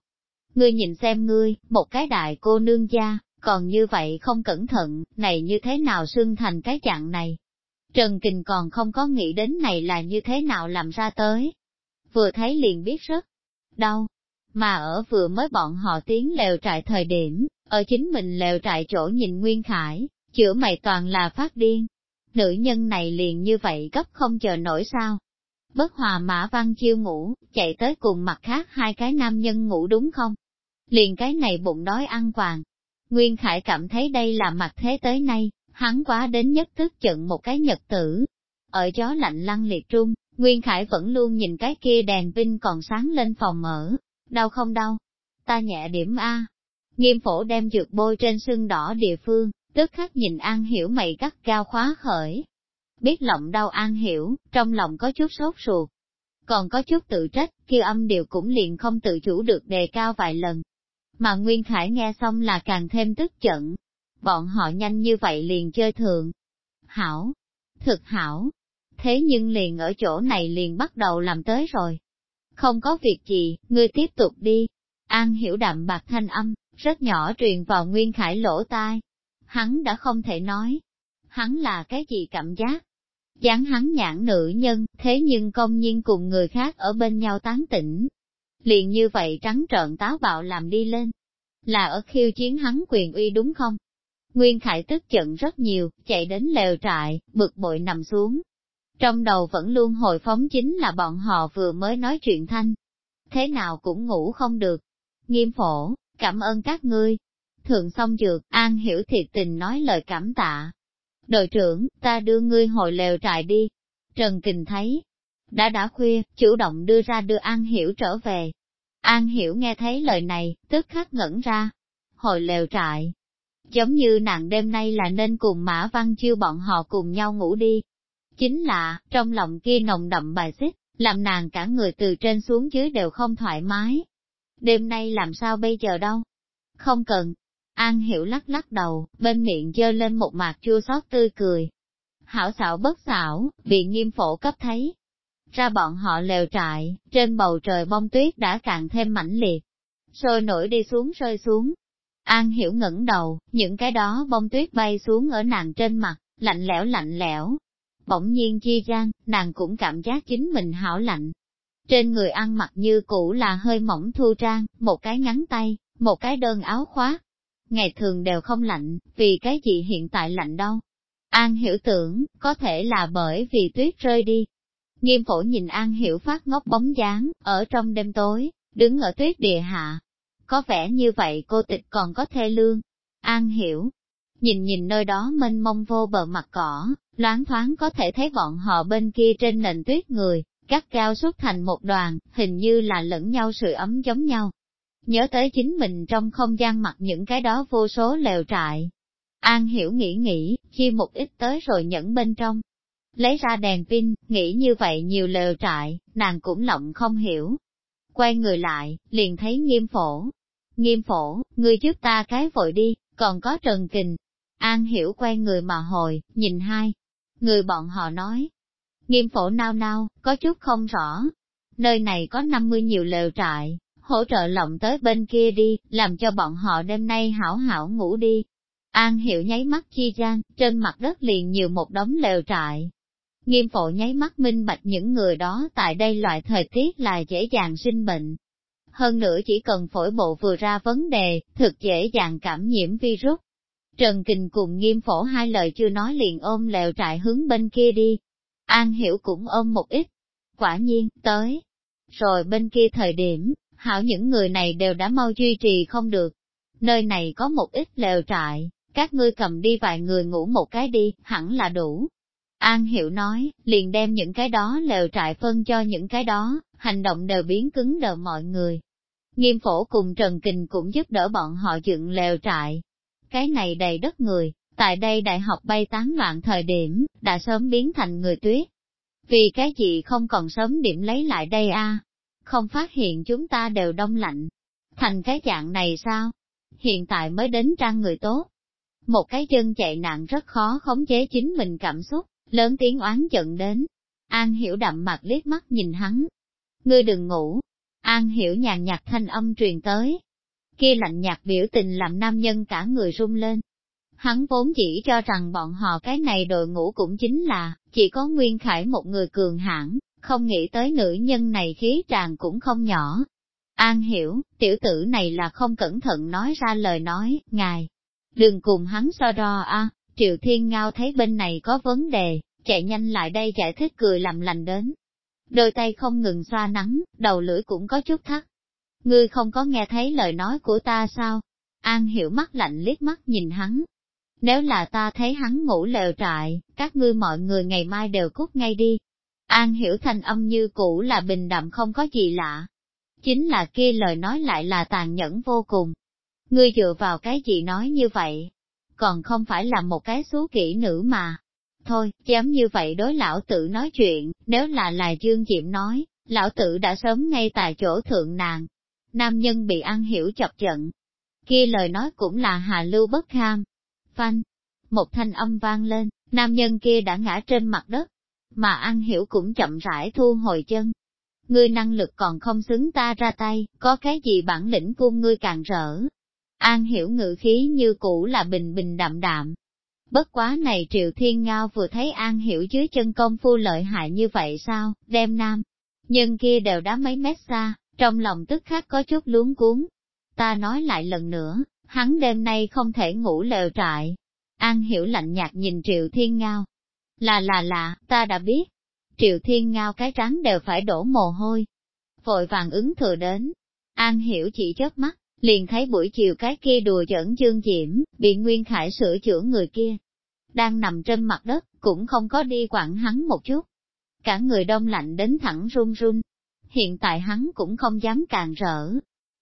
S1: Ngươi nhìn xem ngươi, một cái đại cô nương gia, còn như vậy không cẩn thận, này như thế nào xương thành cái chặng này. Trần Kình còn không có nghĩ đến này là như thế nào làm ra tới. Vừa thấy liền biết rất đau, mà ở vừa mới bọn họ tiến lều trại thời điểm, ở chính mình lều trại chỗ nhìn Nguyên Khải, chữa mày toàn là phát điên. Nữ nhân này liền như vậy gấp không chờ nổi sao. Bất hòa mã văn chiêu ngủ, chạy tới cùng mặt khác hai cái nam nhân ngủ đúng không? Liền cái này bụng đói ăn quàng. Nguyên Khải cảm thấy đây là mặt thế tới nay, hắn quá đến nhất tức chận một cái nhật tử. Ở gió lạnh lăng liệt trung, Nguyên Khải vẫn luôn nhìn cái kia đèn pin còn sáng lên phòng mở. Đau không đau? Ta nhẹ điểm A. Nghiêm phổ đem dược bôi trên sưng đỏ địa phương, tức khắc nhìn An Hiểu mày cắt cao khóa khởi. Biết lòng đau An Hiểu, trong lòng có chút sốt ruột. Còn có chút tự trách, kêu âm điều cũng liền không tự chủ được đề cao vài lần. Mà Nguyên Khải nghe xong là càng thêm tức giận, bọn họ nhanh như vậy liền chơi thường. Hảo, thực hảo, thế nhưng liền ở chỗ này liền bắt đầu làm tới rồi. Không có việc gì, ngươi tiếp tục đi. An hiểu đạm bạc thanh âm, rất nhỏ truyền vào Nguyên Khải lỗ tai. Hắn đã không thể nói. Hắn là cái gì cảm giác? dán hắn nhãn nữ nhân, thế nhưng công nhiên cùng người khác ở bên nhau tán tỉnh. Liền như vậy trắng trợn táo bạo làm đi lên. Là ở khiêu chiến hắn quyền uy đúng không? Nguyên Khải tức giận rất nhiều, chạy đến lều trại, bực bội nằm xuống. Trong đầu vẫn luôn hồi phóng chính là bọn họ vừa mới nói chuyện thanh. Thế nào cũng ngủ không được. Nghiêm phổ, cảm ơn các ngươi. Thượng xong dược, An hiểu thiệt tình nói lời cảm tạ. Đội trưởng, ta đưa ngươi hồi lều trại đi. Trần Kình thấy, đã đã khuya, chủ động đưa ra đưa An Hiểu trở về. An Hiểu nghe thấy lời này, tức khắc ngẩn ra. Hồi lều trại, Giống như nàng đêm nay là nên cùng Mã Văn Chiêu bọn họ cùng nhau ngủ đi. Chính là, trong lòng kia nồng đậm bài xích, làm nàng cả người từ trên xuống dưới đều không thoải mái. Đêm nay làm sao bây giờ đâu? Không cần. An hiểu lắc lắc đầu, bên miệng dơ lên một mạt chua xót tươi cười. Hảo xảo bất xảo, bị nghiêm phổ cấp thấy. Ra bọn họ lều trại, trên bầu trời bông tuyết đã càng thêm mãnh liệt. Sôi nổi đi xuống rơi xuống, An hiểu ngẩng đầu, những cái đó bông tuyết bay xuống ở nàng trên mặt, lạnh lẽo lạnh lẽo. Bỗng nhiên chi gian, nàng cũng cảm giác chính mình hảo lạnh. Trên người ăn mặc như cũ là hơi mỏng thu trang, một cái ngắn tay, một cái đơn áo khoác. Ngày thường đều không lạnh, vì cái gì hiện tại lạnh đâu. An hiểu tưởng, có thể là bởi vì tuyết rơi đi. Nghiêm phổ nhìn An hiểu phát ngốc bóng dáng, ở trong đêm tối, đứng ở tuyết địa hạ, có vẻ như vậy cô tịch còn có thê lương. An hiểu, nhìn nhìn nơi đó mênh mông vô bờ mặt cỏ, loáng thoáng có thể thấy bọn họ bên kia trên nền tuyết người, cắt cao xuất thành một đoàn, hình như là lẫn nhau sự ấm giống nhau. Nhớ tới chính mình trong không gian mặt những cái đó vô số lều trại. An hiểu nghĩ nghĩ, chia một ít tới rồi nhẫn bên trong. Lấy ra đèn pin, nghĩ như vậy nhiều lều trại, nàng cũng lộng không hiểu. Quay người lại, liền thấy nghiêm phổ, Nghiêm phổ, ngươi trước ta cái vội đi, còn có Trần Kình. An hiểu quen người mà hồi, nhìn hai. Người bọn họ nói. Nghiêm phổ nao nao, có chút không rõ. Nơi này có 50 nhiều lều trại, hỗ trợ lộng tới bên kia đi, làm cho bọn họ đêm nay hảo hảo ngủ đi. An hiểu nháy mắt chi gian, trên mặt đất liền nhiều một đống lều trại. Nghiêm phổ nháy mắt minh bạch những người đó tại đây loại thời tiết là dễ dàng sinh bệnh, hơn nữa chỉ cần phổi bộ vừa ra vấn đề, thực dễ dàng cảm nhiễm virus. Trần Kình cùng nghiêm phổ hai lời chưa nói liền ôm lèo trại hướng bên kia đi. An hiểu cũng ôm một ít. Quả nhiên, tới. Rồi bên kia thời điểm, hảo những người này đều đã mau duy trì không được. Nơi này có một ít lều trại, các ngươi cầm đi vài người ngủ một cái đi, hẳn là đủ. An Hiểu nói, liền đem những cái đó lều trại phân cho những cái đó, hành động đều biến cứng đờ mọi người. Nghiêm phổ cùng Trần Kình cũng giúp đỡ bọn họ dựng lều trại. Cái này đầy đất người, tại đây đại học bay tán loạn thời điểm, đã sớm biến thành người tuyết. Vì cái gì không còn sớm điểm lấy lại đây a? Không phát hiện chúng ta đều đông lạnh. Thành cái dạng này sao? Hiện tại mới đến trang người tốt. Một cái chân chạy nạn rất khó khống chế chính mình cảm xúc, lớn tiếng oán giận đến. An hiểu đậm mặt liếc mắt nhìn hắn. Ngươi đừng ngủ. An hiểu nhàn nhạt thanh âm truyền tới. Kia lạnh nhạt biểu tình làm nam nhân cả người run lên. Hắn vốn chỉ cho rằng bọn họ cái này đội ngũ cũng chính là, chỉ có Nguyên Khải một người cường hãn, không nghĩ tới nữ nhân này khí tràn cũng không nhỏ. An hiểu, tiểu tử này là không cẩn thận nói ra lời nói, ngài, đừng cùng hắn so đo a. Triệu Thiên Ngao thấy bên này có vấn đề, chạy nhanh lại đây giải thích cười làm lành đến. Đôi tay không ngừng xoa nắng, đầu lưỡi cũng có chút thắt. Ngươi không có nghe thấy lời nói của ta sao? An hiểu mắt lạnh liếc mắt nhìn hắn. Nếu là ta thấy hắn ngủ lều trại, các ngươi mọi người ngày mai đều cút ngay đi. An hiểu thanh âm như cũ là bình đạm không có gì lạ. Chính là kia lời nói lại là tàn nhẫn vô cùng. Ngươi dựa vào cái gì nói như vậy? Còn không phải là một cái số kỹ nữ mà. Thôi, dám như vậy đối lão tử nói chuyện, nếu là là Dương Diệm nói, lão tử đã sớm ngay tại chỗ thượng nàng. Nam nhân bị ăn hiểu chọc giận. Kia lời nói cũng là hà lưu bất kham. Phanh, một thanh âm vang lên, nam nhân kia đã ngã trên mặt đất, mà ăn hiểu cũng chậm rãi thu hồi chân. Ngươi năng lực còn không xứng ta ra tay, có cái gì bản lĩnh cung ngươi càng rỡ. An hiểu ngự khí như cũ là bình bình đạm đạm. Bất quá này Triệu Thiên Ngao vừa thấy An hiểu dưới chân công phu lợi hại như vậy sao, đem nam. Nhân kia đều đá mấy mét xa, trong lòng tức khắc có chút luống cuốn. Ta nói lại lần nữa, hắn đêm nay không thể ngủ lều trại. An hiểu lạnh nhạt nhìn Triệu Thiên Ngao, là là là, ta đã biết. Triệu Thiên Ngao cái trắng đều phải đổ mồ hôi. Vội vàng ứng thừa đến. An hiểu chỉ chớp mắt, liền thấy buổi chiều cái kia đùa giỡn dương diễm, bị Nguyên Khải sửa chữa người kia. Đang nằm trên mặt đất, cũng không có đi quặn hắn một chút. Cả người đông lạnh đến thẳng run run. Hiện tại hắn cũng không dám càng rỡ.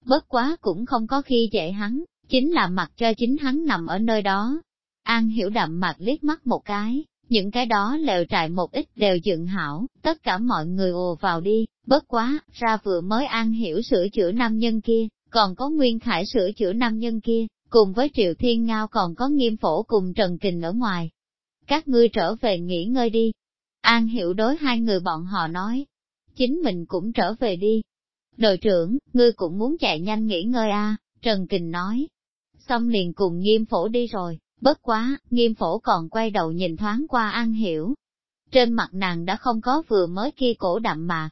S1: Bất quá cũng không có khi dễ hắn, chính là mặc cho chính hắn nằm ở nơi đó. An hiểu đậm mặt liếc mắt một cái, những cái đó lều trại một ít đều dựng hảo, tất cả mọi người ồ vào đi, bất quá, ra vừa mới an hiểu sửa chữa nam nhân kia, còn có Nguyên Khải sửa chữa nam nhân kia, cùng với Triệu Thiên Ngao còn có nghiêm phổ cùng Trần Kình ở ngoài. Các ngươi trở về nghỉ ngơi đi. An hiểu đối hai người bọn họ nói, chính mình cũng trở về đi. Đội trưởng, ngươi cũng muốn chạy nhanh nghỉ ngơi à? Trần Kình nói. Xong liền cùng nghiêm phổ đi rồi. Bất quá, nghiêm phổ còn quay đầu nhìn thoáng qua An Hiểu. Trên mặt nàng đã không có vừa mới kia cổ đậm mạc.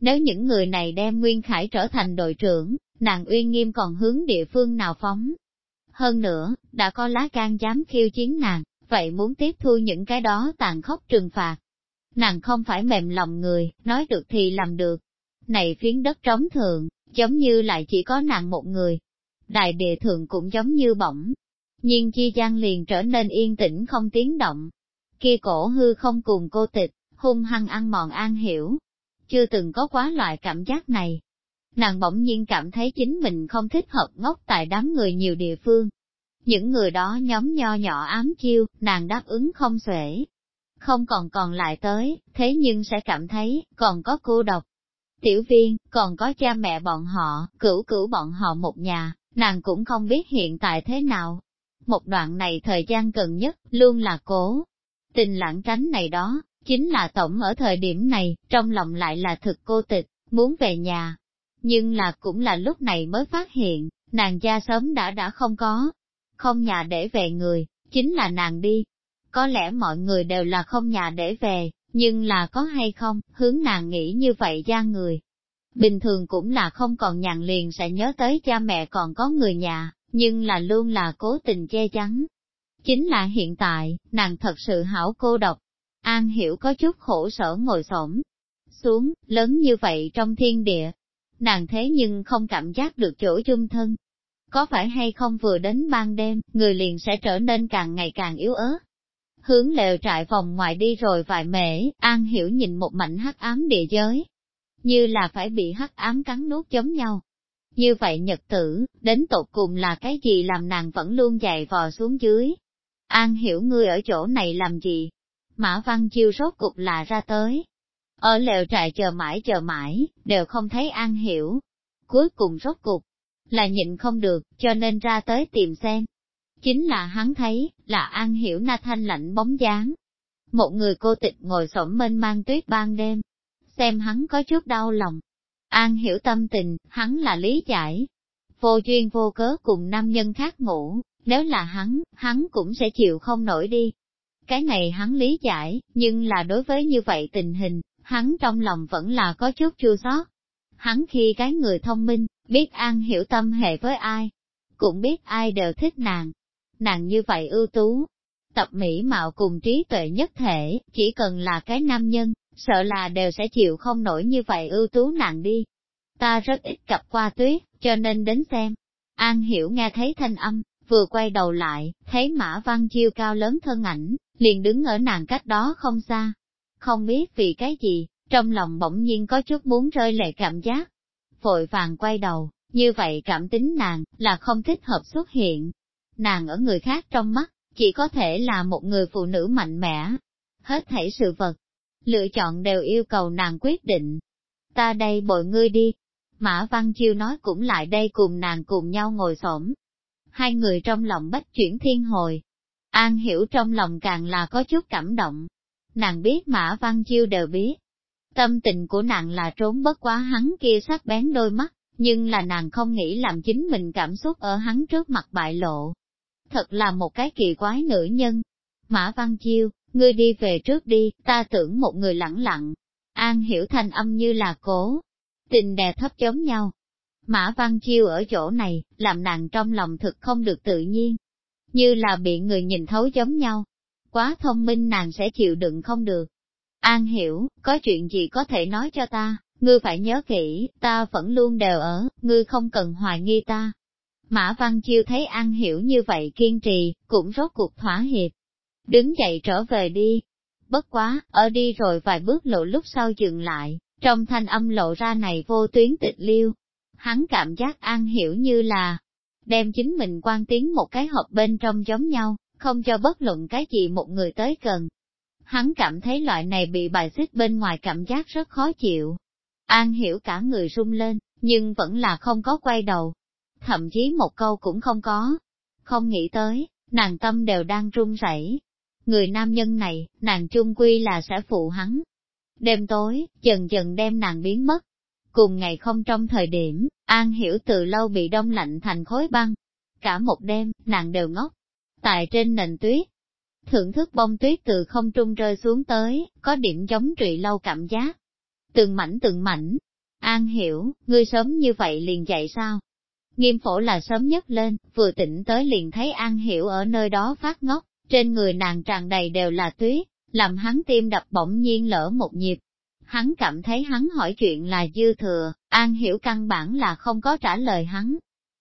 S1: Nếu những người này đem Nguyên Khải trở thành đội trưởng, nàng uy nghiêm còn hướng địa phương nào phóng. Hơn nữa, đã có lá gan dám khiêu chiến nàng, vậy muốn tiếp thu những cái đó tàn khốc trừng phạt. Nàng không phải mềm lòng người, nói được thì làm được. Này phiến đất trống thường, giống như lại chỉ có nàng một người. Đại địa thượng cũng giống như bỗng, nhiên chi gian liền trở nên yên tĩnh không tiếng động. Kia cổ hư không cùng cô tịch, hung hăng ăn mòn an hiểu. Chưa từng có quá loại cảm giác này. Nàng bỗng nhiên cảm thấy chính mình không thích hợp ngốc tại đám người nhiều địa phương. Những người đó nhóm nho nhỏ ám chiêu, nàng đáp ứng không xuể. Không còn còn lại tới, thế nhưng sẽ cảm thấy, còn có cô độc. Tiểu viên, còn có cha mẹ bọn họ, cửu cửu bọn họ một nhà, nàng cũng không biết hiện tại thế nào, một đoạn này thời gian gần nhất, luôn là cố. Tình lãng tránh này đó, chính là tổng ở thời điểm này, trong lòng lại là thực cô tịch, muốn về nhà. Nhưng là cũng là lúc này mới phát hiện, nàng gia sớm đã đã không có. Không nhà để về người, chính là nàng đi. Có lẽ mọi người đều là không nhà để về, nhưng là có hay không, hướng nàng nghĩ như vậy ra người. Bình thường cũng là không còn nhàn liền sẽ nhớ tới cha mẹ còn có người nhà, nhưng là luôn là cố tình che chắn. Chính là hiện tại, nàng thật sự hảo cô độc. An hiểu có chút khổ sở ngồi xổm xuống, lớn như vậy trong thiên địa. Nàng thế nhưng không cảm giác được chỗ chung thân. Có phải hay không vừa đến ban đêm, người liền sẽ trở nên càng ngày càng yếu ớt. Hướng lều trại vòng ngoài đi rồi vài mễ, An Hiểu nhìn một mảnh hắc ám địa giới. Như là phải bị hắc ám cắn nuốt giống nhau. Như vậy nhật tử, đến tột cùng là cái gì làm nàng vẫn luôn dày vò xuống dưới. An Hiểu ngươi ở chỗ này làm gì? Mã Văn Chiêu rốt cục là ra tới. Ở lều trại chờ mãi chờ mãi, đều không thấy An Hiểu. Cuối cùng rốt cục, là nhịn không được, cho nên ra tới tìm xem. Chính là hắn thấy, là An Hiểu na thanh lạnh bóng dáng. Một người cô tịch ngồi sổm bên mang tuyết ban đêm. Xem hắn có chút đau lòng. An Hiểu tâm tình, hắn là lý giải. Vô duyên vô cớ cùng nam nhân khác ngủ, nếu là hắn, hắn cũng sẽ chịu không nổi đi. Cái này hắn lý giải, nhưng là đối với như vậy tình hình, hắn trong lòng vẫn là có chút chua xót. Hắn khi cái người thông minh, biết an hiểu tâm hệ với ai, cũng biết ai đều thích nàng. Nàng như vậy ưu tú, tập mỹ mạo cùng trí tuệ nhất thể, chỉ cần là cái nam nhân, sợ là đều sẽ chịu không nổi như vậy ưu tú nàng đi. Ta rất ít gặp qua tuyết, cho nên đến xem. An hiểu nghe thấy thanh âm, vừa quay đầu lại, thấy Mã Văn Chiêu cao lớn thân ảnh, liền đứng ở nàng cách đó không xa. Không biết vì cái gì, trong lòng bỗng nhiên có chút muốn rơi lệ cảm giác. Vội vàng quay đầu, như vậy cảm tính nàng, là không thích hợp xuất hiện. Nàng ở người khác trong mắt, chỉ có thể là một người phụ nữ mạnh mẽ. Hết thảy sự vật, lựa chọn đều yêu cầu nàng quyết định. Ta đây bội ngươi đi. Mã Văn Chiêu nói cũng lại đây cùng nàng cùng nhau ngồi xổm, hai người trong lòng bách chuyển thiên hồi. An hiểu trong lòng càng là có chút cảm động. Nàng biết Mã Văn Chiêu đều biết. Tâm tình của nàng là trốn bất quá hắn kia sắc bén đôi mắt, nhưng là nàng không nghĩ làm chính mình cảm xúc ở hắn trước mặt bại lộ. Thật là một cái kỳ quái nữ nhân. Mã Văn Chiêu, ngươi đi về trước đi, ta tưởng một người lẳng lặng. An hiểu thành âm như là cố. Tình đè thấp chống nhau, Mã Văn Chiêu ở chỗ này, làm nàng trong lòng thực không được tự nhiên. Như là bị người nhìn thấu giống nhau. Quá thông minh nàng sẽ chịu đựng không được. An hiểu, có chuyện gì có thể nói cho ta, ngươi phải nhớ kỹ, ta vẫn luôn đều ở, ngươi không cần hoài nghi ta. Mã Văn Chiêu thấy An hiểu như vậy kiên trì, cũng rốt cuộc thỏa hiệp. Đứng dậy trở về đi. Bất quá, ở đi rồi vài bước lộ lúc sau dừng lại, trong thanh âm lộ ra này vô tuyến tịch liêu, hắn cảm giác an hiểu như là đem chính mình quan tiến một cái hộp bên trong giống nhau, không cho bất luận cái gì một người tới gần. Hắn cảm thấy loại này bị bài xích bên ngoài cảm giác rất khó chịu. An hiểu cả người run lên, nhưng vẫn là không có quay đầu. Thậm chí một câu cũng không có. Không nghĩ tới, nàng tâm đều đang run rẩy. Người nam nhân này, nàng chung quy là sẽ phụ hắn. Đêm tối, dần dần đem nàng biến mất, Cùng ngày không trong thời điểm, An Hiểu từ lâu bị đông lạnh thành khối băng. Cả một đêm, nàng đều ngốc. Tại trên nền tuyết, thưởng thức bông tuyết từ không trung rơi xuống tới, có điểm giống trụy lâu cảm giác. Từng mảnh từng mảnh. An Hiểu, ngươi sớm như vậy liền dậy sao? Nghiêm phổ là sớm nhất lên, vừa tỉnh tới liền thấy An Hiểu ở nơi đó phát ngốc, trên người nàng tràn đầy đều là tuyết, làm hắn tim đập bỗng nhiên lỡ một nhịp, Hắn cảm thấy hắn hỏi chuyện là dư thừa, An Hiểu căn bản là không có trả lời hắn.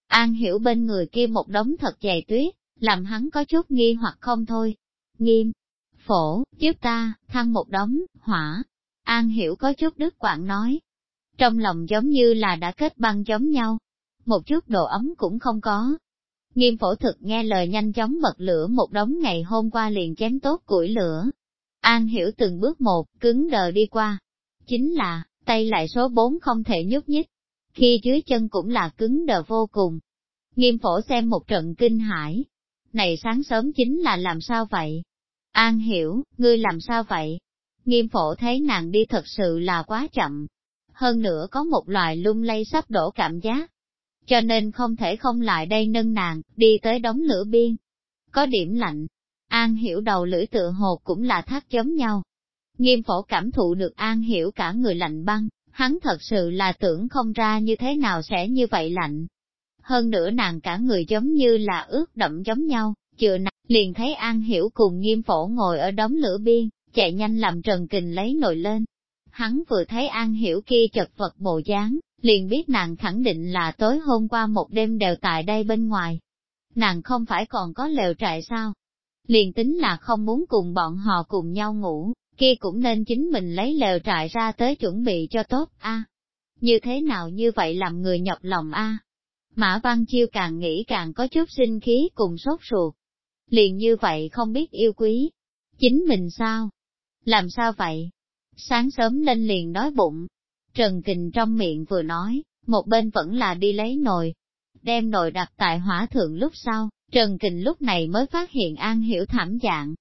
S1: An Hiểu bên người kia một đống thật dày tuyết, làm hắn có chút nghi hoặc không thôi. Nghiêm, phổ, giúp ta, thăng một đống, hỏa. An Hiểu có chút đứt quảng nói. Trong lòng giống như là đã kết băng giống nhau. Một chút độ ấm cũng không có. Nghiêm phổ thực nghe lời nhanh chóng bật lửa một đống ngày hôm qua liền chém tốt củi lửa. An Hiểu từng bước một, cứng đờ đi qua, Chính là, tay lại số bốn không thể nhúc nhích. Khi dưới chân cũng là cứng đờ vô cùng. Nghiêm phổ xem một trận kinh hãi. Này sáng sớm chính là làm sao vậy? An hiểu, ngươi làm sao vậy? Nghiêm phổ thấy nàng đi thật sự là quá chậm. Hơn nữa có một loài lung lay sắp đổ cảm giác. Cho nên không thể không lại đây nâng nàng, đi tới đống lửa biên. Có điểm lạnh. An hiểu đầu lưỡi tựa hồ cũng là thác giống nhau, Nghiêm phổ cảm thụ được an hiểu cả người lạnh băng, hắn thật sự là tưởng không ra như thế nào sẽ như vậy lạnh. Hơn nữa nàng cả người giống như là ướt đậm giống nhau, chừa nàng, liền thấy an hiểu cùng nghiêm phổ ngồi ở đống lửa biên, chạy nhanh làm trần kình lấy nồi lên. Hắn vừa thấy An Hiểu kia chật vật bộ dáng, liền biết nàng khẳng định là tối hôm qua một đêm đều tại đây bên ngoài. Nàng không phải còn có lều trại sao? Liền tính là không muốn cùng bọn họ cùng nhau ngủ, kia cũng nên chính mình lấy lều trại ra tới chuẩn bị cho tốt, a. Như thế nào như vậy làm người nhọc lòng a? Mã Văn Chiêu càng nghĩ càng có chút sinh khí cùng sốt ruột. Liền như vậy không biết yêu quý. Chính mình sao? Làm sao vậy? Sáng sớm lên liền đói bụng. Trần Kình trong miệng vừa nói, một bên vẫn là đi lấy nồi. Đem nồi đặt tại hỏa thượng lúc sau, Trần Kình lúc này mới phát hiện An Hiểu thảm dạng.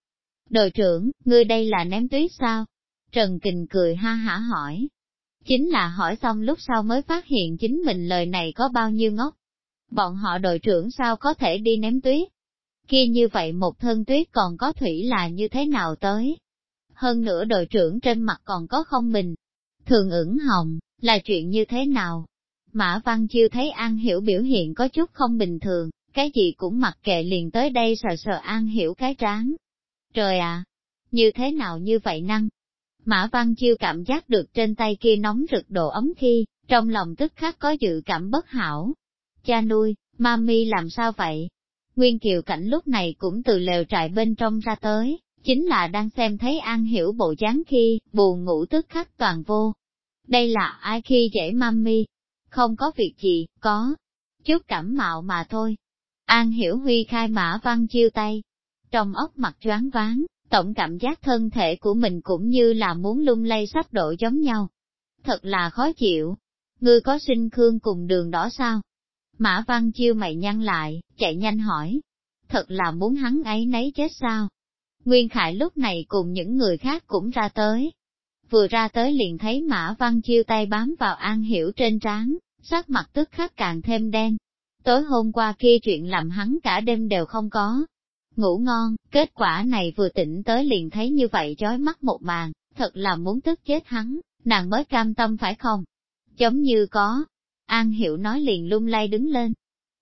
S1: Đội trưởng, ngươi đây là ném tuyết sao? Trần Kình cười ha hả hỏi. Chính là hỏi xong lúc sau mới phát hiện chính mình lời này có bao nhiêu ngốc. Bọn họ đội trưởng sao có thể đi ném tuyết? Kia như vậy một thân tuyết còn có thủy là như thế nào tới? Hơn nữa đội trưởng trên mặt còn có không bình. Thường ửng hồng, là chuyện như thế nào? Mã Văn Chiêu thấy An Hiểu biểu hiện có chút không bình thường, cái gì cũng mặc kệ liền tới đây sờ sờ An Hiểu cái tráng. Trời ạ! như thế nào như vậy năng? Mã Văn Chiêu cảm giác được trên tay kia nóng rực độ ấm khi, trong lòng tức khắc có dự cảm bất hảo. Cha nuôi, mami làm sao vậy? Nguyên Kiều Cảnh lúc này cũng từ lều trại bên trong ra tới, chính là đang xem thấy An Hiểu bộ dáng khi, buồn ngủ tức khắc toàn vô. Đây là ai khi dễ mami? Không có việc gì, có chút cảm mạo mà thôi. An Hiểu Huy khai mã văn chiêu tay, trong ốc mặt choáng váng, tổng cảm giác thân thể của mình cũng như là muốn lung lay sắp đổ giống nhau. Thật là khó chịu. Ngươi có sinh khương cùng đường đỏ sao? Mã Văn Chiêu mày nhăn lại, chạy nhanh hỏi. Thật là muốn hắn ấy nấy chết sao? Nguyên Khải lúc này cùng những người khác cũng ra tới. Vừa ra tới liền thấy Mã Văn Chiêu tay bám vào An Hiểu trên trán, sắc mặt tức khắc càng thêm đen. Tối hôm qua kia chuyện làm hắn cả đêm đều không có. Ngủ ngon, kết quả này vừa tỉnh tới liền thấy như vậy chói mắt một màn, thật là muốn tức chết hắn, nàng mới cam tâm phải không? Giống như có. An Hiểu nói liền lung lay đứng lên.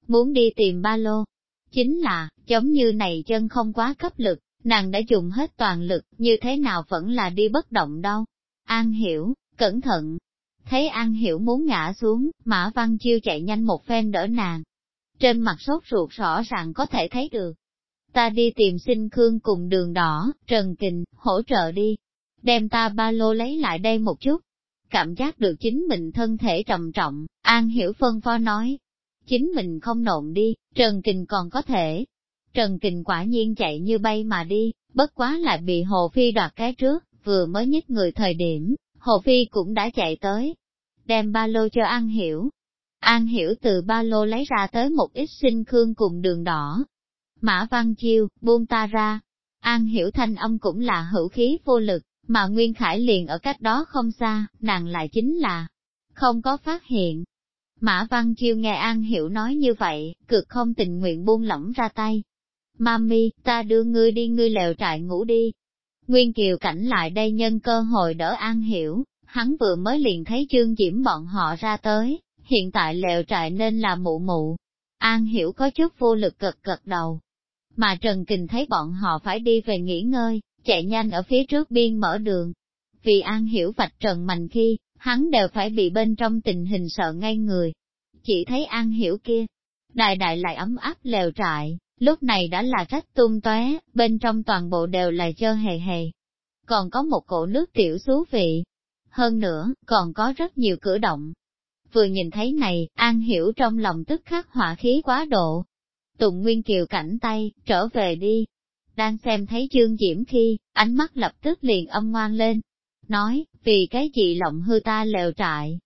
S1: Muốn đi tìm ba lô. Chính là, giống như này chân không quá cấp lực, nàng đã dùng hết toàn lực, như thế nào vẫn là đi bất động đâu. An Hiểu, cẩn thận. Thấy An Hiểu muốn ngã xuống, Mã Văn Chiêu chạy nhanh một phen đỡ nàng. Trên mặt sốt ruột rõ ràng có thể thấy được. Ta đi tìm sinh Khương cùng đường đỏ, Trần Kình, hỗ trợ đi. Đem ta ba lô lấy lại đây một chút. Cảm giác được chính mình thân thể trầm trọng, An Hiểu phân phó nói. Chính mình không nộn đi, Trần Kình còn có thể, Trần Kình quả nhiên chạy như bay mà đi, bất quá lại bị Hồ Phi đoạt cái trước, vừa mới nhích người thời điểm, Hồ Phi cũng đã chạy tới, đem ba lô cho An Hiểu. An Hiểu từ ba lô lấy ra tới một ít sinh khương cùng đường đỏ. Mã Văn Chiêu, buông ta ra. An Hiểu thanh âm cũng là hữu khí vô lực, mà Nguyên Khải liền ở cách đó không xa, nàng lại chính là không có phát hiện. Mã Văn Chiêu nghe An Hiểu nói như vậy, cực không tình nguyện buông lỏng ra tay, Mami, ta đưa ngươi đi ngươi lều trại ngủ đi. Nguyên Kiều cảnh lại đây nhân cơ hội đỡ An Hiểu, hắn vừa mới liền thấy chương diễm bọn họ ra tới, hiện tại lều trại nên là mụ mụ. An Hiểu có chút vô lực cực cực đầu. Mà Trần Kình thấy bọn họ phải đi về nghỉ ngơi, chạy nhanh ở phía trước biên mở đường. Vì An Hiểu vạch trần mạnh khi, hắn đều phải bị bên trong tình hình sợ ngay người. Chỉ thấy An Hiểu kia, đại đại lại ấm áp lều trại, lúc này đã là rách tung tóe, bên trong toàn bộ đều là chơ hề hề. Còn có một cổ nước tiểu xú vị. Hơn nữa, còn có rất nhiều cử động. Vừa nhìn thấy này, An Hiểu trong lòng tức khắc hỏa khí quá độ. Tùng Nguyên Kiều cảnh tay, trở về đi. Đang xem thấy dương diễm khi, ánh mắt lập tức liền âm ngoan lên. Nói, vì cái gì lộng hư ta lều trại.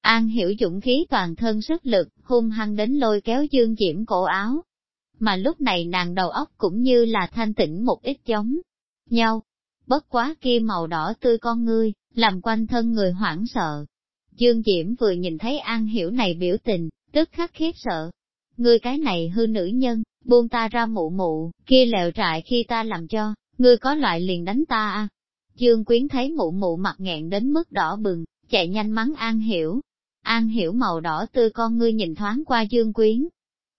S1: An Hiểu dũng khí toàn thân sức lực, hung hăng đến lôi kéo dương diễm cổ áo, mà lúc này nàng đầu óc cũng như là thanh tĩnh một ít giống nhau. Bất quá kia màu đỏ tươi con ngươi, làm quanh thân người hoảng sợ. Dương Diễm vừa nhìn thấy An Hiểu này biểu tình, tức khắc khiếp sợ. Ngươi cái này hư nữ nhân, buông ta ra mụ mụ, kia lèo trại khi ta làm cho, ngươi có loại liền đánh ta à. Dương Quyến thấy mụ mụ mặt nghẹn đến mức đỏ bừng, chạy nhanh mắng An Hiểu. An Hiểu màu đỏ tươi con ngươi nhìn thoáng qua Dương Quyến,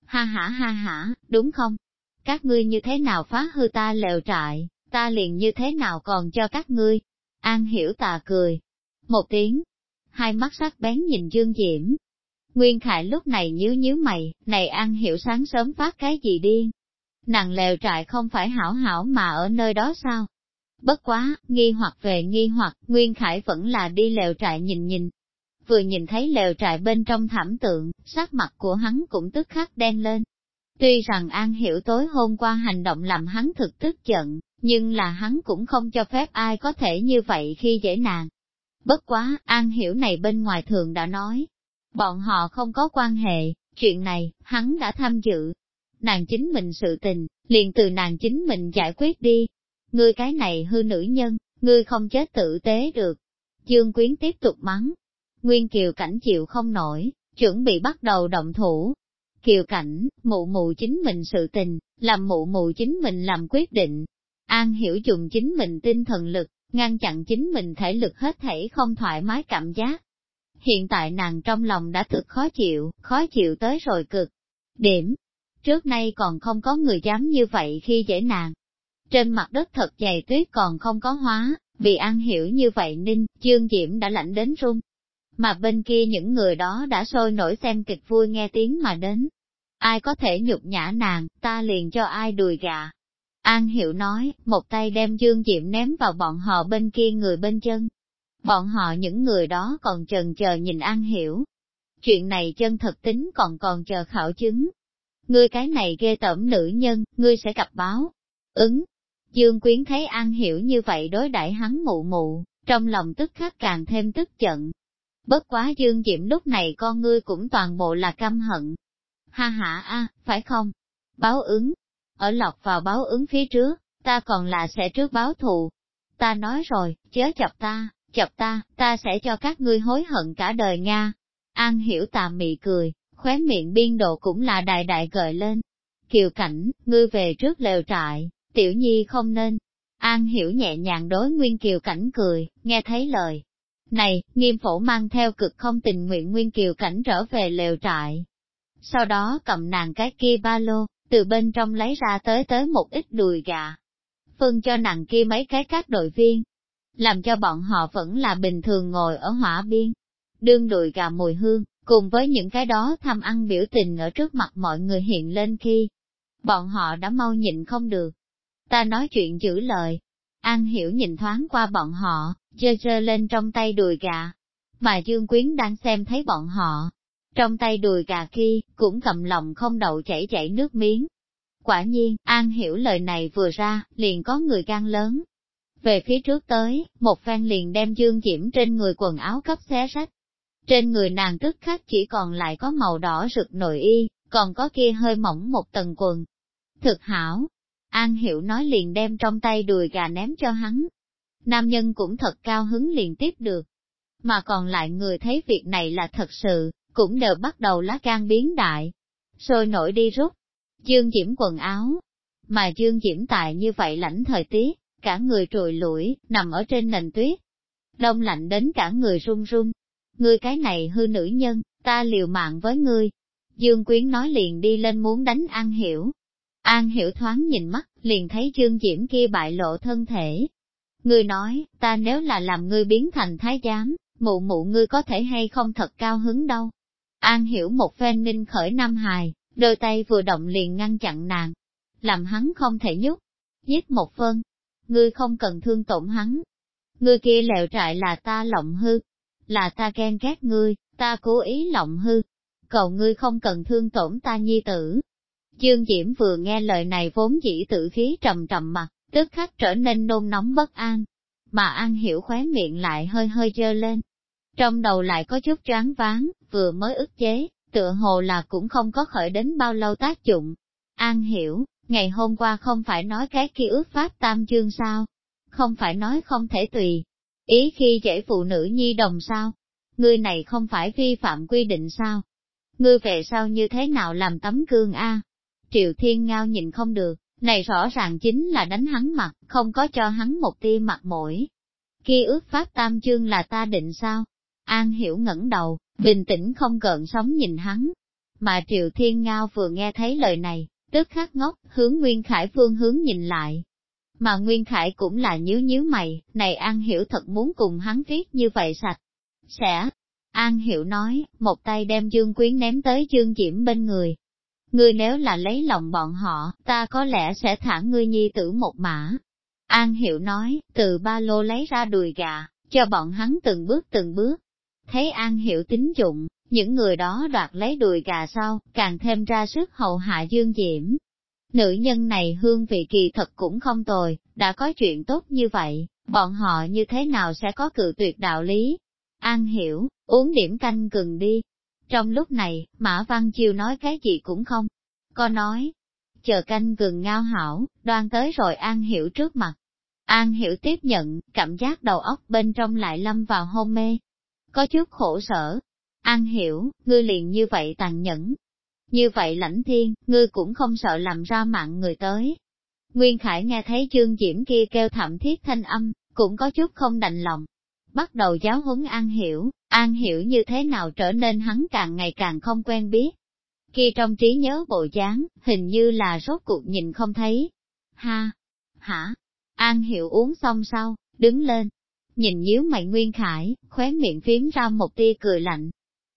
S1: Ha ha ha ha, đúng không? Các ngươi như thế nào phá hư ta lều trại, ta liền như thế nào còn cho các ngươi? An hiểu tà cười. Một tiếng, hai mắt sắc bén nhìn Dương Diễm. Nguyên Khải lúc này nhíu nhíu mày, này An Hiểu sáng sớm phát cái gì điên. Nàng lều trại không phải hảo hảo mà ở nơi đó sao? Bất quá, nghi hoặc về nghi hoặc, Nguyên Khải vẫn là đi lều trại nhìn nhìn. Vừa nhìn thấy lều trại bên trong thảm tượng, sắc mặt của hắn cũng tức khắc đen lên. Tuy rằng An Hiểu tối hôm qua hành động làm hắn thực tức giận, nhưng là hắn cũng không cho phép ai có thể như vậy khi dễ nàng. Bất quá, An Hiểu này bên ngoài thường đã nói, bọn họ không có quan hệ, chuyện này, hắn đã tham dự. Nàng chính mình sự tình, liền từ nàng chính mình giải quyết đi. Ngươi cái này hư nữ nhân, ngươi không chết tự tế được. Dương Quyến tiếp tục mắng. Nguyên Kiều cảnh chịu không nổi, chuẩn bị bắt đầu động thủ. Kiều cảnh, mụ mụ chính mình sự tình, làm mụ mụ chính mình làm quyết định. An hiểu dùng chính mình tinh thần lực, ngăn chặn chính mình thể lực hết thảy không thoải mái cảm giác. Hiện tại nàng trong lòng đã thực khó chịu, khó chịu tới rồi cực. Điểm, trước nay còn không có người dám như vậy khi dễ nàng. Trên mặt đất thật dày tuyết còn không có hóa, vì an hiểu như vậy ninh, chương diễm đã lạnh đến run. Mà bên kia những người đó đã sôi nổi xem kịch vui nghe tiếng mà đến. Ai có thể nhục nhã nàng, ta liền cho ai đùi gà, An Hiểu nói, một tay đem Dương Diệm ném vào bọn họ bên kia người bên chân. Bọn họ những người đó còn chần chờ nhìn An Hiểu. Chuyện này chân thật tính còn còn chờ khảo chứng. Ngươi cái này ghê tởm nữ nhân, ngươi sẽ gặp báo. Ứng. Dương Quyến thấy An Hiểu như vậy đối đãi hắn mụ mụ, trong lòng tức khắc càng thêm tức giận. Bất quá Dương Diệm lúc này con ngươi cũng toàn bộ là căm hận. Ha ha a, phải không? Báo ứng, ở lọc vào báo ứng phía trước, ta còn là sẽ trước báo thù. Ta nói rồi, chớ chọc ta, chọc ta, ta sẽ cho các ngươi hối hận cả đời Nga. An hiểu tà mị cười, khóe miệng biên độ cũng là đại đại gợi lên. Kiều cảnh, ngươi về trước lều trại, tiểu nhi không nên. An hiểu nhẹ nhàng đối Nguyên Kiều cảnh cười, nghe thấy lời. Này, nghiêm phổ mang theo cực không tình nguyện Nguyên Kiều cảnh trở về lều trại. Sau đó cầm nàng cái kia ba lô, từ bên trong lấy ra tới tới một ít đùi gà. Phân cho nàng kia mấy cái các đội viên, làm cho bọn họ vẫn là bình thường ngồi ở hỏa biên. Đương đùi gà mùi hương, cùng với những cái đó tham ăn biểu tình ở trước mặt mọi người hiện lên khi. Bọn họ đã mau nhịn không được. Ta nói chuyện giữ lời. An hiểu nhìn thoáng qua bọn họ, dơ dơ lên trong tay đùi gà. Mà Dương Quyến đang xem thấy bọn họ, trong tay đùi gà kia, cũng cầm lòng không đậu chảy chảy nước miếng. Quả nhiên, An hiểu lời này vừa ra, liền có người gan lớn. Về phía trước tới, một phen liền đem dương diễm trên người quần áo cấp xé rách. Trên người nàng tức khắc chỉ còn lại có màu đỏ rực nội y, còn có kia hơi mỏng một tầng quần. Thực hảo, An hiểu nói liền đem trong tay đùi gà ném cho hắn. Nam nhân cũng thật cao hứng liền tiếp được. Mà còn lại người thấy việc này là thật sự, cũng đều bắt đầu lá gan biến đại. Sôi nổi đi rút, dương diễm quần áo, mà dương diễm tại như vậy lãnh thời tiết, cả người trùi lũi, nằm ở trên nền tuyết. Đông lạnh đến cả người run run. Ngươi cái này hư nữ nhân, ta liều mạng với ngươi. Dương Quyến nói liền đi lên muốn đánh An Hiểu. An Hiểu thoáng nhìn mắt, liền thấy Dương Diễm kia bại lộ thân thể. Ngươi nói, ta nếu là làm ngươi biến thành thái giám, mụ mụ ngươi có thể hay không thật cao hứng đâu. An hiểu một phen ninh khởi Nam Hài, đôi tay vừa động liền ngăn chặn nàng, làm hắn không thể nhúc, giết một phân. Ngươi không cần thương tổn hắn. Ngươi kia lèo trại là ta lộng hư, là ta ghen ghét ngươi, ta cố ý lộng hư. Cầu ngươi không cần thương tổn ta nhi tử. Dương Diễm vừa nghe lời này vốn dĩ tự khí trầm trầm mặt, tức khắc trở nên nôn nóng bất an. Mà An hiểu khóe miệng lại hơi hơi dơ lên, trong đầu lại có chút choáng váng, vừa mới ức chế, tựa hồ là cũng không có khởi đến bao lâu tác dụng. An hiểu, ngày hôm qua không phải nói cái kia ước pháp tam chương sao? Không phải nói không thể tùy. Ý khi dễ phụ nữ nhi đồng sao? Ngươi này không phải vi phạm quy định sao? Ngươi về sau như thế nào làm tấm gương A? Triệu Thiên Ngao nhìn không được, này rõ ràng chính là đánh hắn mặt, không có cho hắn một tia mặt mũi. Kia ước pháp tam chương là ta định sao? An hiểu ngẩng đầu, bình tĩnh không gợn sóng nhìn hắn. Mà Triệu Thiên Ngao vừa nghe thấy lời này, tức khắc ngốc, hướng Nguyên Khải Phương hướng nhìn lại. Mà Nguyên Khải cũng là nhíu nhíu mày, này An Hiểu thật muốn cùng hắn viết như vậy sạch. Sẽ, An Hiểu nói, một tay đem Dương Quyến ném tới Dương Diễm bên người. Ngươi nếu là lấy lòng bọn họ, ta có lẽ sẽ thả ngươi nhi tử một mã. An Hiểu nói, từ ba lô lấy ra đùi gà, cho bọn hắn từng bước từng bước. Thấy An Hiểu tính dụng, những người đó đoạt lấy đùi gà sau, càng thêm ra sức hậu hạ Dương Diễm. Nữ nhân này hương vị kỳ thật cũng không tồi, đã có chuyện tốt như vậy, bọn họ như thế nào sẽ có cự tuyệt đạo lý? An hiểu, uống điểm canh gừng đi. Trong lúc này, Mã Văn Chiêu nói cái gì cũng không. Có nói, chờ canh gừng ngao hảo, đoan tới rồi An hiểu trước mặt. An hiểu tiếp nhận, cảm giác đầu óc bên trong lại lâm vào hôn mê. Có chút khổ sở. An hiểu, ngươi liền như vậy tàn nhẫn. Như vậy lãnh thiên, ngươi cũng không sợ làm ra mạng người tới. Nguyên Khải nghe thấy chương diễm kia kêu thảm thiết thanh âm, cũng có chút không đành lòng bắt đầu giáo huấn An Hiểu, An Hiểu như thế nào trở nên hắn càng ngày càng không quen biết. Khi trong trí nhớ bộ dáng, hình như là rốt cuộc nhìn không thấy. Ha! Hả? An Hiểu uống xong sau, đứng lên. Nhìn nhíu mày Nguyên Khải, khóe miệng phím ra một tia cười lạnh.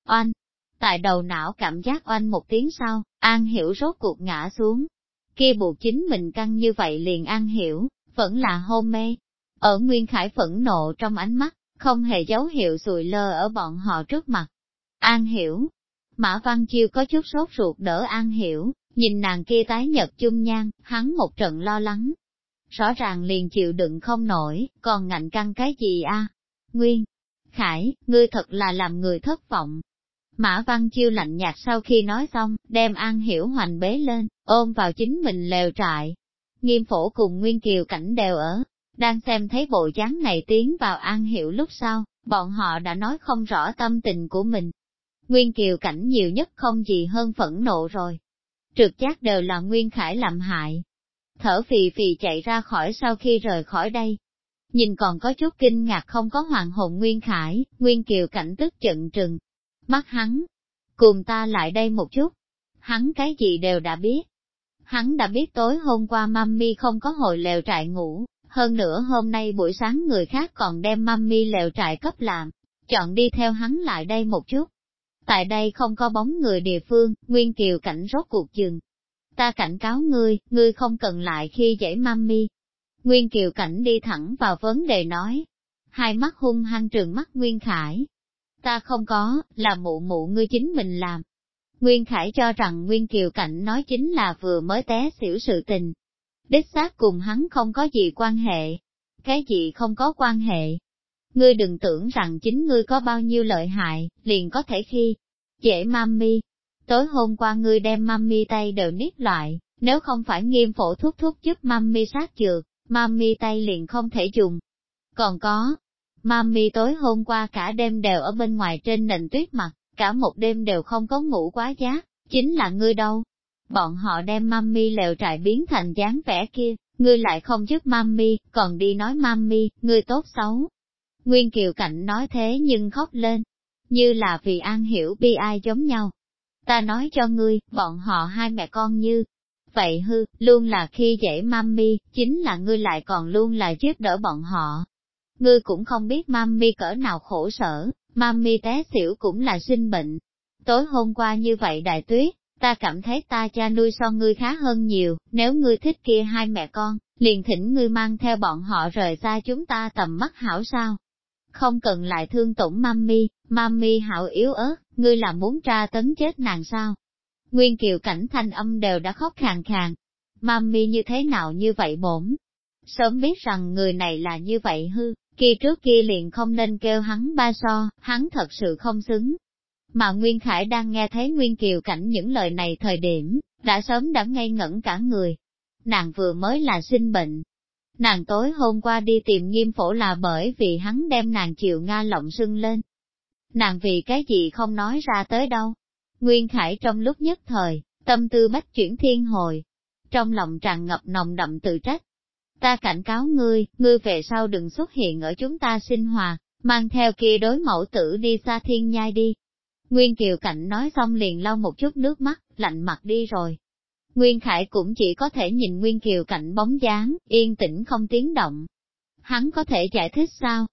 S1: Oanh! Tại đầu não cảm giác oanh một tiếng sau, An Hiểu rốt cuộc ngã xuống. Kia buộc chính mình căng như vậy liền An Hiểu, vẫn là hôn mê. Ở Nguyên Khải phẫn nộ trong ánh mắt, không hề dấu hiệu sùi lơ ở bọn họ trước mặt. An hiểu. Mã Văn Chiêu có chút sốt ruột đỡ An hiểu, nhìn nàng kia tái nhật chung nhan, hắn một trận lo lắng. Rõ ràng liền chịu đựng không nổi, còn ngạnh căng cái gì a? Nguyên, Khải, ngươi thật là làm người thất vọng. Mã Văn Chiêu lạnh nhạt sau khi nói xong, đem An Hiểu hoành bế lên, ôm vào chính mình lều trại. Nghiêm phổ cùng Nguyên Kiều cảnh đều ở, đang xem thấy bộ dáng này tiến vào an Hiểu lúc sau, bọn họ đã nói không rõ tâm tình của mình. Nguyên Kiều cảnh nhiều nhất không gì hơn phẫn nộ rồi. Trực giác đều là Nguyên Khải làm hại. Thở phì phì chạy ra khỏi sau khi rời khỏi đây. Nhìn còn có chút kinh ngạc không có hoàng hồn Nguyên Khải, Nguyên Kiều cảnh tức trận trừng. Mắt hắn, cùng ta lại đây một chút. Hắn cái gì đều đã biết. Hắn đã biết tối hôm qua mami không có hồi lều trại ngủ, hơn nữa hôm nay buổi sáng người khác còn đem mami lều trại cấp làm, chọn đi theo hắn lại đây một chút. Tại đây không có bóng người địa phương, Nguyên Kiều cảnh rốt cuộc dừng. Ta cảnh cáo ngươi, ngươi không cần lại khi dễ mami. Nguyên Kiều cảnh đi thẳng vào vấn đề nói. Hai mắt hung hăng trường mắt Nguyên Khải. Ta không có, là mụ mụ ngươi chính mình làm. Nguyên Khải cho rằng Nguyên Kiều Cảnh nói chính là vừa mới té xỉu sự tình, đích xác cùng hắn không có gì quan hệ. Cái gì không có quan hệ? Ngươi đừng tưởng rằng chính ngươi có bao nhiêu lợi hại, liền có thể khi dễ mami. Tối hôm qua ngươi đem mami tay đều niết loại, nếu không phải nghiêm phổ thuốc thuốc giúp mami sát dược, mami tay liền không thể dùng. Còn có, mami tối hôm qua cả đêm đều ở bên ngoài trên nền tuyết mặt, cả một đêm đều không có ngủ quá giá, chính là ngươi đâu, Bọn họ đem mami lều trại biến thành dáng vẻ kia, ngươi lại không giúp mami, còn đi nói mami, ngươi tốt xấu. Nguyên Kiều Cảnh nói thế nhưng khóc lên, như là vì an hiểu bi ai giống nhau. Ta nói cho ngươi, bọn họ hai mẹ con như, vậy hư, luôn là khi dễ mami, chính là ngươi lại còn luôn là giúp đỡ bọn họ. Ngươi cũng không biết mami cỡ nào khổ sở, mami té xỉu cũng là sinh bệnh. Tối hôm qua như vậy đại tuyết, ta cảm thấy ta cha nuôi son ngươi khá hơn nhiều, nếu ngươi thích kia hai mẹ con, liền thỉnh ngươi mang theo bọn họ rời xa chúng ta tầm mắt hảo sao. Không cần lại thương tổn mami, mami hảo yếu ớt, ngươi là muốn tra tấn chết nàng sao. Nguyên kiều cảnh thanh âm đều đã khóc khàn khàn. Mami như thế nào như vậy bổn? Sớm biết rằng người này là như vậy hư, kia trước kia liền không nên kêu hắn ba so, hắn thật sự không xứng, mà Nguyên Khải đang nghe thấy Nguyên Kiều Cảnh những lời này thời điểm, đã sớm đã ngây ngẩn cả người. Nàng vừa mới là sinh bệnh. Nàng tối hôm qua đi tìm nghiêm phổ là bởi vì hắn đem nàng chiều Nga lộng sưng lên. Nàng vì cái gì không nói ra tới đâu. Nguyên Khải trong lúc nhất thời, tâm tư bách chuyển thiên hồi. Trong lòng tràn ngập nồng đậm tự trách. Ta cảnh cáo ngươi, ngươi về sau đừng xuất hiện ở chúng ta sinh hoạt, mang theo kia đối mẫu tử đi xa thiên nhai đi, Nguyên Kiều Cảnh nói xong liền lau một chút nước mắt, lạnh mặt đi rồi. Nguyên Khải cũng chỉ có thể nhìn Nguyên Kiều Cảnh bóng dáng, yên tĩnh không tiếng động. Hắn có thể giải thích sao?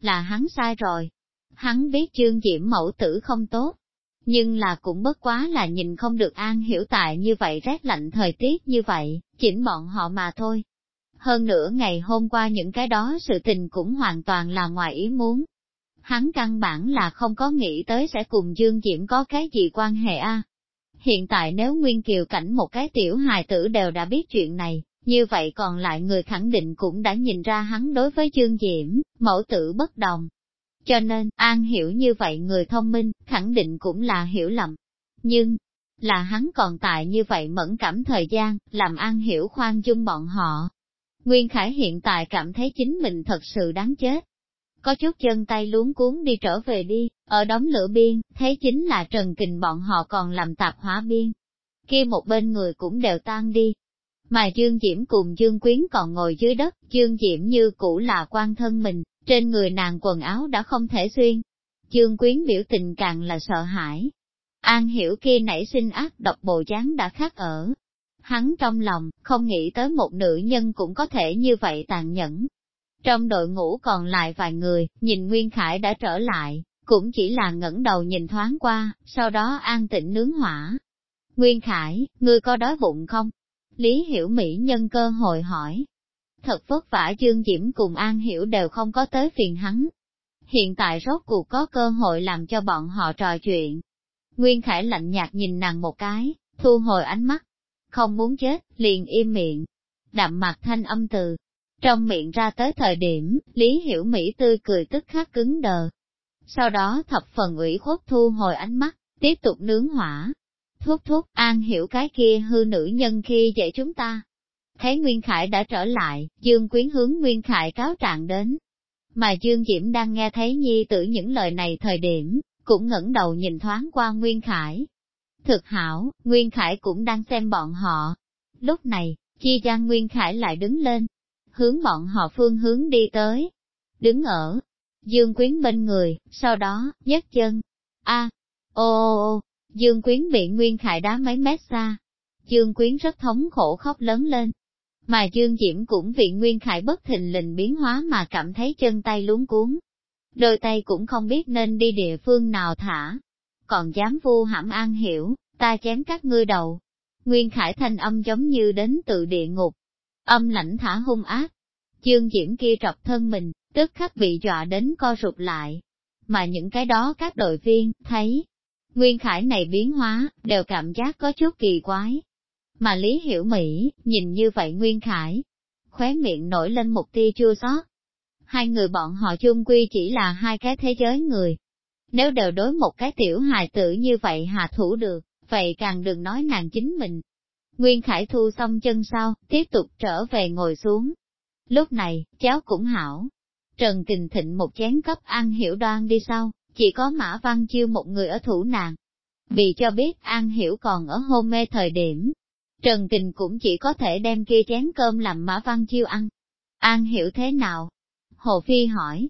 S1: Là hắn sai rồi. Hắn biết chương diễm mẫu tử không tốt, nhưng là cũng bất quá là nhìn không được an hiểu tại như vậy rét lạnh thời tiết như vậy, chỉnh bọn họ mà thôi. Hơn nữa ngày hôm qua những cái đó sự tình cũng hoàn toàn là ngoài ý muốn. Hắn căn bản là không có nghĩ tới sẽ cùng Dương Diễm có cái gì quan hệ a. Hiện tại nếu Nguyên Kiều cảnh một cái tiểu hài tử đều đã biết chuyện này, như vậy còn lại người khẳng định cũng đã nhìn ra hắn đối với Dương Diễm, mẫu tử bất đồng, cho nên, An hiểu như vậy người thông minh, khẳng định cũng là hiểu lầm. Nhưng, là hắn còn tại như vậy mẫn cảm thời gian, làm An hiểu khoan dung bọn họ. Nguyên Khải hiện tại cảm thấy chính mình thật sự đáng chết. Có chút chân tay luống cuốn đi trở về đi, ở đóng lửa biên, thế chính là Trần Kình bọn họ còn làm tạp hóa biên. Kia một bên người cũng đều tan đi, mà Dương Diễm cùng Dương Quyến còn ngồi dưới đất, Dương Diễm như cũ là quan thân mình, trên người nàng quần áo đã không thể xuyên. Dương Quyến biểu tình càng là sợ hãi. An hiểu kia nảy sinh ác độc bộ dáng đã khác ở. Hắn trong lòng, không nghĩ tới một nữ nhân cũng có thể như vậy tàn nhẫn. Trong đội ngũ còn lại vài người, nhìn Nguyên Khải đã trở lại, cũng chỉ là ngẩng đầu nhìn thoáng qua, sau đó an tịnh nướng hỏa. Nguyên Khải, ngươi có đói bụng không? Lý Hiểu Mỹ nhân cơ hội hỏi. Thật vất vả Dương Diễm cùng An Hiểu đều không có tới phiền hắn. Hiện tại rốt cuộc có cơ hội làm cho bọn họ trò chuyện. Nguyên Khải lạnh nhạt nhìn nàng một cái, thu hồi ánh mắt. Không muốn chết, liền im miệng. đạm mặt thanh âm từ. Trong miệng ra tới thời điểm, Lý Hiểu Mỹ tươi cười tức khắc cứng đờ. Sau đó thập phần ủy khuất thu hồi ánh mắt, tiếp tục nướng hỏa, Thúc thúc, an hiểu cái kia hư nữ nhân khi dạy chúng ta. Thấy Nguyên Khải đã trở lại, Dương Quyến hướng Nguyên Khải cáo trạng đến. Mà Dương Diễm đang nghe thấy nhi tử những lời này thời điểm, cũng ngẩng đầu nhìn thoáng qua Nguyên Khải. Thực hảo, Nguyên Khải cũng đang xem bọn họ. Lúc này, Chi Giang Nguyên Khải lại đứng lên, hướng bọn họ phương hướng đi tới. Đứng ở, Dương Quyến bên người, sau đó, nhấc chân. a ô ô ô, Dương Quyến bị Nguyên Khải đá mấy mét xa. Dương Quyến rất thống khổ khóc lớn lên. Mà Dương Diễm cũng vì Nguyên Khải bất thình lình biến hóa mà cảm thấy chân tay luống cuốn. Đôi tay cũng không biết nên đi địa phương nào thả. Còn dám vu hãm an hiểu, ta chém các ngươi đầu. Nguyên Khải thanh âm giống như đến từ địa ngục. Âm lãnh thả hung ác. Chương Diễm kia trọc thân mình, tức khắc bị dọa đến co rụt lại. Mà những cái đó các đội viên, thấy, Nguyên Khải này biến hóa, đều cảm giác có chút kỳ quái. Mà Lý Hiểu Mỹ, nhìn như vậy Nguyên Khải, khóe miệng nổi lên một tia chua xót. Hai người bọn họ chung quy chỉ là hai cái thế giới người. Nếu đều đối một cái tiểu hài tử như vậy hạ thủ được, vậy càng đừng nói nàng chính mình. Nguyên Khải thu xong chân sau, tiếp tục trở về ngồi xuống. Lúc này, cháu cũng hảo. Trần Kình Thịnh một chén cấp ăn hiểu đoan đi sau, chỉ có Mã Văn Chiêu một người ở thủ nàng. Vì cho biết An Hiểu còn ở hôn mê thời điểm, Trần Kình cũng chỉ có thể đem kia chén cơm làm Mã Văn Chiêu ăn. An Hiểu thế nào? Hồ Phi hỏi.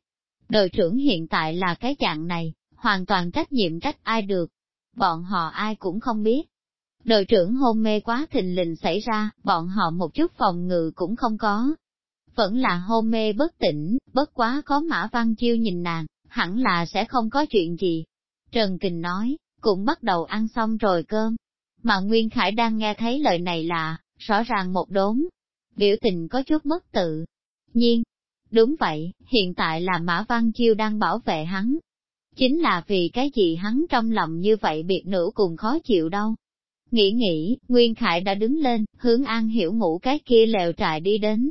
S1: Đội trưởng hiện tại là cái dạng này, hoàn toàn trách nhiệm trách ai được. Bọn họ ai cũng không biết. Đội trưởng hôn mê quá thình lình xảy ra, bọn họ một chút phòng ngự cũng không có. Vẫn là hôn mê bất tỉnh, bất quá có Mã Văn Chiêu nhìn nàng, hẳn là sẽ không có chuyện gì. Trần Kình nói, cũng bắt đầu ăn xong rồi cơm. Mà Nguyên Khải đang nghe thấy lời này là, rõ ràng một đốn. Biểu tình có chút mất tự. Nhiên, đúng vậy, hiện tại là Mã Văn Chiêu đang bảo vệ hắn. Chính là vì cái gì hắn trong lòng như vậy biệt nữ cùng khó chịu đâu. Nghĩ nghĩ, Nguyên Khải đã đứng lên, hướng An Hiểu ngủ cái kia lều trại đi đến.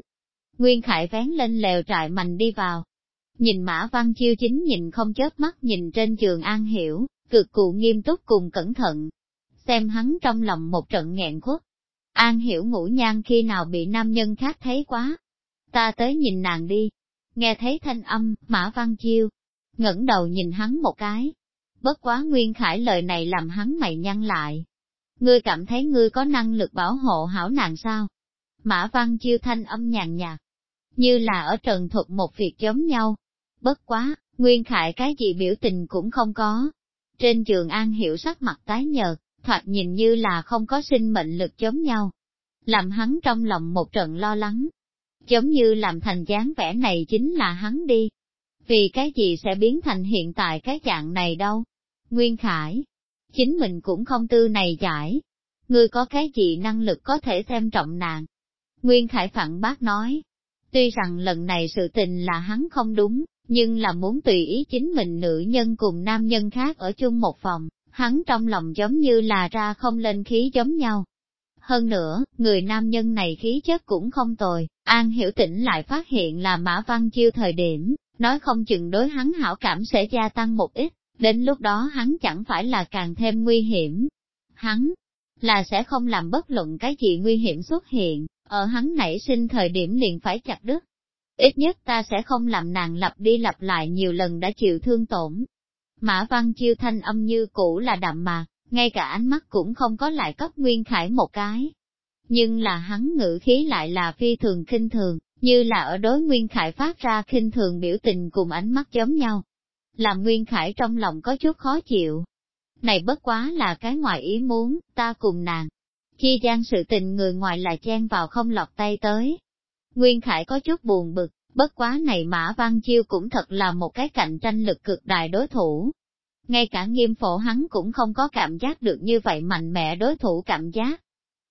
S1: Nguyên Khải vén lên lều trại mạnh đi vào, Nhìn Mã Văn Chiêu chính nhìn không chớp mắt nhìn trên giường An Hiểu, cực cụ nghiêm túc cùng cẩn thận. Xem hắn trong lòng một trận nghẹn khuất. An Hiểu ngủ nhan khi nào bị nam nhân khác thấy quá. Ta tới nhìn nàng đi. Nghe thấy thanh âm, Mã Văn Chiêu, ngẩng đầu nhìn hắn một cái. Bất quá Nguyên Khải lời này làm hắn mày nhăn lại. Ngươi cảm thấy ngươi có năng lực bảo hộ hảo nàng sao? Mã Văn Chiêu thanh âm nhàn nhạt, như là ở trần thuật một việc giống nhau, Bất quá, Nguyên Khải cái gì biểu tình cũng không có. Trên trường An Hiểu sắc mặt tái nhợt, thoạt nhìn như là không có sinh mệnh lực giống nhau. Làm hắn trong lòng một trận lo lắng. Giống như làm thành dáng vẻ này chính là hắn đi. Vì cái gì sẽ biến thành hiện tại cái dạng này đâu? Nguyên Khải, chính mình cũng không tư này giải. Ngươi có cái gì năng lực có thể xem trọng nàng? Nguyên Khải phản bác nói. Tuy rằng lần này sự tình là hắn không đúng, nhưng là muốn tùy ý chính mình nữ nhân cùng nam nhân khác ở chung một phòng, hắn trong lòng giống như là ra không lên khí giống nhau. Hơn nữa, người nam nhân này khí chất cũng không tồi, An Hiểu Tĩnh lại phát hiện là Mã Văn Chiêu thời điểm, nói không chừng đối hắn hảo cảm sẽ gia tăng một ít, đến lúc đó hắn chẳng phải là càng thêm nguy hiểm. Hắn là sẽ không làm bất luận cái gì nguy hiểm xuất hiện, ở hắn nảy sinh thời điểm liền phải chặt đứt. Ít nhất ta sẽ không làm nàng lặp đi lặp lại nhiều lần đã chịu thương tổn. Mã Văn Chiêu thanh âm như cũ là đậm mà, ngay cả ánh mắt cũng không có lại cấp Nguyên Khải một cái. Nhưng là hắn ngữ khí lại là phi thường kinh thường, như là ở đối Nguyên Khải phát ra kinh thường biểu tình cùng ánh mắt giống nhau. Làm Nguyên Khải trong lòng có chút khó chịu. Này bất quá là cái ngoài ý muốn, ta cùng nàng. Chi gian sự tình người ngoài lại chen vào không lọt tay tới. Nguyên Khải có chút buồn bực, bất quá này Mã Văn Chiêu cũng thật là một cái cạnh tranh lực cực đại đối thủ. Ngay cả nghiêm phổ hắn cũng không có cảm giác được như vậy mạnh mẽ đối thủ cảm giác.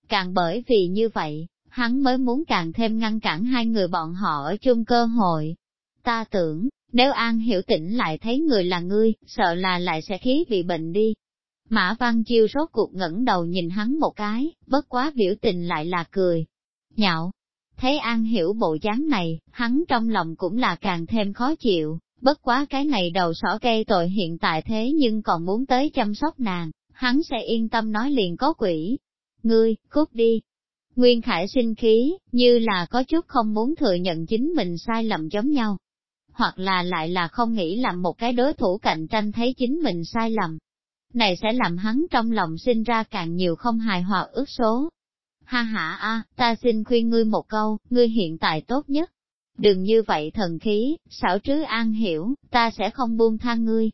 S1: Càng bởi vì như vậy, hắn mới muốn càng thêm ngăn cản hai người bọn họ ở chung cơ hội. Ta tưởng, nếu An hiểu tỉnh lại thấy người là ngươi, sợ là lại sẽ khí bị bệnh đi. Mã Văn Chiêu rốt cuộc ngẩng đầu nhìn hắn một cái, bất quá biểu tình lại là cười. Nhạo, thấy An hiểu bộ dáng này, hắn trong lòng cũng là càng thêm khó chịu, bất quá cái này đầu sỏ cây tội hiện tại thế nhưng còn muốn tới chăm sóc nàng, hắn sẽ yên tâm nói liền có quỷ. Ngươi, cút đi. Nguyên Khải sinh khí, như là có chút không muốn thừa nhận chính mình sai lầm giống nhau. Hoặc là lại là không nghĩ làm một cái đối thủ cạnh tranh thấy chính mình sai lầm. Này sẽ làm hắn trong lòng sinh ra càng nhiều không hài hòa ước số. Ha ha a, ta xin khuyên ngươi một câu, ngươi hiện tại tốt nhất, Đừng như vậy thần khí, xảo trứ an hiểu, ta sẽ không buông tha ngươi.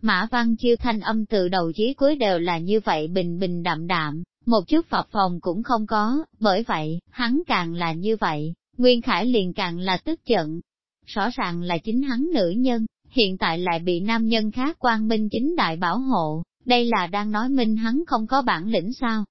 S1: Mã văn chiêu thanh âm từ đầu chí cuối đều là như vậy bình bình đạm đạm, một chút phập phòng cũng không có, bởi vậy, hắn càng là như vậy, Nguyên Khải liền càng là tức giận. Rõ ràng là chính hắn nữ nhân, hiện tại lại bị nam nhân khác quan minh chính đại bảo hộ, đây là đang nói minh hắn không có bản lĩnh sao.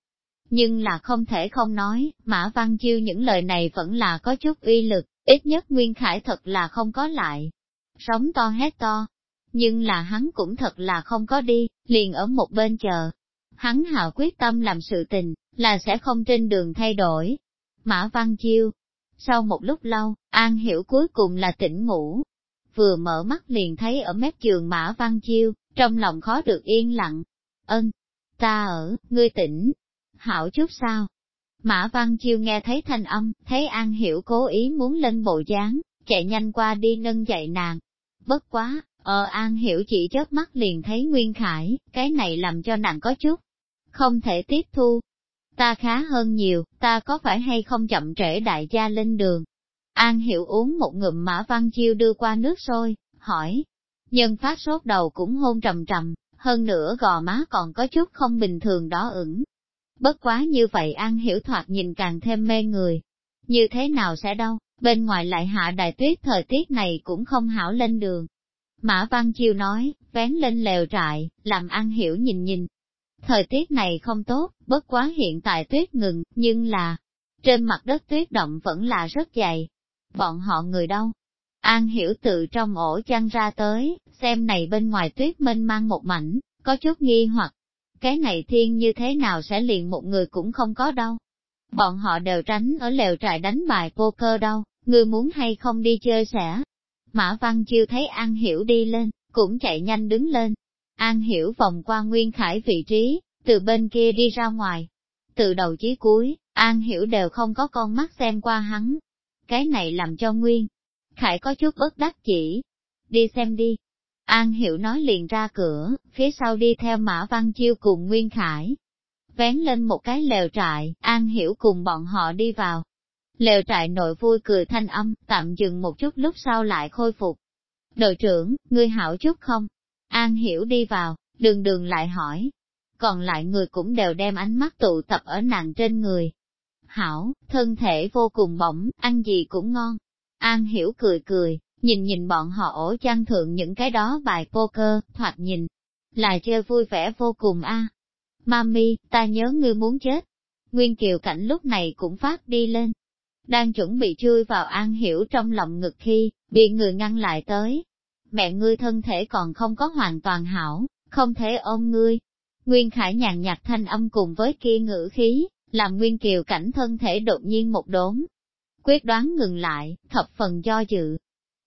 S1: Nhưng là không thể không nói, Mã Văn Chiêu những lời này vẫn là có chút uy lực, Ít nhất Nguyên Khải thật là không có lại. Sống to hét to. Nhưng là hắn cũng thật là không có đi, liền ở một bên chờ. Hắn hạ quyết tâm làm sự tình, là sẽ không trên đường thay đổi. Mã Văn Chiêu. Sau một lúc lâu, An Hiểu cuối cùng là tỉnh ngủ. Vừa mở mắt liền thấy ở mép giường Mã Văn Chiêu, trong lòng khó được yên lặng. Ân, ta ở, ngươi tỉnh. Hảo chút sao? Mã Văn Chiêu nghe thấy thanh âm, thấy An Hiểu cố ý muốn lên bộ dáng, chạy nhanh qua đi nâng dậy nàng. Bất quá, ờ An Hiểu chỉ chớp mắt liền thấy Nguyên Khải, cái này làm cho nàng có chút, không thể tiếp thu. Ta khá hơn nhiều, ta có phải hay không chậm trễ đại gia lên đường? An Hiểu uống một ngụm Mã Văn Chiêu đưa qua nước sôi, hỏi. Nhân phát sốt đầu cũng hôn trầm trầm, hơn nữa gò má còn có chút không bình thường đó ửng, Bất quá như vậy An Hiểu thoạt nhìn càng thêm mê người. Như thế nào sẽ đâu, bên ngoài lại hạ đại tuyết thời tiết này cũng không hảo lên đường. Mã Văn Chiêu nói, vén lên lều trại, làm An Hiểu nhìn nhìn. Thời tiết này không tốt, bất quá hiện tại tuyết ngừng, nhưng là, trên mặt đất tuyết động vẫn là rất dày. Bọn họ người đâu? An Hiểu tự trong ổ chăn ra tới, xem này bên ngoài tuyết mênh mang một mảnh, có chút nghi hoặc, cái này thiên như thế nào sẽ liền một người cũng không có đâu. Bọn họ đều tránh ở lều trại đánh bài poker đâu, người muốn hay không đi chơi sẽ. Mã Văn Chiêu thấy An Hiểu đi lên, cũng chạy nhanh đứng lên. An Hiểu vòng qua Nguyên Khải vị trí, từ bên kia đi ra ngoài. Từ đầu chí cuối, An Hiểu đều không có con mắt xem qua hắn. Cái này làm cho Nguyên Khải có chút bất đắc chỉ. Đi xem đi, An Hiểu nói liền ra cửa, phía sau đi theo Mã Văn Chiêu cùng Nguyên Khải. Vén lên một cái lều trại, An Hiểu cùng bọn họ đi vào. Lều trại nội vui cười thanh âm, tạm dừng một chút lúc sau lại khôi phục. Đội trưởng, ngươi hảo chút không? An Hiểu đi vào, đường đường lại hỏi. còn lại người cũng đều đem ánh mắt tụ tập ở nàng trên người. Hảo, thân thể vô cùng bỏng, ăn gì cũng ngon. An hiểu cười cười, nhìn nhìn bọn họ ổ trang thượng những cái đó bài poker, thoạt nhìn, là chơi vui vẻ vô cùng a. Mami, ta nhớ ngươi muốn chết. Nguyên Kiều Cảnh lúc này cũng phát đi lên. Đang chuẩn bị chui vào An Hiểu trong lòng ngực khi, bị người ngăn lại tới. Mẹ ngươi thân thể còn không có hoàn toàn hảo, không thể ôm ngươi. Nguyên Khải nhàn nhạt thanh âm cùng với kia ngữ khí, làm Nguyên Kiều Cảnh thân thể đột nhiên một đốn. Quyết đoán ngừng lại, thập phần do dự.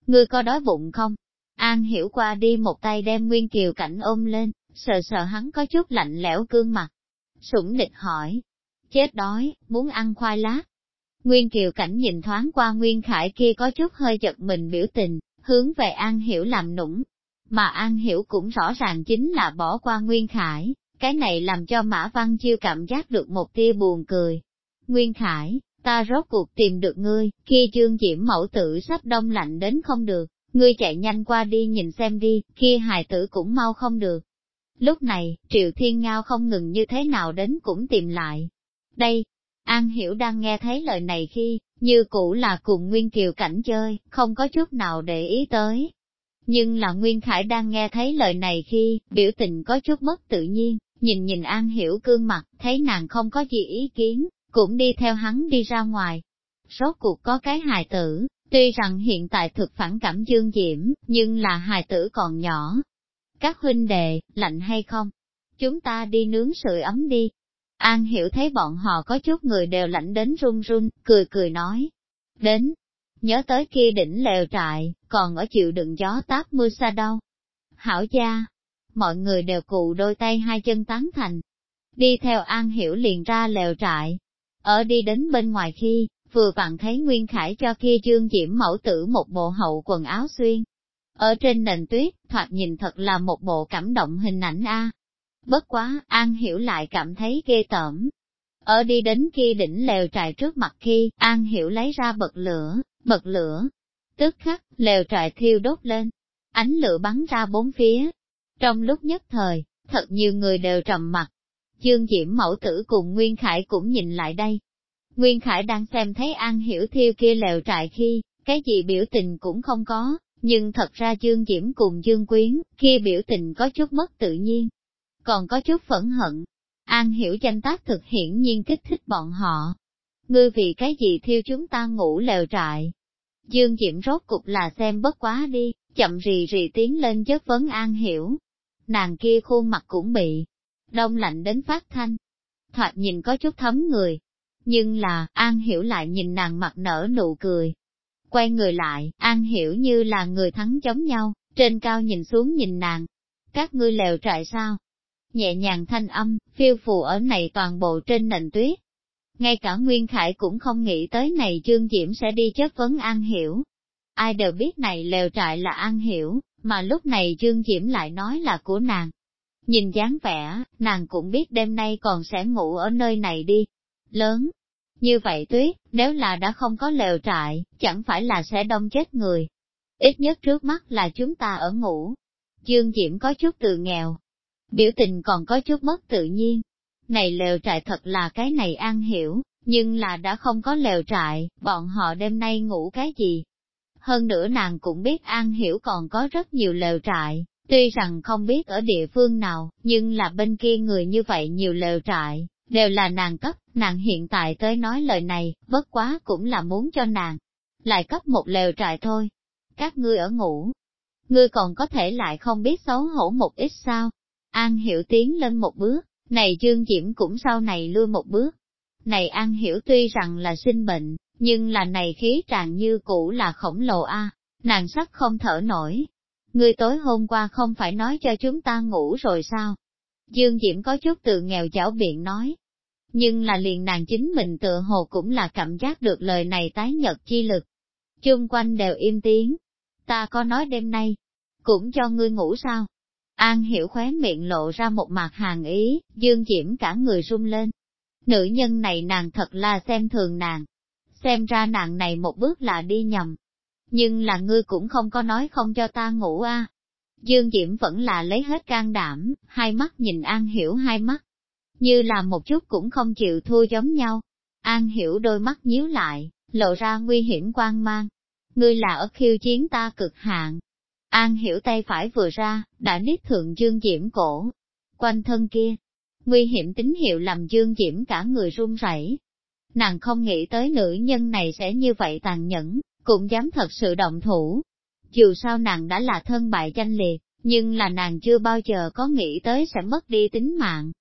S1: Ngươi có đói bụng không? An hiểu qua đi một tay đem Nguyên Kiều Cảnh ôm lên, sợ sợ hắn có chút lạnh lẽo cương mặt. Sủng địch hỏi, chết đói, muốn ăn khoai lá. Nguyên Kiều Cảnh nhìn thoáng qua Nguyên Khải kia có chút hơi giật mình biểu tình, hướng về An Hiểu làm nũng. Mà An Hiểu cũng rõ ràng chính là bỏ qua Nguyên Khải, cái này làm cho Mã Văn Chiêu cảm giác được một tia buồn cười. Nguyên Khải, ta rốt cuộc tìm được ngươi, khi chương diễm mẫu tử sắp đông lạnh đến không được, ngươi chạy nhanh qua đi nhìn xem đi, khi hài tử cũng mau không được. Lúc này, Triệu Thiên Ngao không ngừng như thế nào đến cũng tìm lại. Đây, An Hiểu đang nghe thấy lời này khi, như cũ là cùng Nguyên Kiều cảnh chơi, không có chút nào để ý tới. Nhưng là Nguyên Khải đang nghe thấy lời này khi, biểu tình có chút mất tự nhiên, nhìn nhìn An Hiểu cương mặt, thấy nàng không có gì ý kiến, cũng đi theo hắn đi ra ngoài. Rốt cuộc có cái hài tử, tuy rằng hiện tại thực phản cảm dương diễm, nhưng là hài tử còn nhỏ. Các huynh đệ, lạnh hay không? Chúng ta đi nướng sưởi ấm đi. An hiểu thấy bọn họ có chút người đều lạnh đến run run, cười cười nói. Đến, nhớ tới kia đỉnh lều trại, còn ở chịu đựng gió táp mưa xa đâu. Hảo cha, mọi người đều cụ đôi tay hai chân tán thành. Đi theo An Hiểu liền ra lều trại. Ở đi đến bên ngoài khi, vừa vặn thấy Nguyên Khải cho kia dương diễm mẫu tử một bộ hậu quần áo xuyên. Ở trên nền tuyết, thoạt nhìn thật là một bộ cảm động hình ảnh a. Bất quá, An Hiểu lại cảm thấy ghê tởm. Ở đi đến kia đỉnh lều trại trước mặt khi, An Hiểu lấy ra bật lửa, bật lửa. Tức khắc, lều trại thiêu đốt lên. Ánh lửa bắn ra bốn phía, trong lúc nhất thời, thật nhiều người đều trầm mặt. Dương Diễm mẫu tử cùng Nguyên Khải cũng nhìn lại đây. Nguyên Khải đang xem thấy An Hiểu Thiêu kia lều trại khi, cái gì biểu tình cũng không có, nhưng thật ra Dương Diễm cùng Dương Quyến, kia biểu tình có chút mất tự nhiên. Còn có chút phẫn hận. An Hiểu danh tác thực hiển nhiên kích thích bọn họ. Ngươi vì cái gì thiêu chúng ta ngủ lều trại? Dương Diễm rốt cục là xem bất quá đi, chậm rì rì tiến lên chất vấn An Hiểu, nàng kia khuôn mặt cũng bị đông lạnh đến phát thanh. Thoạt nhìn có chút thấm người, nhưng là, An Hiểu lại nhìn nàng mặt nở nụ cười. Quay người lại, An Hiểu như là người thắng chống nhau, trên cao nhìn xuống nhìn nàng. Các ngươi lều trại sao? Nhẹ nhàng thanh âm, phiêu phù ở này toàn bộ trên nền tuyết. Ngay cả Nguyên Khải cũng không nghĩ tới này Trương Diễm sẽ đi chất vấn An Hiểu. Ai đều biết này lều trại là An Hiểu, mà lúc này Dương Diễm lại nói là của nàng. Nhìn dáng vẻ, nàng cũng biết đêm nay còn sẽ ngủ ở nơi này đi. Lớn. Như vậy tuyết, nếu là đã không có lều trại, chẳng phải là sẽ đông chết người. Ít nhất trước mắt là chúng ta ở ngủ. Dương Diễm có chút từ nghèo. Biểu tình còn có chút mất tự nhiên. Này lều trại thật là cái này an hiểu, nhưng là đã không có lều trại, bọn họ đêm nay ngủ cái gì? Hơn nữa nàng cũng biết An Hiểu còn có rất nhiều lều trại, tuy rằng không biết ở địa phương nào, nhưng là bên kia người như vậy nhiều lều trại, đều là nàng cấp, nàng hiện tại tới nói lời này, bất quá cũng là muốn cho nàng. Lại cấp một lều trại thôi. Các ngươi ở ngủ, ngươi còn có thể lại không biết xấu hổ một ít sao. An Hiểu tiến lên một bước, này Dương Diễm cũng sau này lui một bước. Này An Hiểu tuy rằng là sinh bệnh, nhưng là này khí tràn như cũ là khổng lồ a, nàng sắc không thở nổi. Ngươi tối hôm qua không phải nói cho chúng ta ngủ rồi sao? Dương Diễm có chút tự nghèo chảo biện nói. Nhưng là liền nàng chính mình tự hồ cũng là cảm giác được lời này tái nhật chi lực. Chung quanh đều im tiếng. Ta có nói đêm nay, cũng cho ngươi ngủ sao? An hiểu khóe miệng lộ ra một mặt hàng ý, dương diễm cả người run lên. Nữ nhân này nàng thật là xem thường nàng, xem ra nàng này một bước là đi nhầm. Nhưng là ngươi cũng không có nói không cho ta ngủ a. Dương Diễm vẫn là lấy hết can đảm, hai mắt nhìn An Hiểu hai mắt, như là một chút cũng không chịu thua giống nhau. An Hiểu đôi mắt nhíu lại, lộ ra nguy hiểm quan mang. Ngươi là ở khiêu chiến ta cực hạn. An Hiểu tay phải vừa ra, đã niết thượng Dương Diễm cổ. Quanh thân kia, nguy hiểm tín hiệu làm Dương Diễm cả người run rẩy. Nàng không nghĩ tới nữ nhân này sẽ như vậy tàn nhẫn, cũng dám thật sự động thủ. Dù sao nàng đã là thân bại danh liệt, nhưng là nàng chưa bao giờ có nghĩ tới sẽ mất đi tính mạng.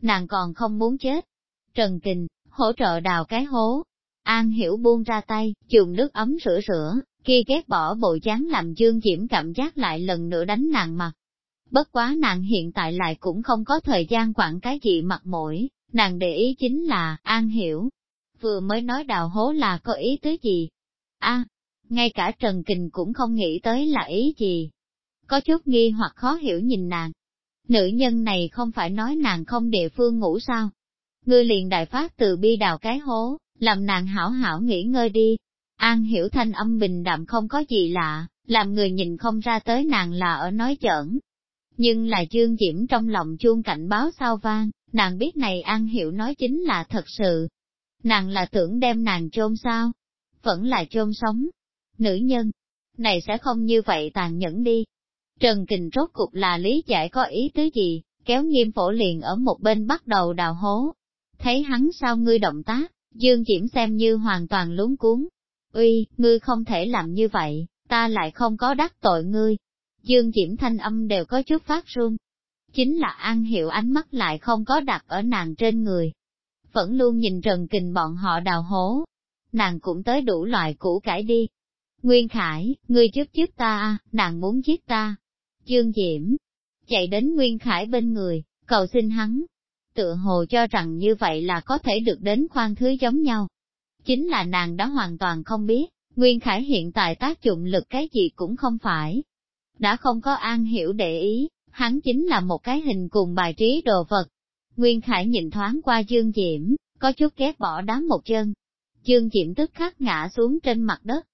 S1: Nàng còn không muốn chết. Trần Kình, hỗ trợ đào cái hố. An hiểu buông ra tay, dùng nước ấm rửa rửa, khi ghét bỏ bộ dáng làm Dương Diễm cảm giác lại lần nữa đánh nàng mặt. Bất quá nàng hiện tại lại cũng không có thời gian quản cái gì mặt mũi, nàng để ý chính là, An hiểu. Vừa mới nói đào hố là có ý tới gì? a ngay cả Trần Kình cũng không nghĩ tới là ý gì. Có chút nghi hoặc khó hiểu nhìn nàng. Nữ nhân này không phải nói nàng không địa phương ngủ sao? Ngươi liền đại phát từ bi đào cái hố, làm nàng hảo hảo nghỉ ngơi đi. An hiểu thanh âm bình đạm không có gì lạ, làm người nhìn không ra tới nàng là ở nói giỡn. Nhưng là Dương diễm trong lòng chuông cảnh báo sao vang, nàng biết này An hiểu nói chính là thật sự. Nàng là tưởng đem nàng chôn sao? Vẫn là chôn sống, nữ nhân, này sẽ không như vậy tàn nhẫn đi. Trần Kình rốt cục là lý giải có ý tứ gì, kéo nghiêm phổ liền ở một bên bắt đầu đào hố. Thấy hắn sao ngươi động tác, Dương Diễm xem như hoàn toàn lúng cuốn. Uy, ngươi không thể làm như vậy, ta lại không có đắc tội ngươi. Dương Diễm thanh âm đều có chút phát run. Chính là An Hiệu ánh mắt lại không có đặt ở nàng trên người. Vẫn luôn nhìn Trần Kình bọn họ đào hố. Nàng cũng tới đủ loại củ cải đi, Nguyên Khải, ngươi giúp giúp ta, nàng muốn giết ta. Dương Diễm, chạy đến Nguyên Khải bên người, cầu xin hắn. Tựa hồ cho rằng như vậy là có thể được đến khoan thứ giống nhau. Chính là nàng đã hoàn toàn không biết, Nguyên Khải hiện tại tác dụng lực cái gì cũng không phải. Đã không có an hiểu để ý, hắn chính là một cái hình cùng bài trí đồ vật. Nguyên Khải nhìn thoáng qua Dương Diễm, có chút ghét bỏ đám một chân. Dương Diễm tức khắc ngã xuống trên mặt đất,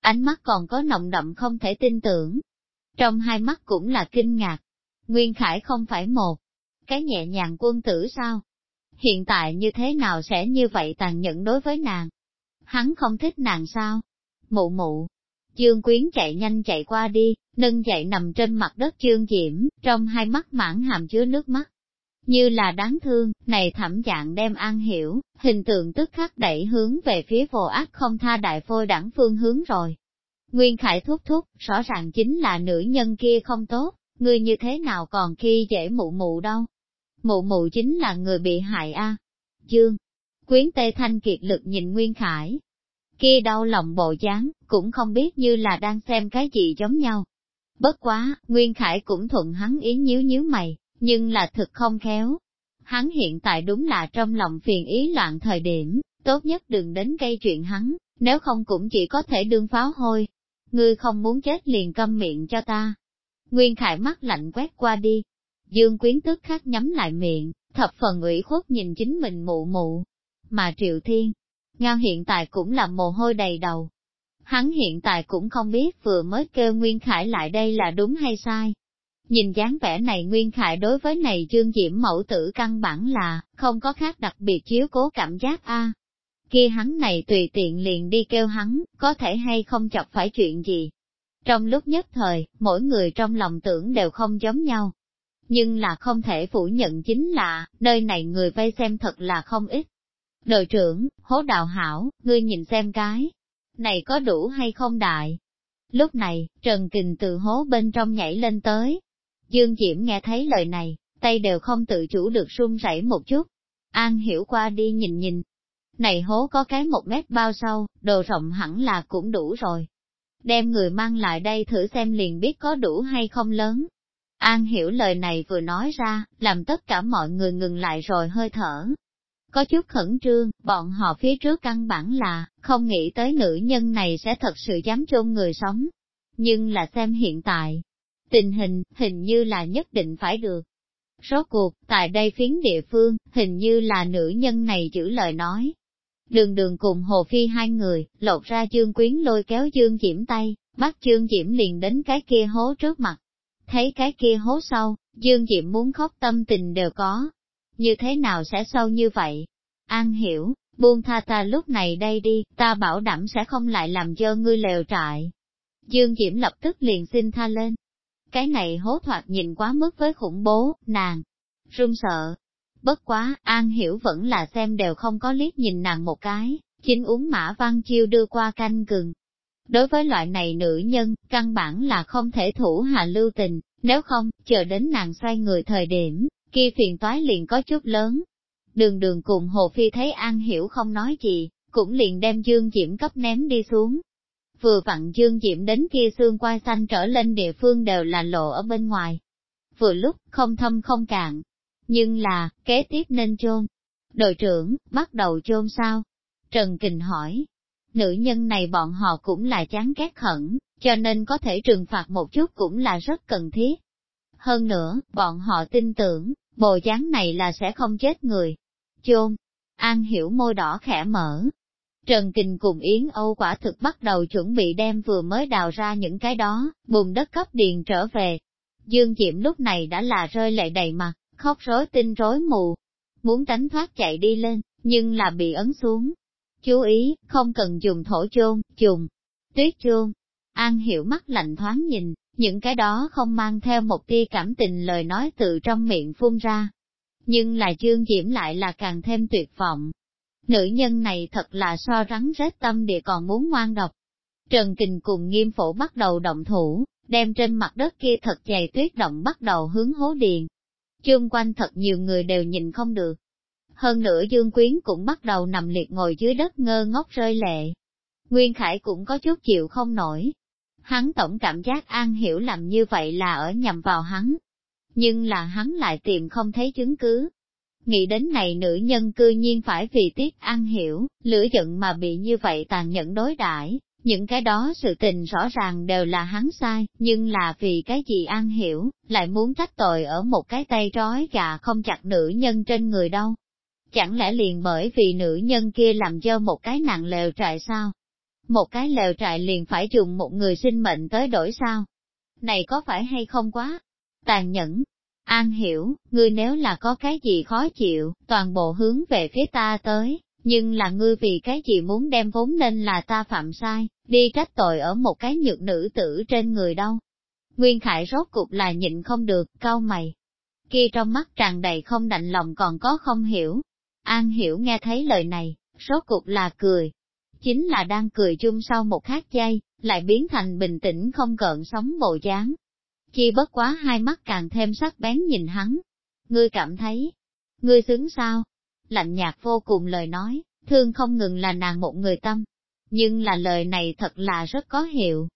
S1: ánh mắt còn có nồng đậm không thể tin tưởng. Trong hai mắt cũng là kinh ngạc. Nguyên Khải không phải một cái nhẹ nhàng quân tử sao? Hiện tại như thế nào sẽ như vậy tàn nhẫn đối với nàng? Hắn không thích nàng sao? Mụ mụ. Dương Quyến chạy nhanh chạy qua đi, nâng dậy nằm trên mặt đất chương diễm, trong hai mắt mãn hàm chứa nước mắt. Như là đáng thương, này thẩm dạng đem an hiểu, hình tượng tức khắc đẩy hướng về phía vô ác không tha đại phôi đẳng phương hướng rồi. Nguyên Khải thúc thúc, rõ ràng chính là nữ nhân kia không tốt, người như thế nào còn khi dễ mụ mụ đâu. Mụ mụ chính là người bị hại a. Dương, quyến tê thanh kiệt lực nhìn Nguyên Khải. Kia đau lòng bộ dáng, cũng không biết như là đang xem cái gì giống nhau. Bất quá, Nguyên Khải cũng thuận hắn ý nhíu nhíu mày, nhưng là thực không khéo. Hắn hiện tại đúng là trong lòng phiền ý loạn thời điểm, tốt nhất đừng đến gây chuyện hắn, nếu không cũng chỉ có thể đương pháo hôi. Ngươi không muốn chết liền câm miệng cho ta. Nguyên Khải mắt lạnh quét qua đi. Dương Quyến tức khắc nhắm lại miệng, thập phần ủy khuất nhìn chính mình mụ mụ. Mà Triệu Thiên, ngang hiện tại cũng là mồ hôi đầy đầu. Hắn hiện tại cũng không biết vừa mới kêu Nguyên Khải lại đây là đúng hay sai, Nhìn dáng vẻ này Nguyên Khải đối với này Dương Diễm mẫu tử căn bản là, không có khác đặc biệt chiếu cố cảm giác a Kia hắn này tùy tiện liền đi kêu hắn, có thể hay không chọc phải chuyện gì. Trong lúc nhất thời, mỗi người trong lòng tưởng đều không giống nhau. Nhưng là không thể phủ nhận chính là, nơi này người vây xem thật là không ít. Đội trưởng, hố đạo hảo, ngươi nhìn xem cái. Này có đủ hay không đại? Lúc này, Trần Kình từ hố bên trong nhảy lên tới, Dương Diễm nghe thấy lời này, tay đều không tự chủ được run rẩy một chút. An hiểu qua đi nhìn nhìn. Này hố có cái một mét bao sâu, đồ rộng hẳn là cũng đủ rồi. Đem người mang lại đây thử xem liền biết có đủ hay không lớn. An hiểu lời này vừa nói ra, làm tất cả mọi người ngừng lại rồi hơi thở. Có chút khẩn trương, bọn họ phía trước căn bản là, không nghĩ tới nữ nhân này sẽ thật sự dám chôn người sống. Nhưng là xem hiện tại, Tình hình, hình như là nhất định phải được. Rốt cuộc, tại đây phiến địa phương, hình như là nữ nhân này giữ lời nói. Đường đường cùng Hồ Phi hai người, lột ra Dương Quyến lôi kéo Dương Diễm tay, bắt Dương Diễm liền đến cái kia hố trước mặt. thấy cái kia hố sau, Dương Diệm muốn khóc tâm tình đều có. Như thế nào sẽ sâu như vậy? An hiểu, buông tha ta lúc này đây đi, ta bảo đảm sẽ không lại làm dơ ngươi lều trại. Dương Diễm lập tức liền xin tha lên. Cái này hố thoạt nhìn quá mức với khủng bố, nàng, run sợ. Bất quá, An Hiểu vẫn là xem đều không có liếc nhìn nàng một cái, chính uống mã văn chiêu đưa qua canh gừng. Đối với loại này nữ nhân, căn bản là không thể thủ hạ lưu tình, nếu không, chờ đến nàng xoay người thời điểm, kia phiền toái liền có chút lớn. Đường đường cùng Hồ Phi thấy An Hiểu không nói gì, cũng liền đem Dương Diễm cấp ném đi xuống. Vừa vặn Dương Diễm đến kia xương quai xanh trở lên địa phương đều là lộ ở bên ngoài. Vừa lúc, không thâm không cạn. Nhưng là, kế tiếp nên chôn. Đội trưởng, bắt đầu chôn sao? Trần Kình hỏi. Nữ nhân này bọn họ cũng là chán ghét khẩn, cho nên có thể trừng phạt một chút cũng là rất cần thiết. Hơn nữa, bọn họ tin tưởng, bộ dáng này là sẽ không chết người. Chôn, An hiểu môi đỏ khẽ mở. Trần Kình cùng Yến Âu quả thực bắt đầu chuẩn bị đem vừa mới đào ra những cái đó, bùn đất cấp điền trở về. Dương Diệm lúc này đã là rơi lệ đầy mặt, khóc rối tinh rối mù. Muốn tránh thoát chạy đi lên, nhưng là bị ấn xuống. Chú ý, không cần dùng thổ chôn, dùng tuyết chôn. An hiểu mắt lạnh thoáng nhìn, những cái đó không mang theo một tia cảm tình lời nói tự trong miệng phun ra. Nhưng là Dương diễm lại là càng thêm tuyệt vọng. Nữ nhân này thật là so rắn rết tâm địa còn muốn ngoan độc. Trần Kình cùng nghiêm phổ bắt đầu động thủ, đem trên mặt đất kia thật dày tuyết động bắt đầu hướng hố điền. Chương quanh thật nhiều người đều nhìn không được. Hơn nữa Dương Quyến cũng bắt đầu nằm liệt ngồi dưới đất ngơ ngốc rơi lệ. Nguyên Khải cũng có chút chịu không nổi, hắn tổng cảm giác An Hiểu làm như vậy là ở nhầm vào hắn. Nhưng là hắn lại tìm không thấy chứng cứ. Nghĩ đến này nữ nhân cư nhiên phải vì tiếc An Hiểu, lửa giận mà bị như vậy tàn nhẫn đối đãi những cái đó sự tình rõ ràng đều là hắn sai, nhưng là vì cái gì An Hiểu, lại muốn trách tội ở một cái tay trói gà không chặt nữ nhân trên người đâu. Chẳng lẽ liền bởi vì nữ nhân kia làm dơ một cái nặng lều trại sao? Một cái lều trại liền phải dùng một người sinh mệnh tới đổi sao? Này có phải hay không quá? Tàn nhẫn. An hiểu, ngươi nếu là có cái gì khó chịu, toàn bộ hướng về phía ta tới, nhưng là ngươi vì cái gì muốn đem vốn nên là ta phạm sai, đi trách tội ở một cái nhược nữ tử trên người đâu. Nguyên Khải rốt cục là nhịn không được, cau mày. Kia trong mắt tràn đầy không đạnh lòng còn có không hiểu. An hiểu nghe thấy lời này, rốt cục là cười, chính là đang cười chung sau một khát giây, lại biến thành bình tĩnh không gợn sóng bộ dáng. Chi bất quá hai mắt càng thêm sắc bén nhìn hắn. Ngươi cảm thấy, ngươi xứng sao? Lạnh nhạt vô cùng lời nói, thương không ngừng là nàng một người tâm. Nhưng là lời này thật là rất có hiệu.